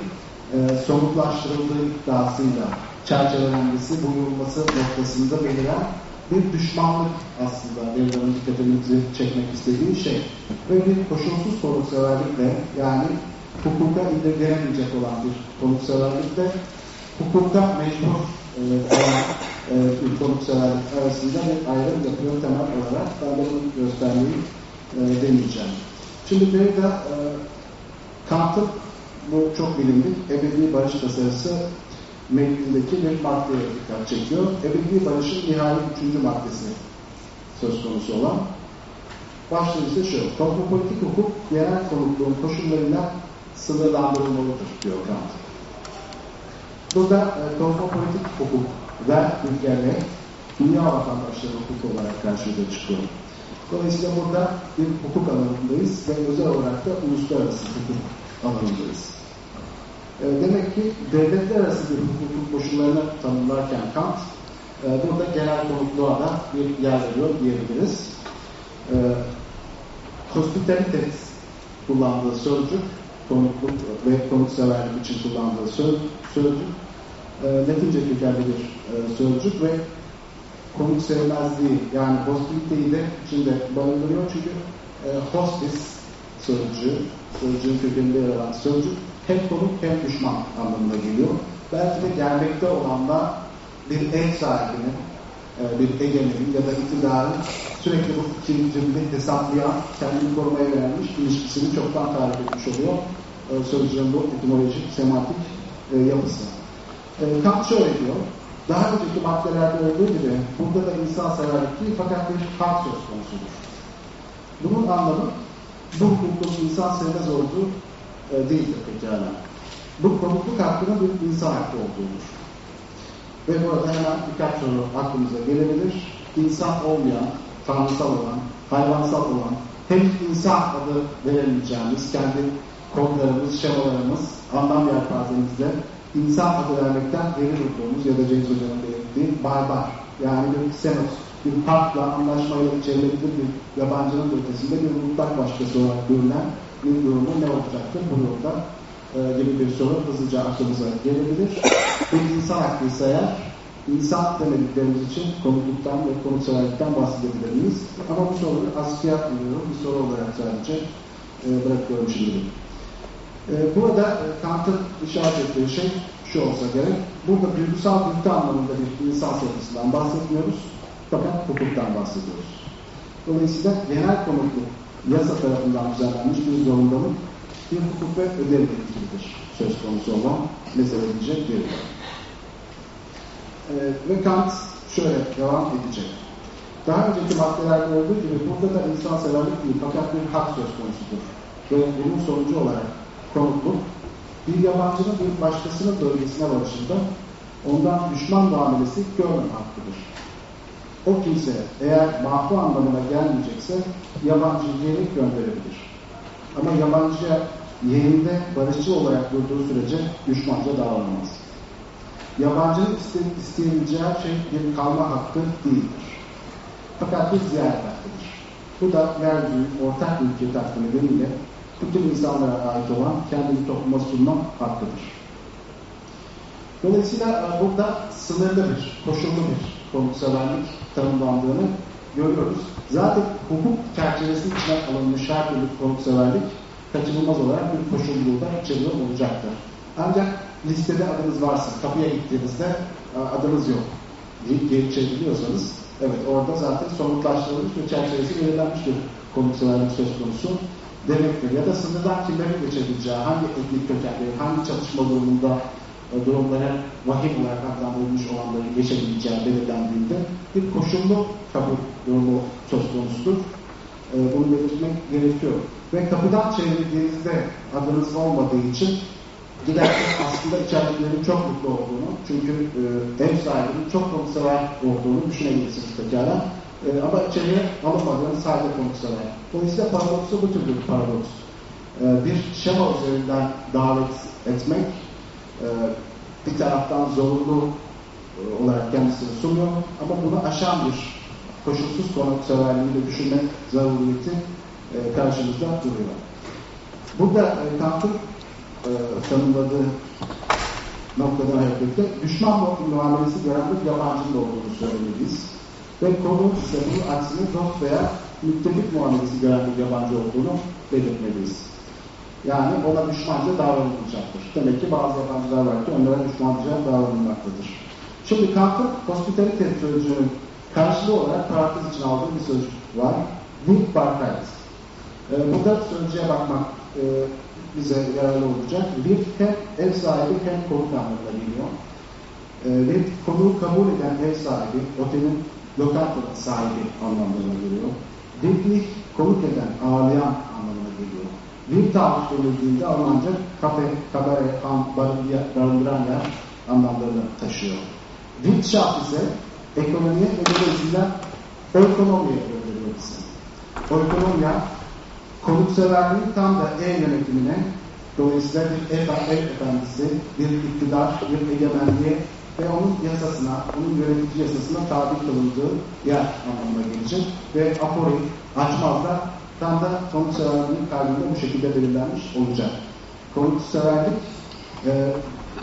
e, somutlaştırıldığı iddiasıyla çerçevelenmesi, buyurulması noktasında beliren bir düşmanlık aslında devlerin dikkatimizi çekmek istediği şey. Ve bir koşulsuz konukseverlikle yani hukuka indirgenemeyecek olan bir konukseverlikle hukuka mecbur e, olan e, bir konukseverlik arasında bir ayrım yapıyor temel olarak. Ben de bunu göstermeyi e, deneyeceğim. Şimdi bir de e, Kant'ın bu çok bilindik ebedi barış tasarısı metnindeki bir maddeye dikkat çekiyor. Ebedi barışın nihai üçüncü maddesi söz konusu olan. Başlığı ise şu, kozmopolitik hukuk yerel konukluğun koşullarıyla sınırlandırılmalıdır diyor Kant. Burada e, kozmopolitik hukuk ve ülkelerle dünya vatandaşları hukuk olarak karşımıza çıkıyor. Dolayısıyla burada bir hukuk alanındayız ve özel olarak da uluslararası hukuk alanındayız. E, demek ki devletler arası bir hukuk koşullarını tanımlarken Kant e, burada genel konukluğa da bir yer veriyor diyebiliriz. E, hospitalitet kullandığı sözcük konukluk ve konukseverlik için kullandığı söz, sözcük e, Latince kökenli bir e, sözcük ve konuk sevmezliği yani hospitality'yi de içinde barındırıyor çünkü e, hospice sözcüğü, sözcüğün kökeninde yer alan sözcük hem konuk hem düşman anlamına geliyor. Belki de gelmekte olanla bir ev sahibinin, e, bir egemenin ya da iktidarın sürekli bu ikinciliği hesaplayan, kendini korumaya verilmiş ilişkisini çoktan tarif etmiş oluyor. E, sözcüğün bu etimolojik, semantik e, yapısı. Kant şöyle diyor, daha önceki maddelerde olduğu gibi burada da insan severlik değil fakat bir hak söz konusudur. Bunun anlamı bu hukukun insan sevmez olduğu e, değildir pekala. Bu konukluk hakkının bir insan hakkı olduğudur. Ve burada hemen birkaç soru aklımıza gelebilir. İnsan olmayan, tanrısal olan, hayvansal olan, hem insan adı veremeyeceğimiz, kendi kodlarımız, şemalarımız, anlam yelpazemizle insan adı vermekten geri durduğumuz ya da Cengiz Hoca'nın belirttiği barbar, yani bir xenos, bir parkla, anlaşmayla içerilebilir bir yabancının ötesinde bir mutlak başkası olarak görülen bir durumu ne olacaktır bu yolda e, gibi bir soru hızlıca aklımıza gelebilir. Bir insan hakkıysa eğer insan demediklerimiz için konukluktan ve konukseverlikten bahsedebilir miyiz? Ama bu soruyu askıya buluyorum. Bir soru olarak sadece e, bırakıyorum şimdi. E, burada e, Kant'ın işaret ettiği şey şu olsa gerek. Burada duygusal dürtü anlamında bir insan sevgisinden bahsetmiyoruz. Fakat hukuktan bahsediyoruz. Dolayısıyla genel konukluk yasa tarafından düzenlenmiş bir zorunluluk bir hukuk ve ödev ilgilidir söz konusu olan mesele diyecek bir ee, ve Kant şöyle devam edecek. Daha önceki maddelerde olduğu gibi burada da insan severlik değil fakat bir hak söz konusudur. Ve bunun sonucu olarak konukluk bir yabancının bir başkasının bölgesine varışında ondan düşman muamelesi görme hakkıdır. O kimse eğer mahvu anlamına gelmeyecekse yabancı yeğenlik gönderebilir. Ama yabancıya yeğeninde barışçı olarak durduğu sürece düşmanca davranamaz. Yabancının iste, isteyebileceği şey bir kalma hakkı değildir. Fakat bir ziyaret hakkıdır. Bu da yeryüzünün ortak ülke hakkı nedeniyle bütün insanlara ait olan kendini topluma sunma hakkıdır. Dolayısıyla e, burada sınırlı bir, koşullu bir konukseverlik tanımlandığını görüyoruz. Zaten hukuk çerçevesi içine alınmış her türlü konukseverlik kaçınılmaz olarak bir koşulluğu da içeriyor olacaktır. Ancak listede adınız varsa, kapıya gittiğinizde e, adınız yok deyip geri çevriliyorsanız, evet orada zaten somutlaştırılmış ve çerçevesi belirlenmiş bir konukseverlik söz konusu demektir. Ya da sınırdan kimlerin geçebileceği, hangi etnik kökenleri, hangi çatışma durumunda durumlara vahim olarak adlandırılmış olanların geçebileceği belirlendiğinde bir koşullu kabul durumu söz konusudur. E, bunu belirtmek gerekiyor. Ve kapıdan çevrildiğinizde adınız olmadığı için giderken aslında içeridekilerin çok mutlu olduğunu, çünkü e, ev sahibinin çok konuksever olduğunu düşünebilirsiniz pekala. E, ama içeriye alınmadığını sadece konuksever. Dolayısıyla paradoksu bu tür bir paradoks. E, bir şema üzerinden davet etmek, e, bir taraftan zorunlu e, olarak kendisini sunuyor ama bunu aşan bir koşulsuz konukseverliği düşünmek zaruriyeti e, karşımızda duruyor. Burada e, Kant'ın e, tanımladığı noktadan hareketle düşman muamelesi gören bir yabancının olduğunu söylemeliyiz. Ve konu ise bunun aksine dost veya müttefik muamelesi gören bir yabancı olduğunu belirtmeliyiz. Yani ona düşmanca davranılacaktır. Demek ki bazı yabancılar var ki onlara düşmanca davranılmaktadır. Şimdi Kant'ın hospitalite sözcüğünün karşılığı olarak parantez için aldığı bir sözcük var. Wind Barkayt. Ee, burada sözcüğe bakmak e, bize yararlı olacak. Bir hem ev sahibi hem konuk anlamına geliyor. Ee, bir konuğu kabul eden ev sahibi, otelin lokantanın sahibi anlamına geliyor. Bir konuk eden, ağırlayan anlamına geliyor. Tavuk denildiğinde Almanca kafe, kabare, han, barındıran yer anlamlarını taşıyor. Wirtschaft ise ekonomiye ve dolayısıyla ekonomiye gönderiyor bizi. Ekonomiya konukseverliğin tam da ev yönetimine dolayısıyla bir ev, ev efendisi, bir iktidar, bir egemenliğe ve onun yasasına, onun yönetici yasasına tabi kılındığı yer anlamına gelecek. Ve apori, açmazda tam da konukseverliğin kalbinde bu şekilde belirlenmiş olacak. Konukseverlik e,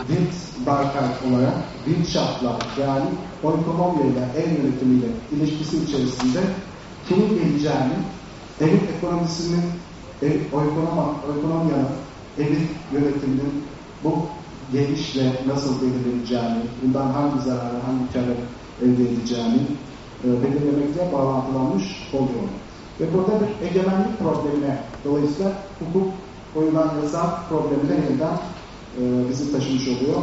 Wind Barkayt olarak Wirtschaft'la yani oikonomya ile ev yönetimiyle ilişkisi içerisinde kimin geleceğini, evin ekonomisinin, ev, oikonoma, oikonomyanın, evin yönetiminin bu gelişle nasıl belirleneceğini, bundan hangi zararı, hangi karı elde edeceğini e, belirlemekle bağlantılanmış oluyor. Ve burada bir egemenlik problemine, dolayısıyla hukuk koyulan yasa problemine yeniden e, bizi taşımış oluyor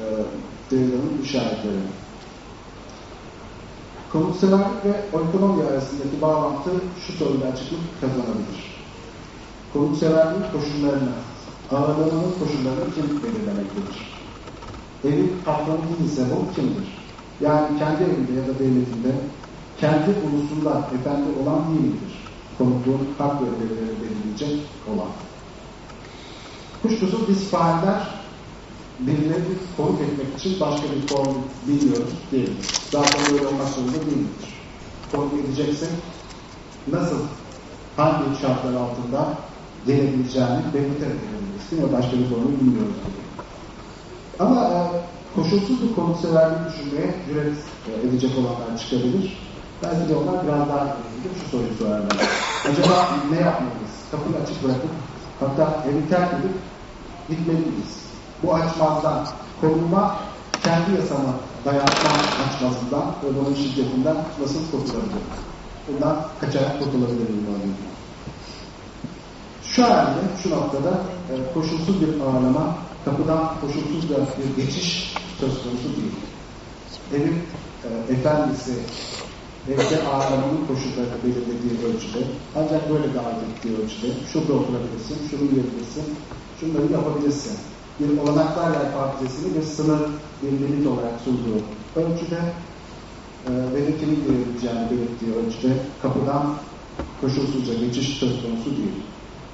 e, Derrida'nın işaretleri. Konukseverlik ve ekonomi arasındaki bağlantı şu soruyla açıklık kazanabilir. Konukseverliğin koşullarını, ağırlığının koşullarını kim belirlemektedir? Evin patronu değilse bu kimdir? Yani kendi evinde ya da devletinde kendi ulusunda efendi olan değil midir? Konukluğun hak ve ödevleri belirleyecek olan. Kuşkusuz biz faaller birileri konuk etmek için başka bir form bilmiyoruz değiliz. Zaten böyle olmak zorunda değildir. Konuk edeceksin nasıl, hangi şartlar altında gelebileceğini belirterek gelebilirsin ya başka bir formu bilmiyoruz. Ama e, koşulsuz bir konukseverliği düşünmeye cüret e, edecek olanlar çıkabilir. Belki de onlar biraz daha ilgili şu soruyu sorarlar. Acaba ne yapmalıyız? Kapıyı açık bırakıp hatta evi terk edip gitmeliyiz. Bu açmazdan, konuma kendi yasama dayatma açmazından ve bunun şiddetinden nasıl kurtulabilir? Bundan kaçarak kurtulabilir miyim? Şu halde, şu noktada e, koşulsuz bir ağırlama, kapıdan koşulsuz bir geçiş söz konusu değil. Evin e, efendisi evde ağırlamanın koşullarını belirlediği ölçüde, ancak böyle davet ettiği ölçüde, şurada oturabilirsin, şunu yiyebilirsin, şunları yapabilirsin bir olanaklar yelpazesini bir sınır, bir limit olarak sunduğu ölçüde e, ve kimin girebileceğini belirttiği ölçüde kapıdan koşulsuzca geçiş söz konusu değil.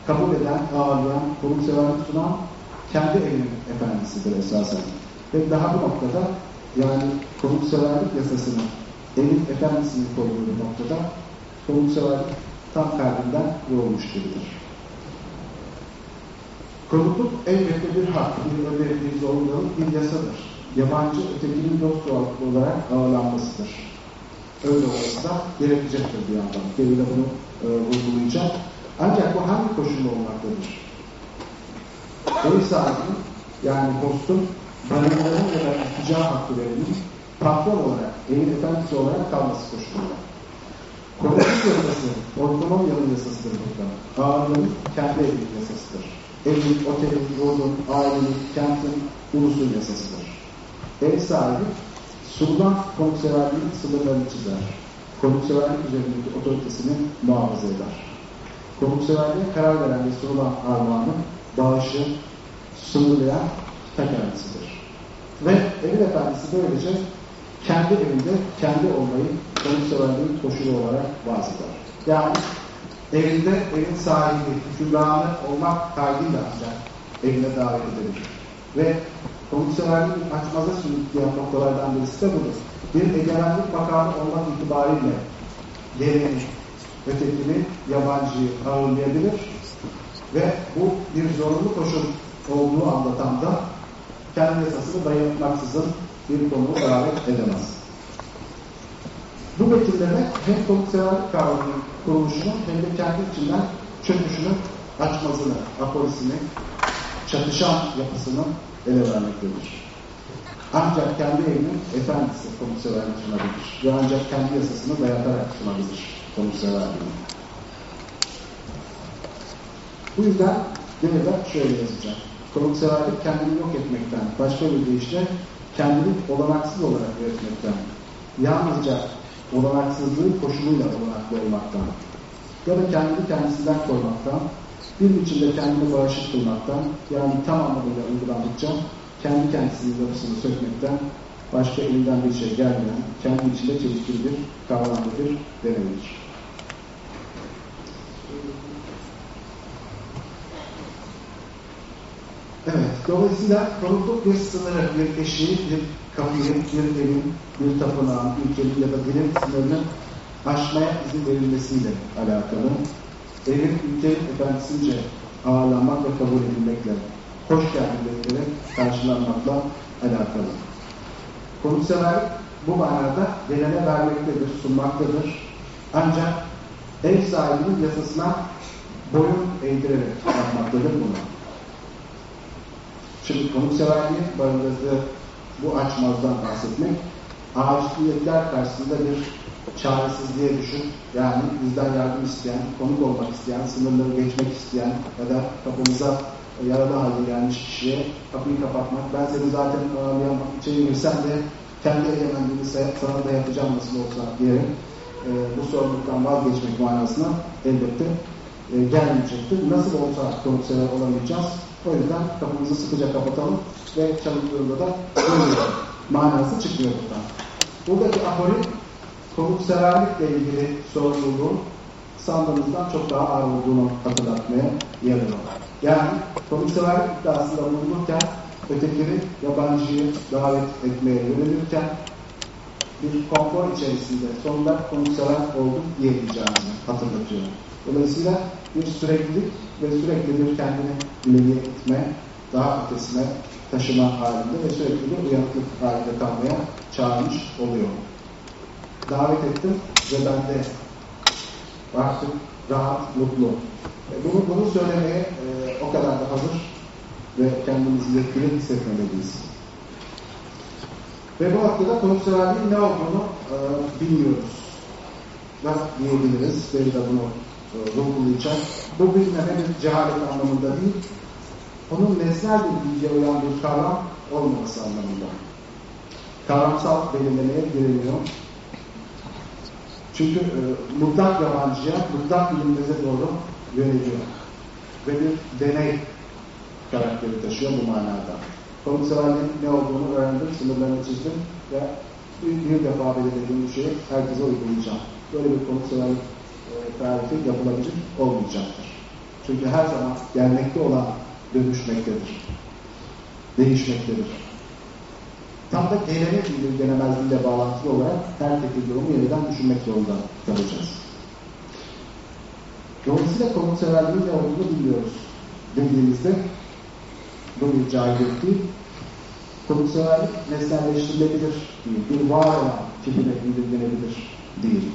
Kabul eden, ağırlayan, konukseverlik sunan kendi evinin efendisidir esasen. Ve daha bu noktada yani konukseverlik yasasının evin efendisini koruduğu noktada konukseverlik tam kalbinden vurulmuş gibidir. Konukluk elbette bir hak, bir ödev, bir zorunluluk, bir yasadır. Yabancı ötekinin dost olarak ağırlanmasıdır. Öyle olsa da gerekecektir bir yandan. Geri de bunu e, vurgulayacak. Ancak bu hangi koşulda olmaktadır? Ev sahibinin yani postun barınmaların ya da iltica hakkı verilir, patron olarak, evin efendisi olarak kalması koşulunda. Konukluk yasası, ortonomyanın yasasıdır burada. Ağırlığın kendi evinin yasasıdır. Evin, otelin, yolun, ailenin, kentin, ulusun yasasıdır. Ev sahibi sunulan konukseverliğin sınırlarını çizer. Konukseverlik üzerindeki otoritesini muhafaza eder. Konukseverliğe karar veren ve sunulan armağanın bağışı sınırlayan ta kendisidir. Ve evin efendisi böylece kendi evinde kendi olmayı konukseverliğin koşulu olarak vaz eder. Yani evinde evin sahibi, hükümranı olmak kaydıyla ancak evine davet edilir. Ve konukseverliğin açmaza sürükleyen noktalardan birisi de budur. Bir egemenlik makamı olmak itibariyle yerini, ötekini, yabancıyı ağırlayabilir ve bu bir zorunlu koşul olduğu anlatan da kendi yasasını dayatmaksızın bir konuyu davet edemez. Bu betimleme hem konukseverlik kavramının kuruluşunu hem de kendi içinden çöküşünü, açmazını, apolisini, çatışan yapısını ele vermektedir. Ancak kendi evinin efendisi konukseverlik sunabilir ve ancak kendi yasasını dayatarak sunabilir konukseverliğini. Bu yüzden gene de şöyle yazacağım. Konukseverlik kendini yok etmekten, başka bir deyişle kendini olanaksız olarak üretmekten, yalnızca olanaksızlığı koşuluyla olanaklı olmaktan ya da kendini kendisinden koymaktan, bir biçimde kendini bağışık kılmaktan, yani tam anlamıyla uygulandıkça kendi kendisinin yapısını sökmekten başka elinden bir şey gelmeyen, kendi içinde çelişkili bir kavramlı bir deneyimdir. Evet, dolayısıyla konukluk bir sınırı, bir eşiği, bir kapıyı, bir evin, bir tapınağın, ülkenin ya da dilin sınırını aşmaya izin verilmesiyle alakalı. Evin ülkenin efendisince ağırlanmak ve kabul edilmekle, hoş geldin beklerek karşılanmakla alakalı. Konukseverlik bu manada gelene vermektedir, sunmaktadır. Ancak ev sahibinin yasasına boyun eğdirerek yapmaktadır bunu. Şimdi konukseverliğin barındırdığı bu açmazdan bahsetmek, aciliyetler karşısında bir çaresizliğe düşün. Yani bizden yardım isteyen, konuk olmak isteyen, sınırları geçmek isteyen ya da kapımıza yaralı halde gelmiş kişiye kapıyı kapatmak. Ben seni zaten ağırlayamak girsem de kendi egemenliğini sana da yapacağım nasıl olsa diyerek e, bu sorumluluktan vazgeçmek manasına elbette e, gelmeyecektir. Nasıl olsa konuksever olamayacağız. O yüzden kapımızı sıkıca kapatalım ve çalıştığında da manası çıkıyor buradan. Buradaki afori konukseverlikle ilgili sorumluluğun sandığımızdan çok daha ağır olduğunu hatırlatmaya yarıyor. Yani konukseverlik iddiasında bulunurken ötekini yabancıyı davet etmeye yönelirken bir konfor içerisinde sonunda konuksever olduk diyemeyeceğimizi hatırlatıyor. Dolayısıyla bir süreklilik ve sürekli bir kendini ileriye gitme, daha ötesine taşıma halinde ve sürekli bir uyanıklık halinde kalmaya çağırmış oluyor. Davet ettim ve ben de artık rahat, mutlu. E bunu, bunu söylemeye e, o kadar da hazır ve kendimizi yetkili hissetmemeliyiz. Ve bu noktada konukseverliğin ne olduğunu e, bilmiyoruz. Nasıl diyebiliriz? Beri de bunu vurgulayacak. Bu bilmeme bir cehalet anlamında değil, onun nesnel bir bilgiye uyan bir kavram olmaması anlamında. Kavramsal belirlemeye giriliyor. Çünkü e, mutlak yabancıya, mutlak bilinmeze doğru yöneliyor. Ve bir deney karakteri taşıyor bu manada. Konukseverliğin ne olduğunu öğrendim, sınırlarını çizdim ve bir, bir defa belirlediğim bir şeyi herkese uygulayacağım. Böyle bir konukseverlik tarifi yapılabilir olmayacaktır. Çünkü her zaman gelmekte olan dönüşmektedir. Değişmektedir. Tam da gelene indirgenemezliğiyle bağlantılı olarak her tekil durumu yeniden düşünmek zorunda kalacağız. Dolayısıyla konukseverliğin ne olduğunu biliyoruz. Dediğimizde bir cahillik değil, konukseverlik nesnelleştirilebilir değil, bir var olan tipine indirgenebilir değil.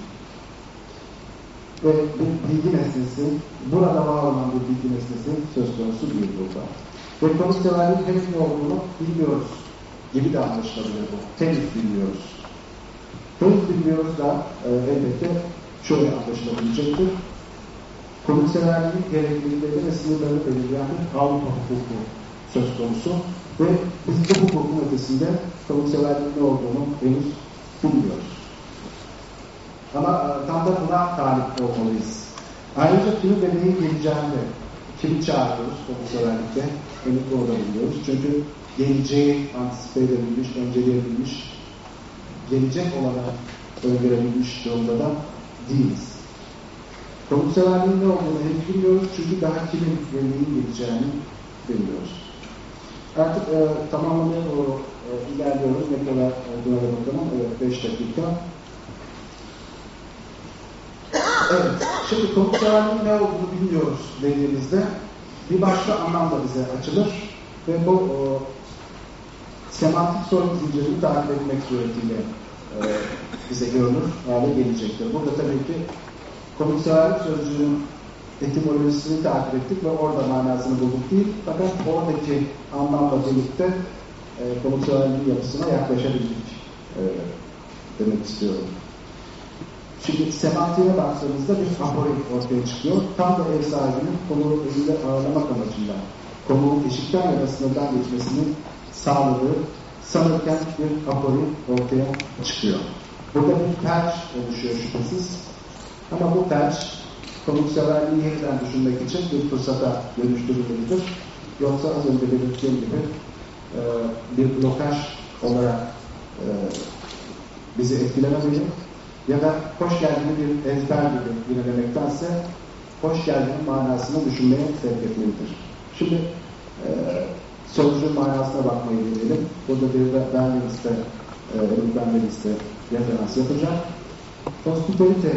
Ve bir bilgi nesnesi, burada var olan bir bilgi nesnesi söz konusu değil burada. Ve konukseverliğin henüz ne olduğunu bilmiyoruz gibi de anlaşılabilir bu. Henüz bilmiyoruz. Henüz bilmiyoruz da e, elbette şöyle anlaşılabilecektir. Konukseverliğin gereklilikleri ve sınırları belirleyen bir Avrupa hukuku söz konusu ve biz bu hukukun ötesinde konukseverliğin ne olduğunu henüz bilmiyoruz. Ama e, tam da buna talip olmalıyız. Ayrıca kimi ve neyin geleceğini de kimi çağırıyoruz konukseverlikte henüz orada biliyoruz. Çünkü geleceği antisipe edebilmiş, önceleyebilmiş, gelecek olarak öngörebilmiş durumda da değiliz. Konukseverliğin ne olduğunu henüz bilmiyoruz çünkü daha kimin ve neyin geleceğini bilmiyoruz. Artık e, tamamlamaya doğru e, ilerliyoruz. Ne kadar olduğuna da bakalım. Evet, 5 dakika. Evet, şimdi konukseverliğin ne olduğunu bilmiyoruz dediğimizde bir başka anlam da bize açılır ve bu o, semantik sorun zincirini takip etmek suretiyle e, bize görünür hale gelecektir. Burada tabii ki konukseverlik sözcüğünün etimolojisini takip ettik ve orada manasını bulduk değil. Fakat oradaki anlamla birlikte e, konukseverliğin yapısına yaklaşabildik e, demek istiyorum. Şimdi semantiğe baktığımızda bir apori ortaya çıkıyor. Tam da ev sahibinin konuğu elinde ağırlamak amacıyla konuğun eşikten ya da sınırdan geçmesini sağladığı sanırken bir apori ortaya çıkıyor. Burada bir perç oluşuyor şüphesiz. Ama bu perç konukseverliği yeniden düşünmek için bir fırsata dönüştürülmelidir. Yoksa az önce belirttiğim gibi e, bir blokaj olarak e, bizi etkilememeli ya da hoş geldini bir ezber gibi yine hoş geldinin manasını düşünmeye sevk etmelidir. Şimdi e, sözcüğün manasına bakmayı deneyelim. Burada bir de ben liste, e, ben liste referans yapacağım. Hospitalite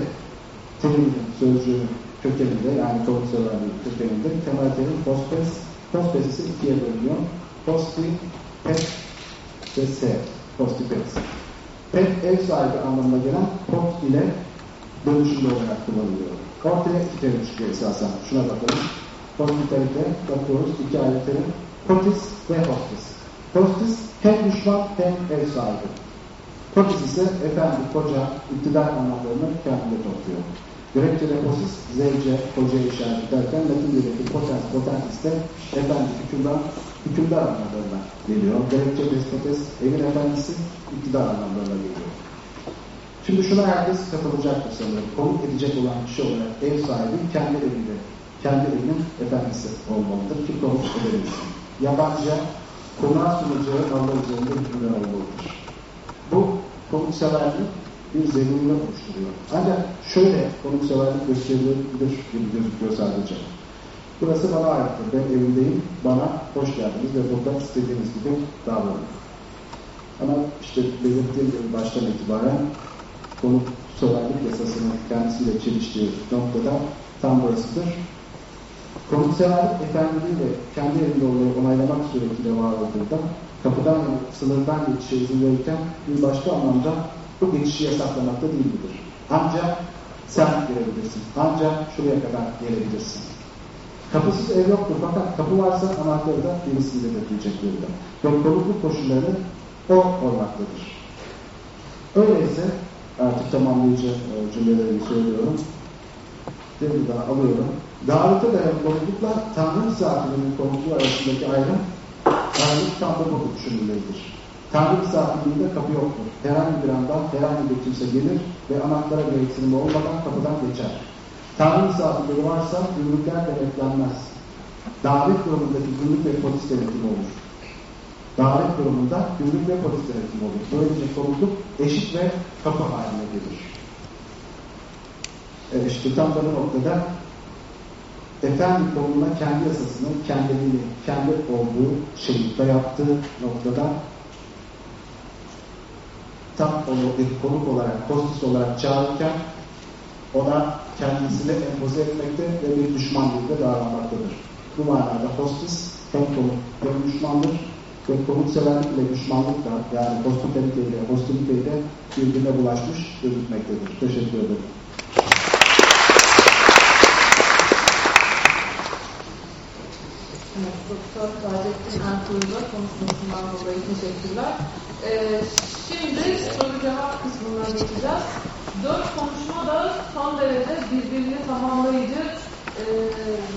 teriminin sözcüğünün kökeninde yani konukseverliği kökeninde temel terim hospes, hospes ikiye bölünüyor. Hospi, pet ve se, hospipes. Pet ev sahibi anlamına gelen pot ile dönüşümlü olarak kullanılıyor. Ortaya iki terim çıkıyor esasen. Şuna bakalım. Hospitalite, bakıyoruz iki ayrı terim. Potis ve hostis. Hostis hem düşman hem ev sahibi. Potis ise efendi, koca, iktidar anlamlarını kendine topluyor. Gerekçede posis, zevce, kocaya işaret ederken Latincedeki potens, potentis de efendi, hükümdar, hükümdar anlamlarına geliyor. Gerekçe despotes, evin efendisi, iktidar anlamlarına geliyor. Şimdi şuna herkes katılacaktır sanırım. Konuk edecek olan kişi olarak ev sahibi kendi evinde, kendi evinin efendisi olmalıdır ki konuk edebilsin. Yabancı, konağa sunacağı mallar üzerinde hükümler olmalıdır. Bu konukseverlik bir zeminini oluşturuyor. Ancak şöyle konukseverlik gösterilebilir gibi gözüküyor sadece. Burası bana aittir. Ben evimdeyim. Bana hoş geldiniz ve burada istediğiniz gibi davranın. Ama işte belirttiğim gibi baştan itibaren konukseverlik yasasının kendisiyle çeliştiği noktada tam burasıdır. Konukseverlik efendiliği ve kendi evinde olayı onaylamak suretiyle var olduğunda kapıdan sınırdan geçişe izin verirken bir başka anlamda bu geçişi yasaklamakta değil midir? Ancak sen girebilirsin. Ancak şuraya kadar gelebilirsin. Kapısız ev yoktur fakat kapı varsa anahtarı da birisiyle götürecek yolda. Ve konukluk koşullarını o olmaktadır. Öyleyse artık tamamlayıcı e, cümleleri söylüyorum. Bir daha alıyorum. Davete dayalı konuklukla Tanrı misafirinin konukluğu arasındaki ayrım ayrılık tam da bu düşünülmelidir. Tanrı misafirliğinde kapı yoktur. Herhangi bir anda herhangi bir kimse gelir ve anahtar'a gereksinimi olmadan kapıdan geçer. Tanrı misafirliği varsa gümrükler denetlenmez. davet durumundaki gümrük ve polis denetimi olur. Davet durumunda gümrük ve polis denetimi olur. Böylece konukluk eşit ve kapı haline gelir. E işte tam da bu noktada efendi konumuna kendi yasasını, kendini, kendi olduğu şeyi dayattığı noktada tam bir konuk olarak, hostis olarak çağırırken ona kendisini empoze etmekte ve bir düşman gibi davranmaktadır. Bu manada hostis hem konuk hem düşmandır ve konukseverlik ile düşmanlık da yani hospitalite ile hostilite ile birbirine bulaşmış gözükmektedir. Teşekkür ederim. Evet, Doktor Taceddin Ertuğrul'a konuşmasından dolayı teşekkürler. Ee, şimdi soru cevap kısmına geçeceğiz. Dört konuşma da son derece birbirini tamamlayıcı e,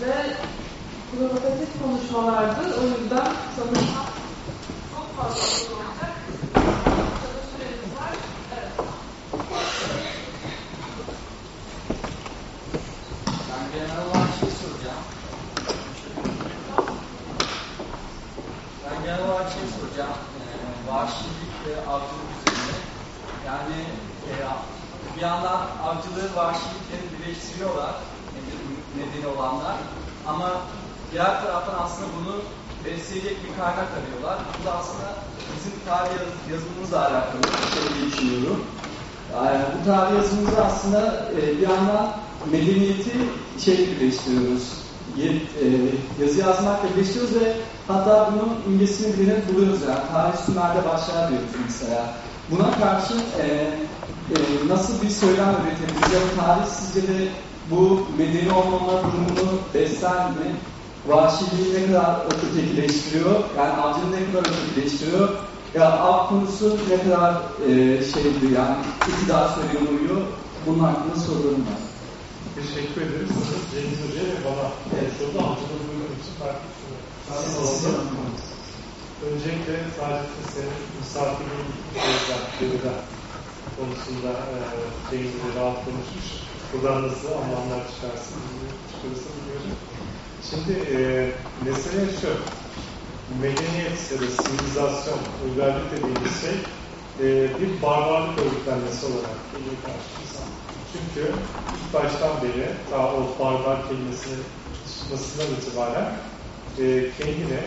ve provokatif konuşmalardı. O yüzden sanırım çok fazla soru olacak. Süremiz var. Ben genel olarak şey soracağım. Ben genel olarak şey soracağım. Ee, vahşilik ve avcılık üzerine. Yani e, bir yandan avcılığı vahşilikleri birleştiriyorlar. Nedeni, olanlar. Ama diğer taraftan aslında bunu besleyecek bir kaynak arıyorlar. Bu da aslında bizim tarih yaz- yazımımızla alakalı bir şey diye düşünüyorum. Yani bu tarih yazımızda aslında e, bir yandan medeniyeti şeyle birleştiriyoruz. E, yazı yazmakla birleştiriyoruz ve hatta bunun imgesini bile buluyoruz yani. Tarih Sümer'de başlar diyoruz mesela. Buna karşı e, e, nasıl bir söylem üretebiliriz? Ya tarih sizce de bu medeni olmama durumunu besler mi? Vahşiliği ne kadar ötekileştiriyor? Yani avcılığı ne kadar ötekileştiriyor? Ya av konusu ne kadar e, şeydi yani iktidar söylüyor uyuyor? Bunun hakkında sorularım var. Teşekkür ederiz. Cengiz Hoca'ya ve bana evet. şurada avcılığı duyduğum için farklı düşünüyorum. Öncelikle sadece senin misafirin gözden, geriden konusunda e, Hoca rahat konuşmuş. Buradan nasıl anlamlar çıkarsın, çıkarırsa bilmiyorum. Şimdi e, mesele şu, medeniyet ya da sivilizasyon, uygarlık dediğimiz şey e, bir barbarlık örgütlenmesi olarak geliyor karşımıza. Çünkü ilk baştan beri ta o barbar kelimesinin çıkmasından itibaren e, kendine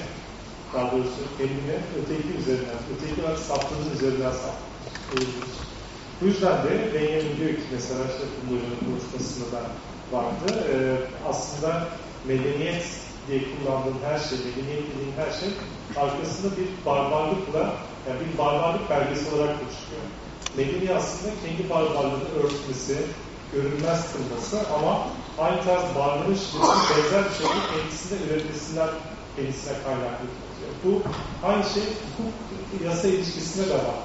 daha doğrusu kendine öteki üzerinden, öteki olarak saptığının üzerinden saptırmış. Bu yüzden de Benjamin diyor mesela işte Kundur'un konuşmasında da vardı. E, aslında medeniyet diye kullandığım her şey, medeniyet dediğim her şey arkasında bir barbarlıkla, yani bir barbarlık belgesi olarak da çıkıyor. Medeni aslında kendi barbarlığını örtmesi, görünmez kılması ama aynı tarz barbarın şiddetini benzer bir şekilde kendisinde üretmesinden kendisine kaynaklı. Bu aynı şey hukuk yasa ilişkisinde de var.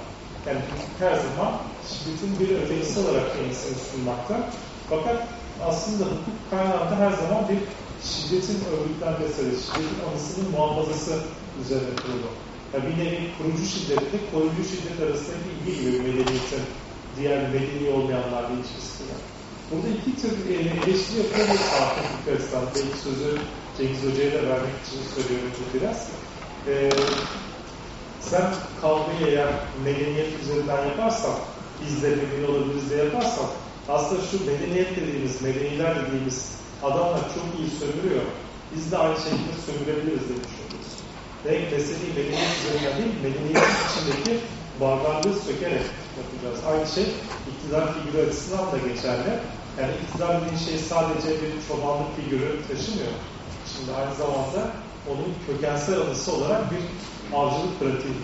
Yani her zaman şiddetin bir ötekisi olarak kendisini sunmakta. Fakat aslında hukuk kaynağında her zaman bir şiddetin örgütlenmesi, şiddetin anısının muhafazası üzerine kurulu. Yani bir nevi kurucu şiddetle koruyucu şiddet arasındaki ilgi gibi medeniyetin diğer medeni olmayanlarla ilişkisi var. Burada iki tür e, eleştiri yapılabilir Fatih Yukaristan. Belki sözü Cengiz Hoca'ya da vermek için söylüyorum bu biraz. Ee, sen kavgayı eğer medeniyet üzerinden yaparsan, biz de medeni olabiliriz de yaparsan, aslında şu medeniyet dediğimiz, medeniler dediğimiz adamlar çok iyi sömürüyor. Biz de aynı şekilde sömürebiliriz diye düşünüyoruz. Ve meseleyi medeniyet üzerinden değil, medeniyetin içindeki barbarlığı sökerek yapacağız. Aynı şey iktidar figürü açısından da geçerli. Yani iktidar dediğin şey sadece bir çobanlık figürü taşımıyor. Şimdi aynı zamanda onun kökensel anısı olarak bir avcılık pratiği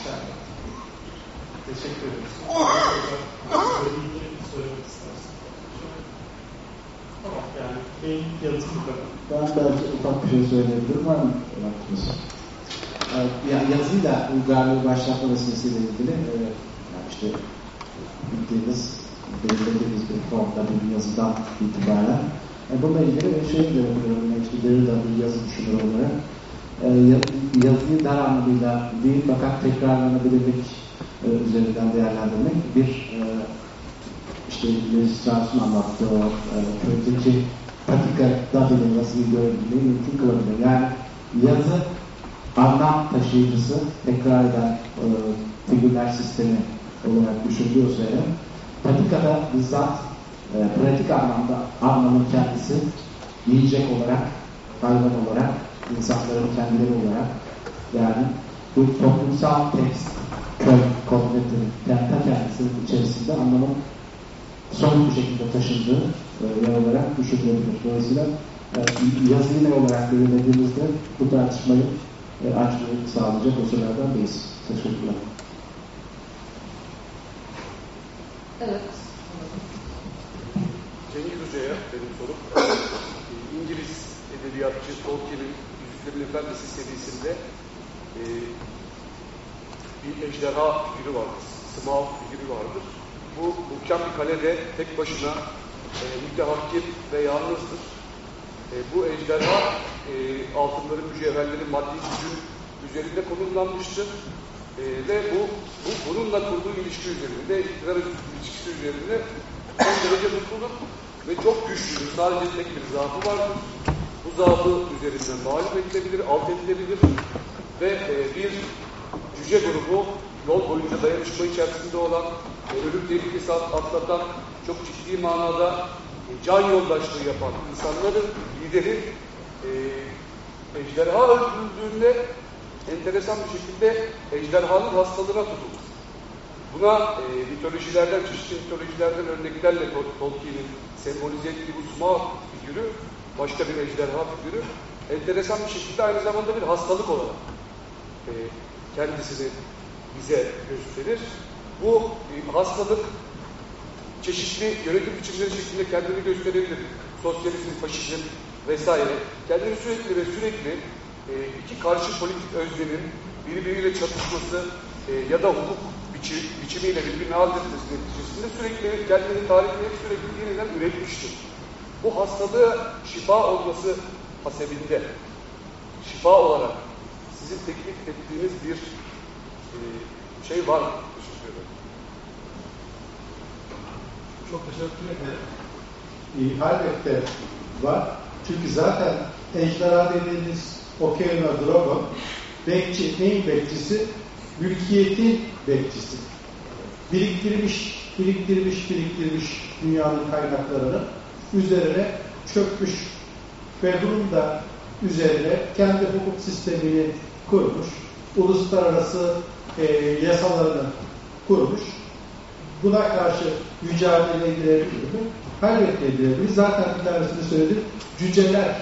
içerli. Teşekkür ederiz. söylemek istersin. Tamam yani benim yanıtım bu kadar. Ben belki ufak bir şey söyleyebilirim. Vaktiniz? Evet, yani yazıyla uygarlığı başlatma meselesiyle ilgili e, yani işte bildiğimiz belirlediğimiz bir formda bir yazıdan itibaren e, bununla ilgili bir şey görüyorum. Yani işte Derrida bir yazı düşünür olarak e, yazıyı dar anlamıyla değil fakat tekrarlanabilirlik üzerinden değerlendirmek bir e, işte Levi Strauss'un anlattığı o e, köydeki patika dahil gibi görebilmeyi mümkün kılabilir. Yani yazı anlam taşıyıcısı tekrar eden e, figürler sistemi olarak düşünülüyorsa eğer, patikada bizzat e, pratik anlamda anlamın kendisi yiyecek olarak, hayvan olarak, insanların kendileri olarak yani bu toplumsal tekst, köy, kognitif, ta kendisinin içerisinde anlamın son bir şekilde taşındığı e, yer olarak düşünülebilir. Dolayısıyla e, yazıyı ne olarak belirlediğimizde bu tartışmayı e, açmayı sağlayacak unsurlardan değiliz. Teşekkürler. Evet. Cengiz Hoca'ya benim sorum. İngiliz edebiyatçı Tolkien'in Yüzüklerin Efendisi serisinde e, bir ejderha figürü vardır. Smaug figürü vardır. Bu muhkem bir kalede tek başına e, mütehakkim ve yalnızdır. E, bu ejderha e, altınların, mücevherlerin, maddi gücün üzerinde konumlanmıştır. E, ve bu, bu bununla kurduğu ilişki üzerinde, iktidar ilişkisi üzerinde son derece mutludur ve çok güçlüdür. Sadece tek bir zaafı vardır. Bu zaafı üzerinden mağlup edilebilir, alt edilebilir ve e, bir cüce grubu yol boyunca dayanışma içerisinde olan, e, ölüm tehlikesi atlatan, çok ciddi manada e, can yoldaşlığı yapan insanların lideri e, ejderha öldürüldüğünde enteresan bir şekilde ejderhanın hastalığına tutulur. Buna e, mitolojilerden, çeşitli mitolojilerden örneklerle Tolkien'in sembolize ettiği bu Smaug figürü, başka bir ejderha figürü, enteresan bir şekilde aynı zamanda bir hastalık olarak e, kendisini bize gösterir. Bu e, hastalık çeşitli yönetim biçimleri şeklinde kendini gösterebilir. Sosyalizm, faşizm vesaire. Kendini sürekli ve sürekli e, iki karşı politik özlemin birbiriyle çatışması e, ya da hukuk biçi, biçimiyle birbirini alt etmesi neticesinde sürekli kendini tarihleyip sürekli yeniden üretmiştir. Bu hastalığı şifa olması hasebinde şifa olarak sizin teklif ettiğiniz bir e, şey var mı? Ederim. Çok teşekkür ederim. Ee, elbette var. Çünkü zaten ejderha dediğiniz Okeana Dragon bekçi, neyin bekçisi? Mülkiyetin bekçisi. Biriktirmiş, biriktirmiş, biriktirmiş dünyanın kaynaklarını üzerine çökmüş ve bunun üzerine kendi hukuk sistemini kurmuş, uluslararası e, yasalarını kurmuş. Buna karşı mücadele edilebilir mi? Elbette edilebilir. Zaten bir tanesini söyledim. Cüceler.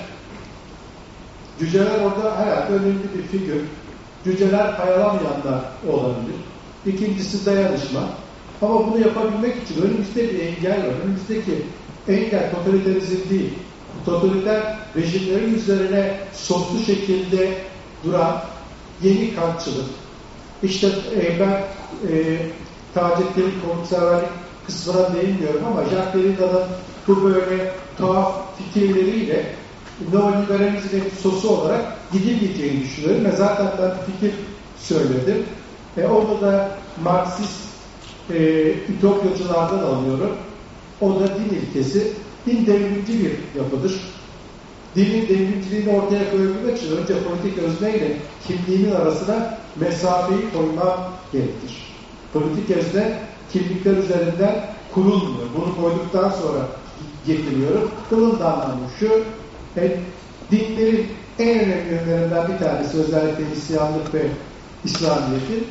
Cüceler orada herhalde önemli bir figür. Cüceler hayalamayanlar olabilir. İkincisi dayanışma. Ama bunu yapabilmek için önümüzde bir engel var. Önümüzdeki engel totaliterizm değil. Totaliter rejimlerin üzerine soslu şekilde duran yeni kantçılık. İşte e, ben e, Taceddin konukseverlik kısmına değinmiyorum ama Jacques Derrida'nın bu böyle tuhaf fikirleriyle neoliberalizmin sosu olarak gidilmeyeceğini düşünüyorum ve zaten ben fikir söyledim. E, orada da Marksist e, ütopyacılardan alıyorum. O da din ilkesi. Din devrimci bir yapıdır. Dinin devrimciliğini ortaya koyabilmek için önce politik özneyle kimliğinin arasına mesafeyi koyma gerekir. Politik özne kimlikler üzerinden kurulmuyor. Bunu koyduktan sonra getiriyorum. Bunun da anlamı şu, e, dinlerin en önemli yönlerinden bir tanesi özellikle Hristiyanlık ve İslamiyet'in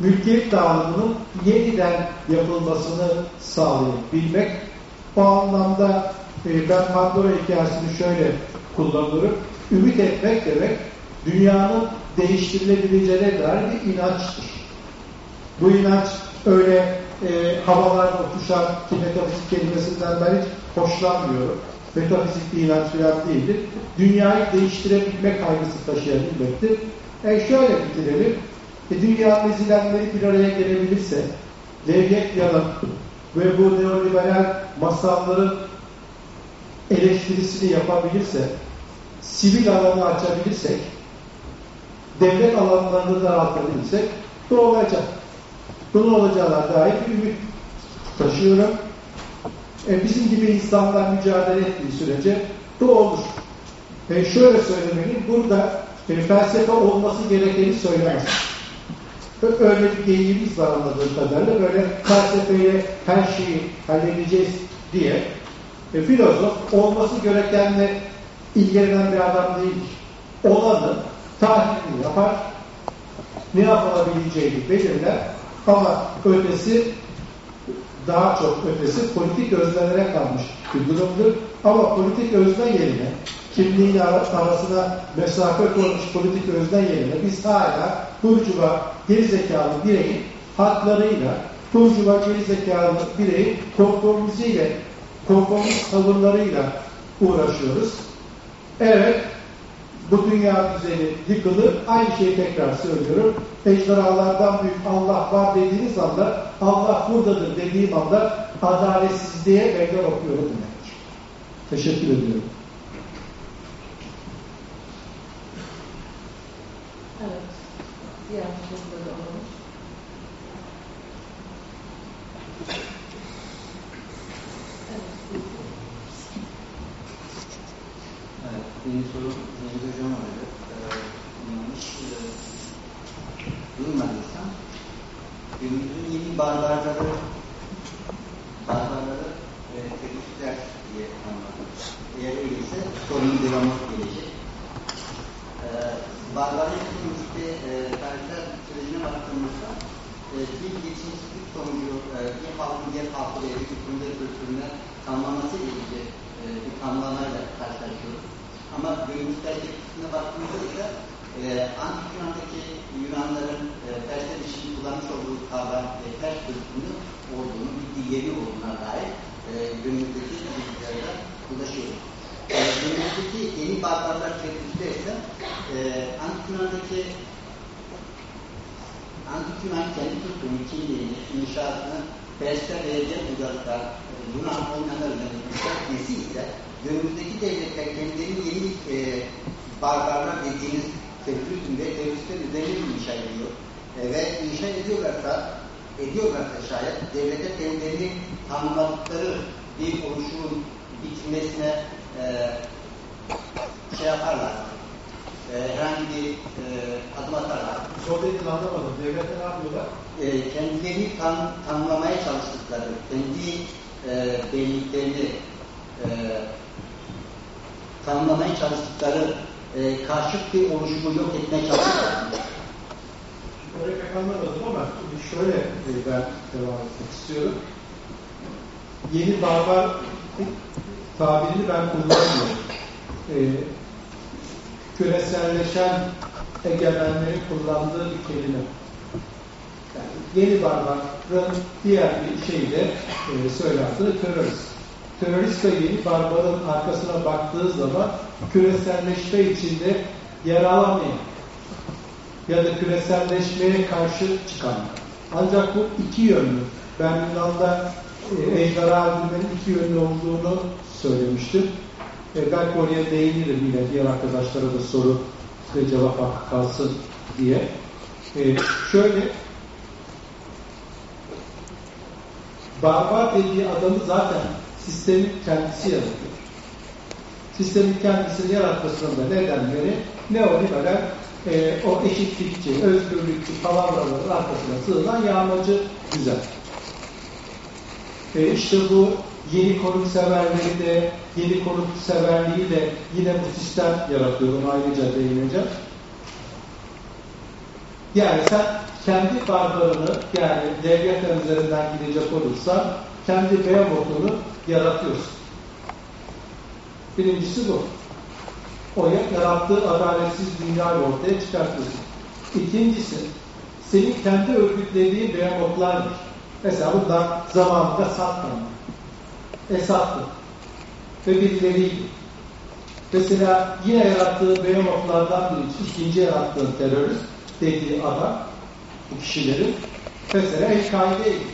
mülkiyet dağılımının yeniden yapılmasını sağlayabilmek. O anlamda e, ben Pandora hikayesini şöyle kullanırım. Ümit etmek demek dünyanın değiştirilebileceğine dair bir inançtır. Bu inanç öyle e, havalarda uçuşan ki metafizik kelimesinden ben hiç hoşlanmıyorum. Metafizik bir inanç falan değildir. Dünyayı değiştirebilme kaygısı taşıyabilmektir. E şöyle bitirelim. E, dünya mezilenleri bir araya gelebilirse, devlet yalan ve bu neoliberal masalların eleştirisini yapabilirse, sivil alanı açabilirsek, devlet alanlarını daraltabilirsek bu olacak. Bunun olacağına dair bir ümit taşıyorum. E, bizim gibi insanlar mücadele ettiği sürece Bu olur. E şöyle söylemeliyim, burada e, felsefe olması gerekeni söylemez. Öyle bir geyiğimiz var anladığım kadarıyla. Böyle felsefeyle her şeyi halledeceğiz diye. E, filozof olması gerekenle ilgilenen bir adam değildir. Olanı tahlilini yapar, ne yapılabileceğini belirler ama ötesi daha çok ötesi politik özlelere kalmış bir durumdur. Ama politik özne yerine kimliğin arasına mesafe koymuş politik özne yerine biz hala burcuva gerizekalı bireyin haklarıyla burcuva gerizekalı bireyin konformiziyle konformist tavırlarıyla uğraşıyoruz. Evet bu dünya düzeni yıkılır. Aynı şeyi tekrar söylüyorum. Ejderhalardan büyük Allah var dediğiniz anda Allah buradadır dediğim anda adaletsizliğe meydan okuyorum demektir. Teşekkür ediyorum. Evet. Diğer soruları alalım. Evet. Evet, benim sorum Cengiz Hocam olacak. Ee, yanlış e, duymadıysam günümüzün yeni barbarları barbarları e, teknikler diye anladım. Eğer öyleyse sorunun devamı gelecek. Ee, barbarlık işte e, tarihsel sürecine baktığımızda e, bir geçimsizlik sonucu e, bir halkın diğer halkı ve kültüründe kültürüne tanımlaması ilgili e, bir karşılaşıyoruz. Ama günümüz perspektifine baktığımızda ise e, antik Yunan'daki Yunanların e, Persler için kullanmış olduğu kavram e, Pers kültürünü olduğunu, bir dilleri olduğuna dair e, günümüzdeki bilgilerle ulaşıyoruz. E, günümüzdeki yeni barbarlar çevresinde ise e, antik Yunan'daki Antik Yunan kendi kültürünü, kimliğini, inşaatını Persler vereceği uygarlıklar, e, Yunan olmayanlar üzerinde ise günümüzdeki devletler kendilerinin yeni e, barbarlar dediğiniz terörizm ve teröristler üzerine inşa ediyor. E, ve inşa ediyorlarsa, ediyorlarsa şayet devlete kendilerini tanımladıkları bir oluşumun bitirmesine e, şey yaparlar. E, herhangi bir e, adım atarlar. Sohbetin anlamadım. Devlete ne yapıyorlar? E, kendilerini tan tanımlamaya çalıştıkları, kendi e, benliklerini e, tanımlamaya çalıştıkları e, karşıt bir oluşumu yok etmeye çalışıyorlar. Orayı pek anlamadım ama şöyle e, ben devam etmek istiyorum. Yeni barbar tabirini ben kullanmıyorum. E, küreselleşen egemenlerin kullandığı bir kelime. Yani yeni barbarın diğer bir şeyi de e, söylendiği terörist. Terörist ve yeni barbarın arkasına baktığı zaman küreselleşme içinde yer alamayan ya da küreselleşmeye karşı çıkan. Ancak bu iki yönlü. Ben Yunan'da e, öldürmenin iki yönlü olduğunu söylemiştim. E, belki oraya değinirim yine diğer arkadaşlara da soru ve cevap hakkı kalsın diye. E, şöyle barbar dediği adamı zaten sistemin kendisi yaratıyor. Sistemin kendisini yaratmasının da nedenleri neoliberal e, o eşitlikçi, özgürlükçü palavraların arkasına sığınan yağmacı düzen. E, işte bu yeni konut severliği de, yeni konut severliği de yine bu sistem yaratıyor. Ayrıca değineceğim. Yani sen kendi barbarını yani devlet üzerinden gidecek olursa kendi beymotunu yaratıyorsun. Birincisi bu. O yarattığı adaletsiz dünyayı ortaya çıkartıyorsun. İkincisi, senin kendi örgütlediğin beymotlardır. Mesela bunlar zamanında Sat'tan. Esat'tı. Ve birileriydi. Mesela yine yarattığı beymotlardan biri, ikinci yarattığı terörist dediği adam, bu kişilerin mesela El-Kaide'ydi.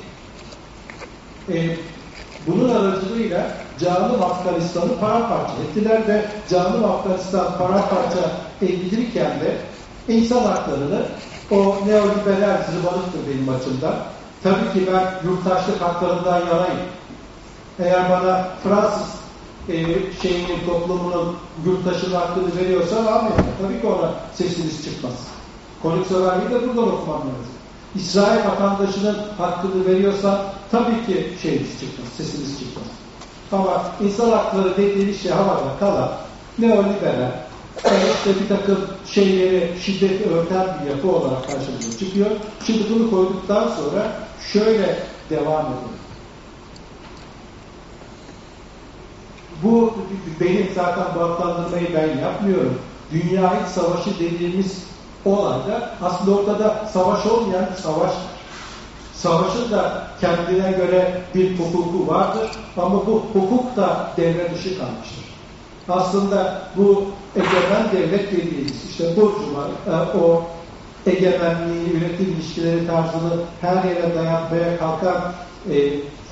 Bunun aracılığıyla canım Afganistan'ı paramparça ettiler ve canım Afganistan paramparça edilirken de insan haklarını o neoliberal zırvalıktır benim açımdan. Tabii ki ben yurttaşlık haklarından yanayım. Eğer bana Fransız e, şeyinin toplumunun yurttaşın hakkını veriyorsa Amerika. Tabii ki ona sesiniz çıkmaz. Konukseverliği de buradan okumam lazım. İsrail vatandaşının hakkını veriyorsa tabii ki şeyimiz çıkmaz, sesimiz çıkmaz. Ama insan hakları dediğimiz şey havada kalan neoliberal, işte bir takım şeyleri şiddeti örten bir yapı olarak karşımıza çıkıyor. Şimdi bunu koyduktan sonra şöyle devam edelim. Bu benim zaten bu ben yapmıyorum. Dünya iç savaşı dediğimiz olayda aslında ortada savaş olmayan savaş var. Savaşın da kendine göre bir hukuku vardır ama bu hukuk da devre dışı kalmıştır. Aslında bu egemen devlet dediğimiz işte Burjuva e, o egemenliği, üretim ilişkileri tarzını her yere dayanmaya kalkan e,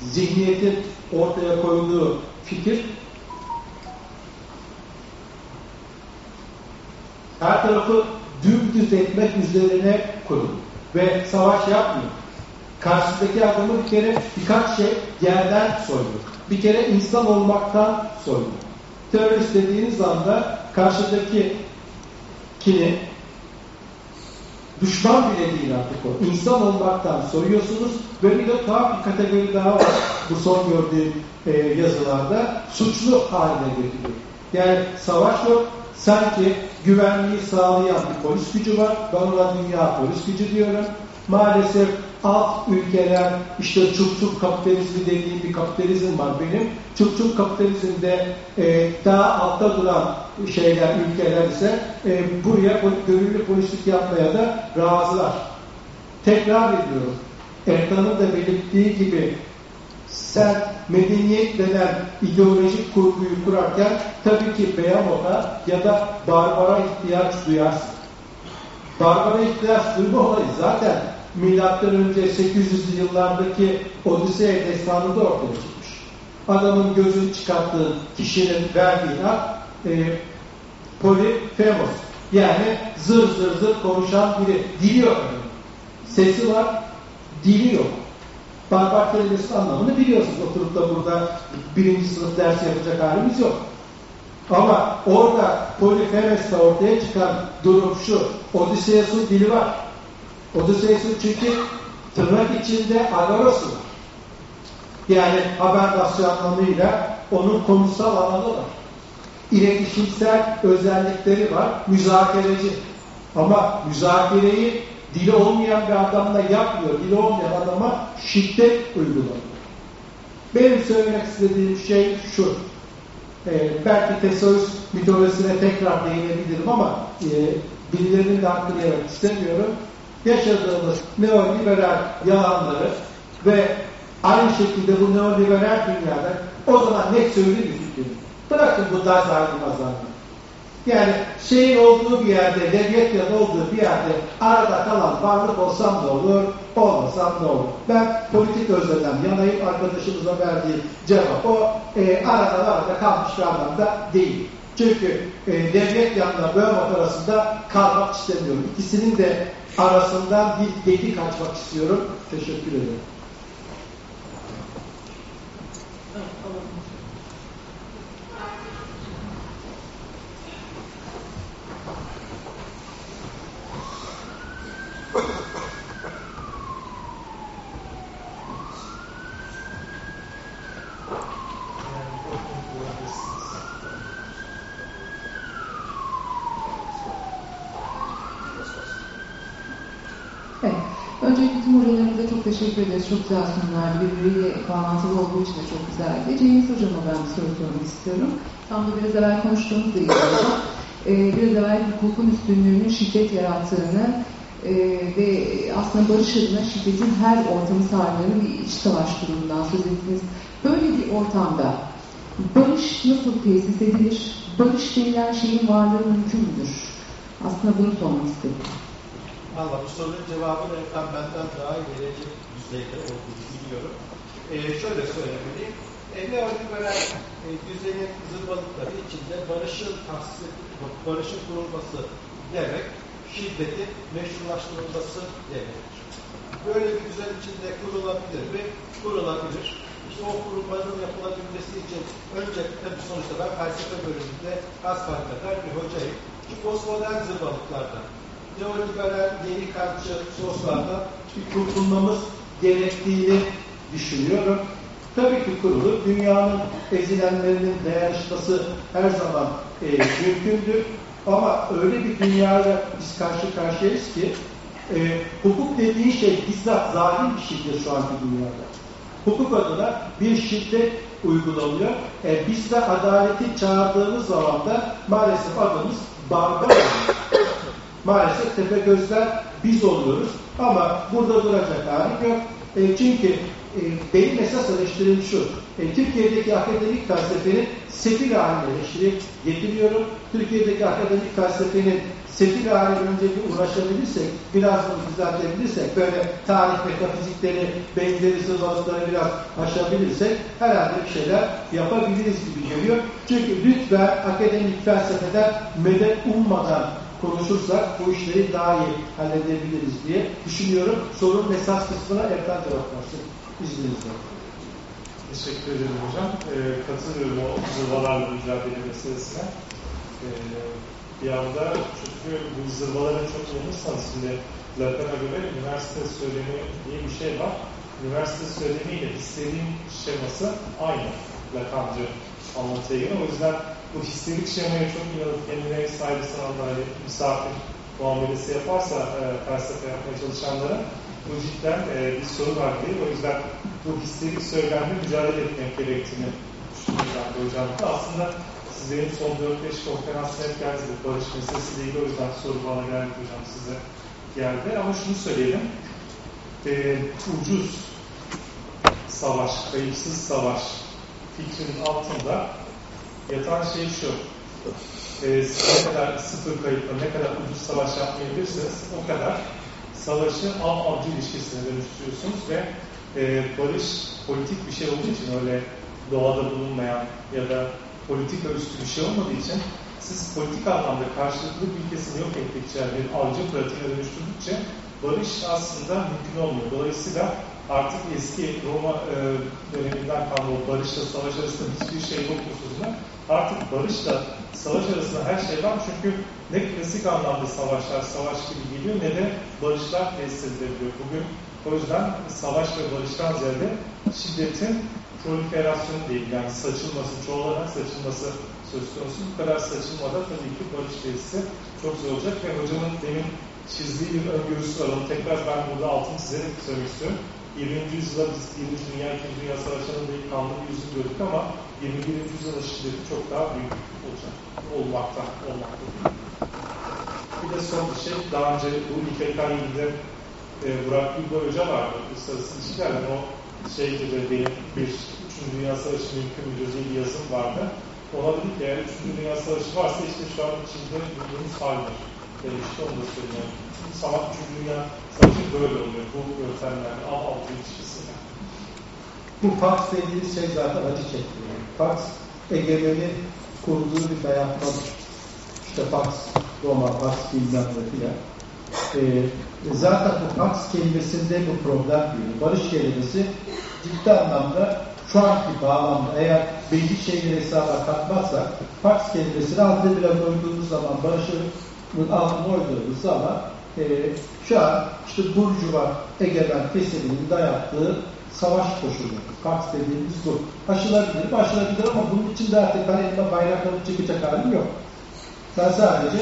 zihniyetin ortaya koyduğu fikir her tarafı dümdüz etmek üzerine kurulu ve savaş yapmıyor. Karşıdaki adamı bir kere birkaç şey yerden soyuyor. Bir kere insan olmaktan soyuyor. Terörist dediğiniz anda karşıdaki kini düşman bile değil artık o. İnsan olmaktan soyuyorsunuz ve bir de tuhaf bir kategori daha var. Bu son gördüğüm e, yazılarda suçlu haline getiriyor. Yani savaş yok, sanki güvenliği sağlayan bir polis gücü var. Ben ona dünya polis gücü diyorum. Maalesef alt ülkeler işte çupçuk kapitalizmi dediğim bir kapitalizm var benim. Çupçuk kapitalizmde e, daha altta duran şeyler, ülkeler ise e, buraya gönüllü polislik yapmaya da razılar. Tekrar ediyorum. Ertan'ın da belirttiği gibi sen medeniyet denen ideolojik kurguyu kurarken tabii ki Beyamo'da ya da Barbara ihtiyaç duyarsın. Barbara ihtiyaç duyma olayı zaten milattan önce 800'lü yıllardaki Odisea destanında ortaya çıkmış. Adamın gözünü çıkarttığı kişinin verdiği ad e, polifemos. Yani zır zır zır konuşan biri. Dili yok. Sesi var, dili yok. Barbar kelimesinin anlamını biliyorsunuz. Oturup da burada birinci sınıf ders yapacak halimiz yok. Ama orada Polifemes'te ortaya çıkan durum şu. Odysseus'un dili var. Odysseus'un çünkü tırnak içinde agarosu var. Yani haberdasyı anlamıyla onun konusal alanı var. İletişimsel özellikleri var. Müzakereci. Ama müzakereyi dili olmayan bir adamla yapmıyor. Dili olmayan adama şiddet uyguluyor. Benim söylemek istediğim şey şu. Ee, belki Teseus mitolojisine tekrar değinebilirim ama e, birilerinin de hakkını yemek istemiyorum. Yaşadığımız neoliberal yalanları ve aynı şekilde bu neoliberal dünyada o zaman net söyleyeyim fikrim. Bırakın bu dar ayrılmazlarını. Yani şeyin olduğu bir yerde, Levyetyan olduğu bir yerde arada kalan varlık olsam da olur, olmasam da olur. Ben politik özlemden yanayım arkadaşımıza verdiği cevap o. E, arada arada kalmış bir anlamda değil. Çünkü e, Levyetyan'la Böhmat arasında kalmak istemiyorum. İkisinin de arasından bir delik açmak istiyorum. Teşekkür ederim. Öncelikle tüm çok teşekkür ederiz. Çok güzel sunumlardı. Birbiriyle bağlantılı olduğu için de çok güzeldi. Cengiz Hocam'a ben bir istiyorum. Tam da biraz evvel konuştuğumuzla ilgili olacak. Ee, biraz evvel hukukun üstünlüğünün şiddet yarattığını e, ve aslında barış adına şiddetin her ortamı sardığını bir iç savaş durumundan söz ettiniz. Böyle bir ortamda barış nasıl tesis edilir? Barış denilen şeyin varlığı mümkün müdür? Aslında bunu sormak istedim. Valla bu sorunun cevabını Erkan benden daha iyi verecek düzeyde olduğunu biliyorum. Ee, şöyle söylemeliyim. E, neoliberal e, düzenin zırvalıkları içinde barışın tahsis barışın kurulması demek şiddeti meşrulaştırılması demektir. Böyle bir düzen içinde kurulabilir mi? Kurulabilir. işte o kurulmanın yapılabilmesi için önce tabii sonuçta ben felsefe bölümünde eder bir hocayım. Şu postmodern zırvalıklardan, neoliberal, yeni kantçı soslardan bir kurtulmamız gerektiğini düşünüyorum. Tabii ki kurulu, dünyanın ezilenlerinin dayanışması her zaman e, mümkündür. Ama öyle bir dünyayla biz karşı karşıyayız ki e, hukuk dediğin şey bizzat zalim bir şeydir şu anki dünyada. Hukuk adına bir şiddet uygulanıyor. E, biz de adaleti çağırdığımız zaman da maalesef adımız barbar Maalesef tepe gözler biz oluyoruz. Ama burada duracak halim yok. E, çünkü e, benim esas eleştirim şu. E, Türkiye'deki akademik felsefenin sefil haline eleştiri getiriyorum. Türkiye'deki akademik felsefenin sefil haline önce bir uğraşabilirsek, biraz bunu düzeltebilirsek, böyle tarih metafizikleri, benzeri sırvalıkları biraz aşabilirsek herhalde bir şeyler yapabiliriz gibi geliyor. Çünkü lütfen akademik felsefeden medet ummadan konuşursak bu işleri daha iyi halledebiliriz diye düşünüyorum. Sorunun esas kısmına Erkan cevap versin. İzninizle. Teşekkür ederim hocam. E, katılıyorum o zırvalarla mücadele meselesine. E, bir anda çünkü bu zırvaların çok yanırsanız şimdi Lacan'a göre üniversite söylemi diye bir şey var. Üniversite söylemiyle istediğim şeması aynı Lacan'cı anlatıya. O yüzden bu histerik şemaya çok inanıp kendine saygısını anlar, hani misafir muamelesi yaparsa e, felsefe yapmaya çalışanlara bu cidden e, bir soru var diye. O yüzden bu histerik söylemle mücadele etmek gerektiğini düşünüyorum hocam. Aslında sizlerin son 4-5 konferansına hep geldi. Barış meselesiyle ilgili o yüzden soru bana geldi hocam size geldi. Ama şunu söyleyelim. E, ucuz savaş, kayıpsız savaş fikrinin altında yatan şey şu. E, ne kadar sıfır kayıpla, ne kadar ucuz savaş yapmayabilirsiniz o kadar savaşı av avcı ilişkisine dönüştürüyorsunuz ve e, barış politik bir şey olduğu için öyle doğada bulunmayan ya da politika üstü bir şey olmadığı için siz politik anlamda karşılıklı bir kesimi yok ettikçe, bir avcı pratiğine dönüştürdükçe barış aslında mümkün olmuyor. Dolayısıyla artık eski Roma e, döneminden kalma o barışla savaş arasında hiçbir şey yok hususunda artık barışla savaş arasında her şey var çünkü ne klasik anlamda savaşlar savaş gibi geliyor ne de barışlar tesis edilebiliyor. Bugün o yüzden savaş ve barıştan ziyade şiddetin proliferasyonu değil yani saçılması, çoğalarak saçılması söz konusu. Bu kadar saçılmada tabii ki barış tesisi çok zor olacak ve hocamın demin çizdiği bir öngörüsü var. Onu tekrar ben burada altını çizerek söylemek istiyorum. 20. yüzyılda biz 1. Dünya, 2. Dünya Savaşı'nın bir kanlı bir yüzü gördük ama 21. yüzyılda şiddeti çok daha büyük olacak. Olmakta, olmakta. Bir de son bir şey, daha önce bu İKK ilgili e, Burak Gülboy Hoca vardı. Yani o şey gibi benim bir 3. Dünya Savaşı mümkün diye bir yazım vardı. Ona dedik ki eğer 3. Dünya Savaşı varsa işte şu an içinde bulunduğumuz haldir. İşte onu da söyleyeyim. Sabah 3. Dünya Savaşı böyle oluyor. Bu yöntemlerle av altı ilişkisiyle. Bu Pax dediğimiz şey zaten acı çektiriyor. Pax egemenin kurduğu bir dayatmadır. İşte Pax Roma, Pax bilmem ne filan. Ee, zaten bu Pax kelimesinde bu problem değil. Barış kelimesi ciddi anlamda şu anki bağlamda eğer belli şeyleri hesaba katmazsak Pax kelimesini altına bile koyduğumuz zaman barışın altına koyduğumuz zaman e, şu an işte Burjuva egemen kesiminin dayattığı savaş koşulu. Pax dediğimiz bu. Aşılabilir, aşılabilir ama bunun için de artık ben elime bayrak alıp çıkacak halim yok. Ben sadece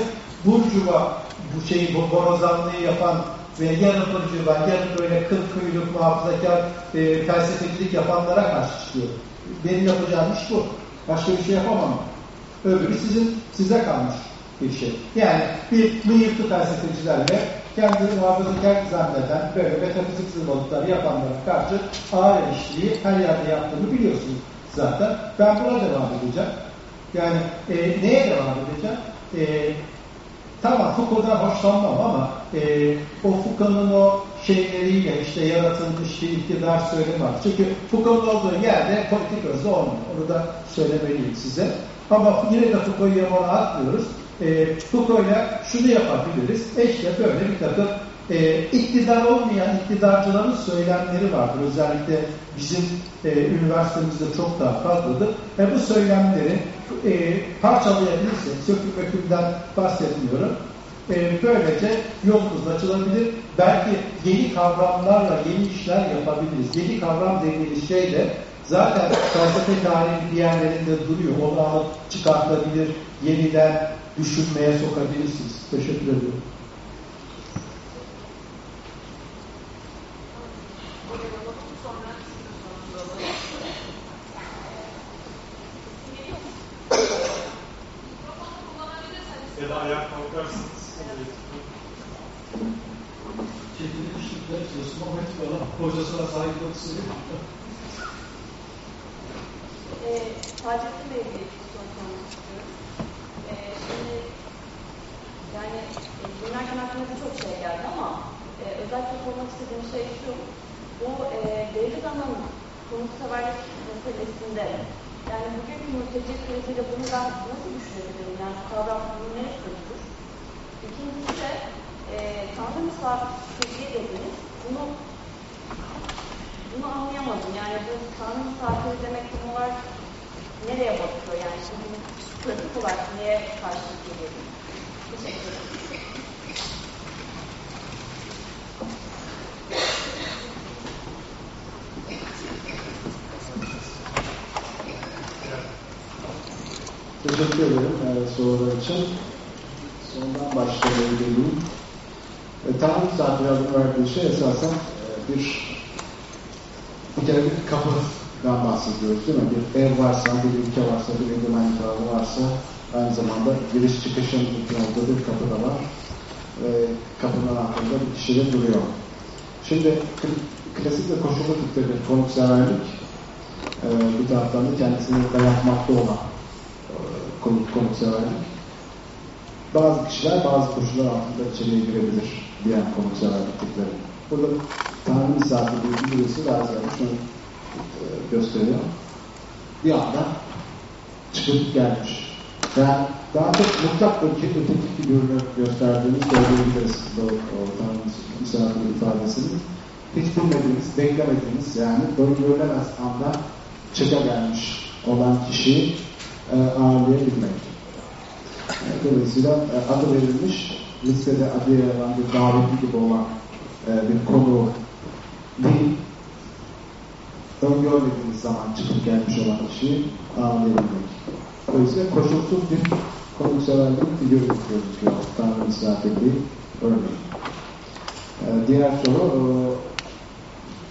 Burjuva bu şeyi, bu borazanlığı yapan ve yarı Burjuva, yarı böyle kıl kuyruk, muhafazakar e, felsefecilik yapanlara karşı çıkıyorum. Benim yapacağım iş bu. Başka bir şey yapamam. Öbürü sizin, size kalmış bir şey. Yani bir mıyıktı felsefecilerle kendini muhafazakar zanneden böyle metafizik zırvalıkları yapanlara karşı ağır eleştiriyi her yerde yaptığını biliyorsunuz zaten. Ben buna devam edeceğim. Yani e, neye devam edeceğim? E, tamam Foucault'dan hoşlanmam ama e, o Foucault'un o şeyleriyle işte yaratılmış bir iktidar söylemi var. Çünkü Foucault'un olduğu yerde politik özde olmuyor. Onu da söylemeliyim size. Ama yine de Foucault'u yamana atmıyoruz. E, Foucault'la şunu yapabiliriz. İşte böyle bir takım e, iktidar olmayan iktidarcıların söylemleri vardır. Özellikle bizim e, üniversitemizde çok daha fazladır. Ve bu söylemleri e, parçalayabilirsek, söküp ökümden bahsetmiyorum. E, böylece yolumuz açılabilir. Belki yeni kavramlarla yeni işler yapabiliriz. Yeni kavram dediğimiz şey de zaten felsefe tarihi bir yerlerinde duruyor. Onu alıp çıkartabilir, yeniden düşünmeye sokabilirsiniz. Teşekkür ediyorum. Ya da ayağa kalkarsınız. Çekilmişlikler istiyorsun ama hiç bana hocasına sahip yok söylüyor. E, Taceddin'le ilgili bir soru sormak istiyorum. E, şimdi yani e, dinlerken aklıma çok şey geldi ama e, özellikle sormak istediğim şey şu. Bu e, Derrida'nın konukseverlik meselesinde yani bugünkü mülteci kriziyle bunu ben nasıl düşünebilirim? Yani bu kavram bunu ne götürür? İkincisi de e, Tanrı misafirliği dediniz. Bunu bunu anlayamadım. Yani bu Tanrı misafiri demek tam olarak nereye bakıyor? Yani şimdi pratik olarak neye karşılık geliyor? Teşekkür ederim. Teşekkür ederim e, sorular için. Sondan başlayabilirim. E, Tanrı misafiri adını verdiği şey esasen e, bir bir kere bir kapıdan bahsediyoruz değil mi? Bir ev varsa, bir ülke varsa, bir egemenlik alanı varsa aynı zamanda giriş çıkışın olduğu bir kapı da var. E, kapının altında bir kişi de duruyor. Şimdi kl- klasik ve koşullu tipte bir konukseverlik e, bir taraftan da kendisini dayatmakta olan konukseverlik. Bazı kişiler bazı koşullar altında içeriye girebilir diyen konukseverlik tipleri. Burada Tanrı misafirliği birisi daha ziyade şunu e, gösteriyor. Bir anda çıkıp gelmiş. Yani daha çok mutlak öteki, öteki figürünü gösterdiğini söyleyebiliriz bu Tanrı misafirliği ifadesini. Hiç bilmediğiniz, beklemediğiniz yani böyle görülemez anda çıka gelmiş olan kişiyi e, ağırlayabilmek. Dolayısıyla e, adı verilmiş, listede adı yer alan bir davetli gibi olan e, bir konu değil, öngörmediğiniz zaman çıkıp gelmiş olan kişiyi ağırlayabilmek. Dolayısıyla koşulsuz bir konukseverlik figürü gözüküyor. Tanrı misafirliği örneğin. E, diğer soru,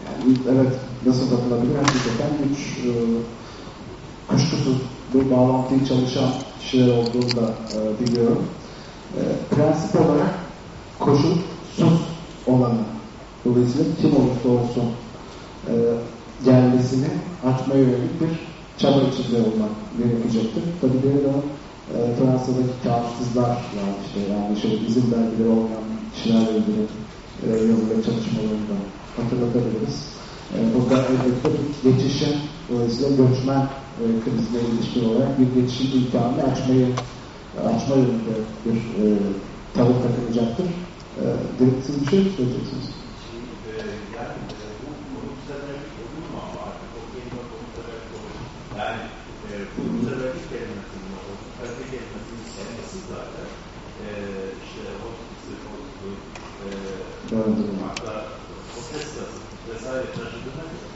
yani, evet nasıl yapılabilir? Hakikaten güç e, kuşkusuz bu bağlantıyı çalışan kişiler olduğunu da e, biliyorum. E, prensip olarak koşulsuz olanı dolayısıyla kim olursa olsun e, gelmesini açmaya yönelik bir çaba içinde olmak gerekecektir. Tabii bir de e, Fransa'daki kağıtsızlar yani işte yani işte izin belgeleri olmayan kişilerle ilgili e, yazılı çalışmalarını da hatırlatabiliriz. E, burada elbette bir geçişin dolayısıyla göçmen e, krizine ilişkin olarak bir geçişin imkanını açmayı açma yönünde bir e, tavır takılacaktır. E, siz bir şey mi söyleyeceksiniz? yani bu olur. Yani e, konukseverlik kelimesinin, o kalite kelimesinin kendisi zaten e, işte hospisi, hostu, e, hatta orkestrası vesaire taşıdığına göre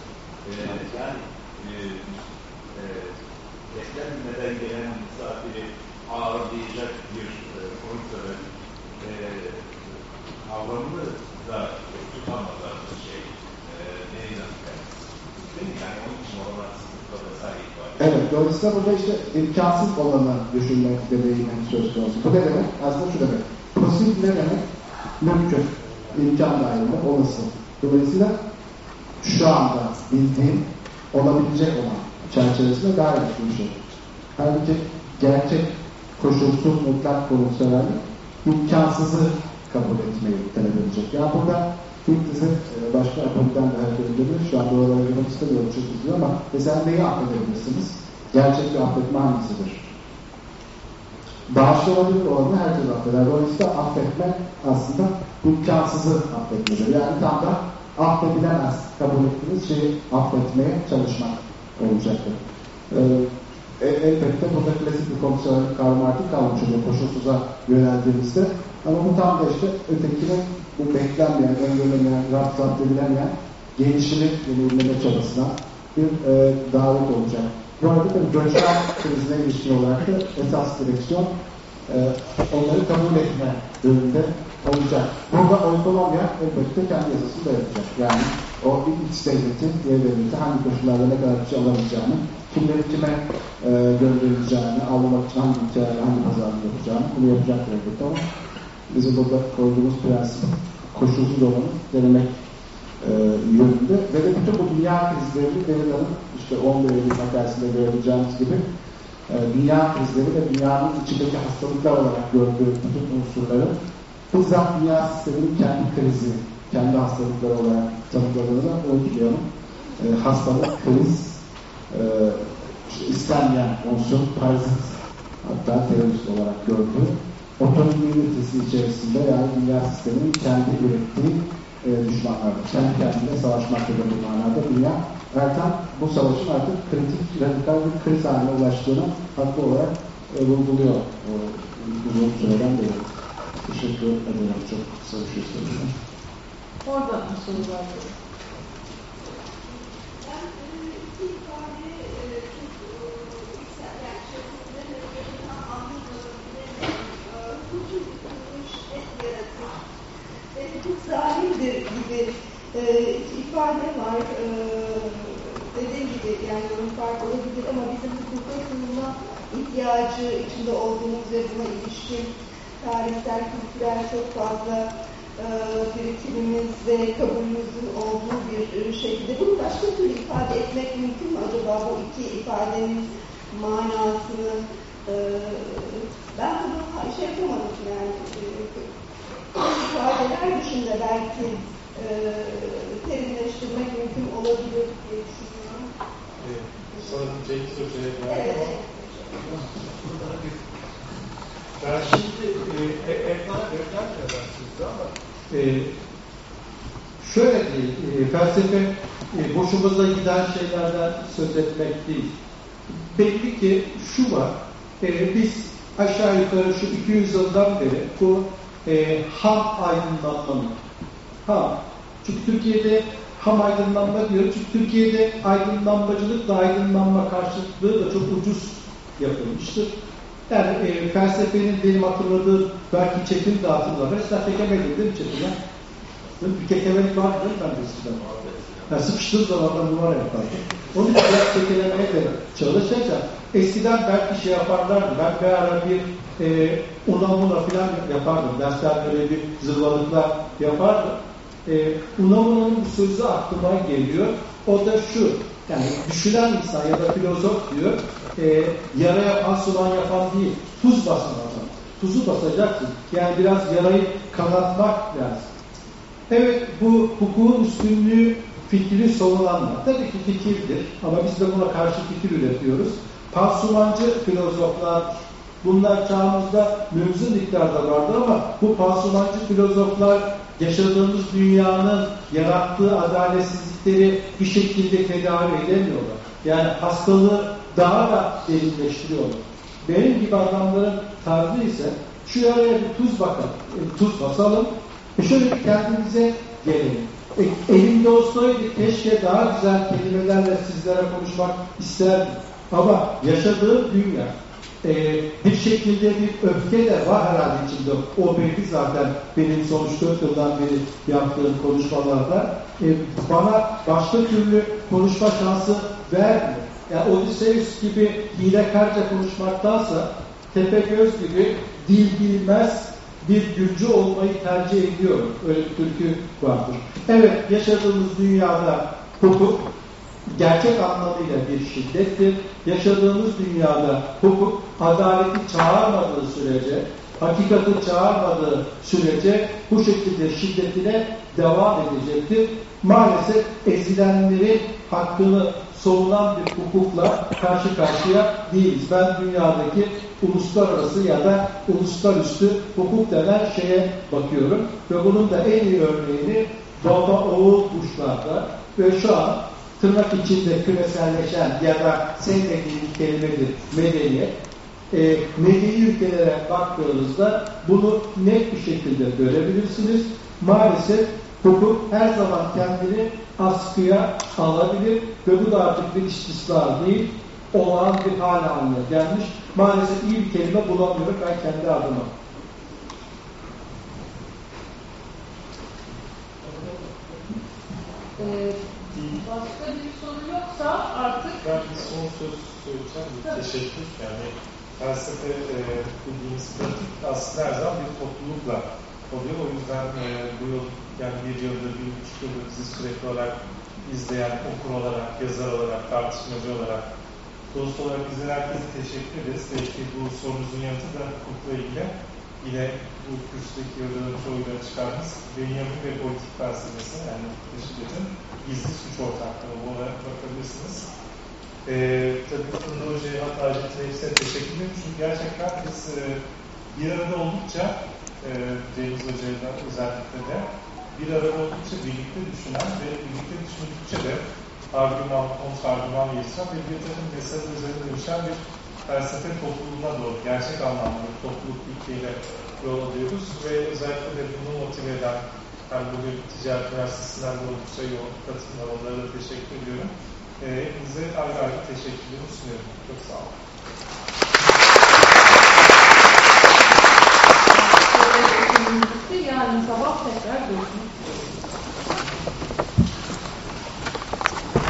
e, yani e, e, beklenmeden gelen misafiri ağırlayacak bir e, konukseverlik e, kavramını da tutamadan şey e, neyden? Yani onun için vesaire var. Evet, dolayısıyla burada işte imkansız olanı düşünmek deneyinin söz konusu. Bu ne demek? Aslında şu demek. Pozitif ne demek? Mümkün. İmkan dahilinde olası. Dolayısıyla şu anda bildiğim olabilecek olan çerçevesinde daha iyi bir şey. Halbuki gerçek koşulsuz mutlak konukseverlik imkansızı kabul etmeyi talep edecek. Yani burada dizi e, başka Apo'dan da hareket edebilir. Şu anda oralara girmek istemiyorum çok üzüldüm ama mesela neyi affedebilirsiniz? Gerçek bir affetme hangisidir? bağışlanabilir olanı herkes affeder. Dolayısıyla affetmek aslında imkansızı affetmedir. Yani tam da affedilemez kabul ettiğiniz şeyi affetmeye çalışmak olacaktır. Ee, e, elbette burada klasik bir Karl Marx kalmış oluyor koşulsuza yöneldiğimizde. Ama bu tam da işte ötekinin bu beklenmeyen, öngörülemeyen, rahat zapt edilemeyen gelişimi yenilmeme çabasına bir e, davet olacak. Bu arada tabii göçmen krizine ilişkin olarak da esas direksiyon e, onları kabul etme yönünde olacak. Burada otonomya elbette kendi yazısını da yapacak. Yani o iç devletin, diğer devleti hangi koşullarda ne kadar kişi alamayacağını, kimleri kime e, gönderileceğini, almak için hangi ülkelerle hangi pazarlık yapacağını bunu yapacak elbette ama bizim burada koyduğumuz prensip koşulsuz olanı denemek e, yönünde ve de bütün bu dünya krizlerini Derrida'nın işte 11 Eylül makalesinde görebileceğimiz gibi e, dünya krizleri ve dünyanın içindeki hastalıklar olarak gördüğü bütün unsurları bizzat dünya sisteminin kendi krizi, kendi hastalıkları olarak tanımladığını unutmayalım. E, hastalık, kriz, e, istenmeyen unsur, parazit hatta terörist olarak gördüğü otonomi ünitesi içerisinde yani dünya sisteminin kendi ürettiği e, düşmanlardır. Kendi kendine savaşmaktadır bu manada dünya. Ertan bu savaşın artık kritik, radikal bir kriz haline ulaştığını haklı olarak e, vurguluyor e, uzun süreden beri. Teşekkür ederim. Çok kısa bir şey var. Zalimdir gibi e, ifade var. E, dediğim gibi yani yorum farklı olabilir ama bizim hukuka sunulma ihtiyacı içinde olduğumuz ve buna ilişkin tarihsel, kültürel çok fazla e, birikimimiz ve kabulümüzün olduğu bir şekilde bunu başka türlü ifade etmek mümkün mü acaba bu iki ifadenin manasını e, ben bunu şey yapamadım yani e, ifadeler dışında belki e, terimleştirmek mümkün olabilir diye düşünüyorum. Evet. Sonra diyeceğiniz hocaya Evet. Ben şimdi e, e, ekrana vereceğim kadar sizde ama e, şöyle değil, e, felsefe e, boşumuza giden şeylerden söz etmek değil. Belli ki şu var, e, biz aşağı yukarı şu 200 yıldan beri bu e, ham aydınlanmanın, ham, çünkü Türkiye'de ham aydınlanma diyor, çünkü Türkiye'de aydınlanmacılıkla aydınlanma karşıtlığı da çok ucuz yapılmıştır. Yani e, felsefenin benim hatırladığım belki Çetin de hatırlar. Mesela tekemedim değil mi Çetin'e? Bir kekemelik vardı ben de eskiden? Yani sıkıştığı zaman da numara yapardım. Onu biraz kekelemeye de çalışacağım. Eskiden belki şey yaparlardı. Ben bir ara bir e, unamuna falan yapardım. Dersler böyle bir zırvalıklar yapardım. E, unamuna'nın bir sözü aklıma geliyor. O da şu. Yani düşünen insan ya da filozof diyor, e, yara yapan sulan yapan değil, tuz basan adam. Tuzu basacaksın. Yani biraz yarayı kanatmak lazım. Evet bu hukukun üstünlüğü fikri savunulanlar. Tabii ki fikirdir ama biz de buna karşı fikir üretiyoruz. Pansumancı filozoflar, bunlar çağımızda mümkün miktarda vardı ama bu pansumancı filozoflar yaşadığımız dünyanın yarattığı adaletsizlikleri bir şekilde tedavi edemiyorlar. Yani hastalığı daha da derinleştiriyorlar. Benim gibi adamların tarzı ise şu yaraya bir tuz bakalım, e, tuz basalım, e şöyle kendimize gelelim. E, elimde olsaydı keşke daha güzel kelimelerle sizlere konuşmak isterdim. Ama yaşadığım dünya e, bir şekilde bir öfke de var herhalde içimde. O belki zaten benim sonuç 4 yıldan beri yaptığım konuşmalarda e, bana başka türlü konuşma şansı vermiyor. Yani Odysseus gibi hilekarca konuşmaktansa Tepegöz gibi dil bilmez bir Gürcü olmayı tercih ediyorum. Öyle bir türkü vardır. Evet, yaşadığımız dünyada hukuk gerçek anlamıyla bir şiddettir. Yaşadığımız dünyada hukuk adaleti çağırmadığı sürece, hakikati çağırmadığı sürece bu şekilde şiddetine devam edecektir. Maalesef ezilenlerin hakkını savunan bir hukukla karşı karşıya değiliz. Ben dünyadaki uluslararası ya da uluslararası hukuk denen şeye bakıyorum. Ve bunun da en iyi örneğini Baba Oğul Kuşlar'da ve şu an tırnak içinde küreselleşen ya da senin dediğin kelimedir medeniyet. E, medeni ülkelere baktığınızda bunu net bir şekilde görebilirsiniz. Maalesef hukuk her zaman kendini askıya alabilir ve bu da artık bir istisna değil, olağan bir hal haline gelmiş. Maalesef iyi bir kelime bulamıyorum ben kendi adıma. Ee, başka bir soru yoksa artık Ben son söz söyleyeceğim. Bir Tabii. teşekkür. Yani felsefe e, bildiğimiz pratik aslında her zaman bir toplulukla oluyor. O yüzden e, bu yıl yani bir yıldır, bir buçuk yıldır bizi sürekli olarak izleyen okur olarak, yazar olarak, tartışmacı olarak, dost olarak izleyen herkese teşekkür ederiz. Belki bu sorunuzun yanıtı da hukukla ilgili yine bu kurstaki hocaların çoğuyla çıkardınız. Benjamin ve politik felsefesi yani Teşkilat'ın gizli suç ortaklığı buna bakabilirsiniz. Ee, tabii Funda Hoca'ya hatta hepsine teşekkür ederim. Çünkü gerçekten biz e, bir arada oldukça e, Cengiz Hoca'yla özellikle de bir arada oldukça birlikte düşünen ve birlikte düşündükçe de argüman, kontrargüman gelişen ve bir takım mesele üzerine dönüşen bir felsefe topluluğuna doğru gerçek anlamda topluluk ilkeyle yol alıyoruz ve özellikle de bunu motive eden ben bugün Ticaret Üniversitesi'nden de oldukça yoğun katılımlar onlara da teşekkür ediyorum. Ee, hepinize ayrı ayrı teşekkürlerimi sunuyorum. Çok sağ olun. yarın sabah tekrar görüşmek.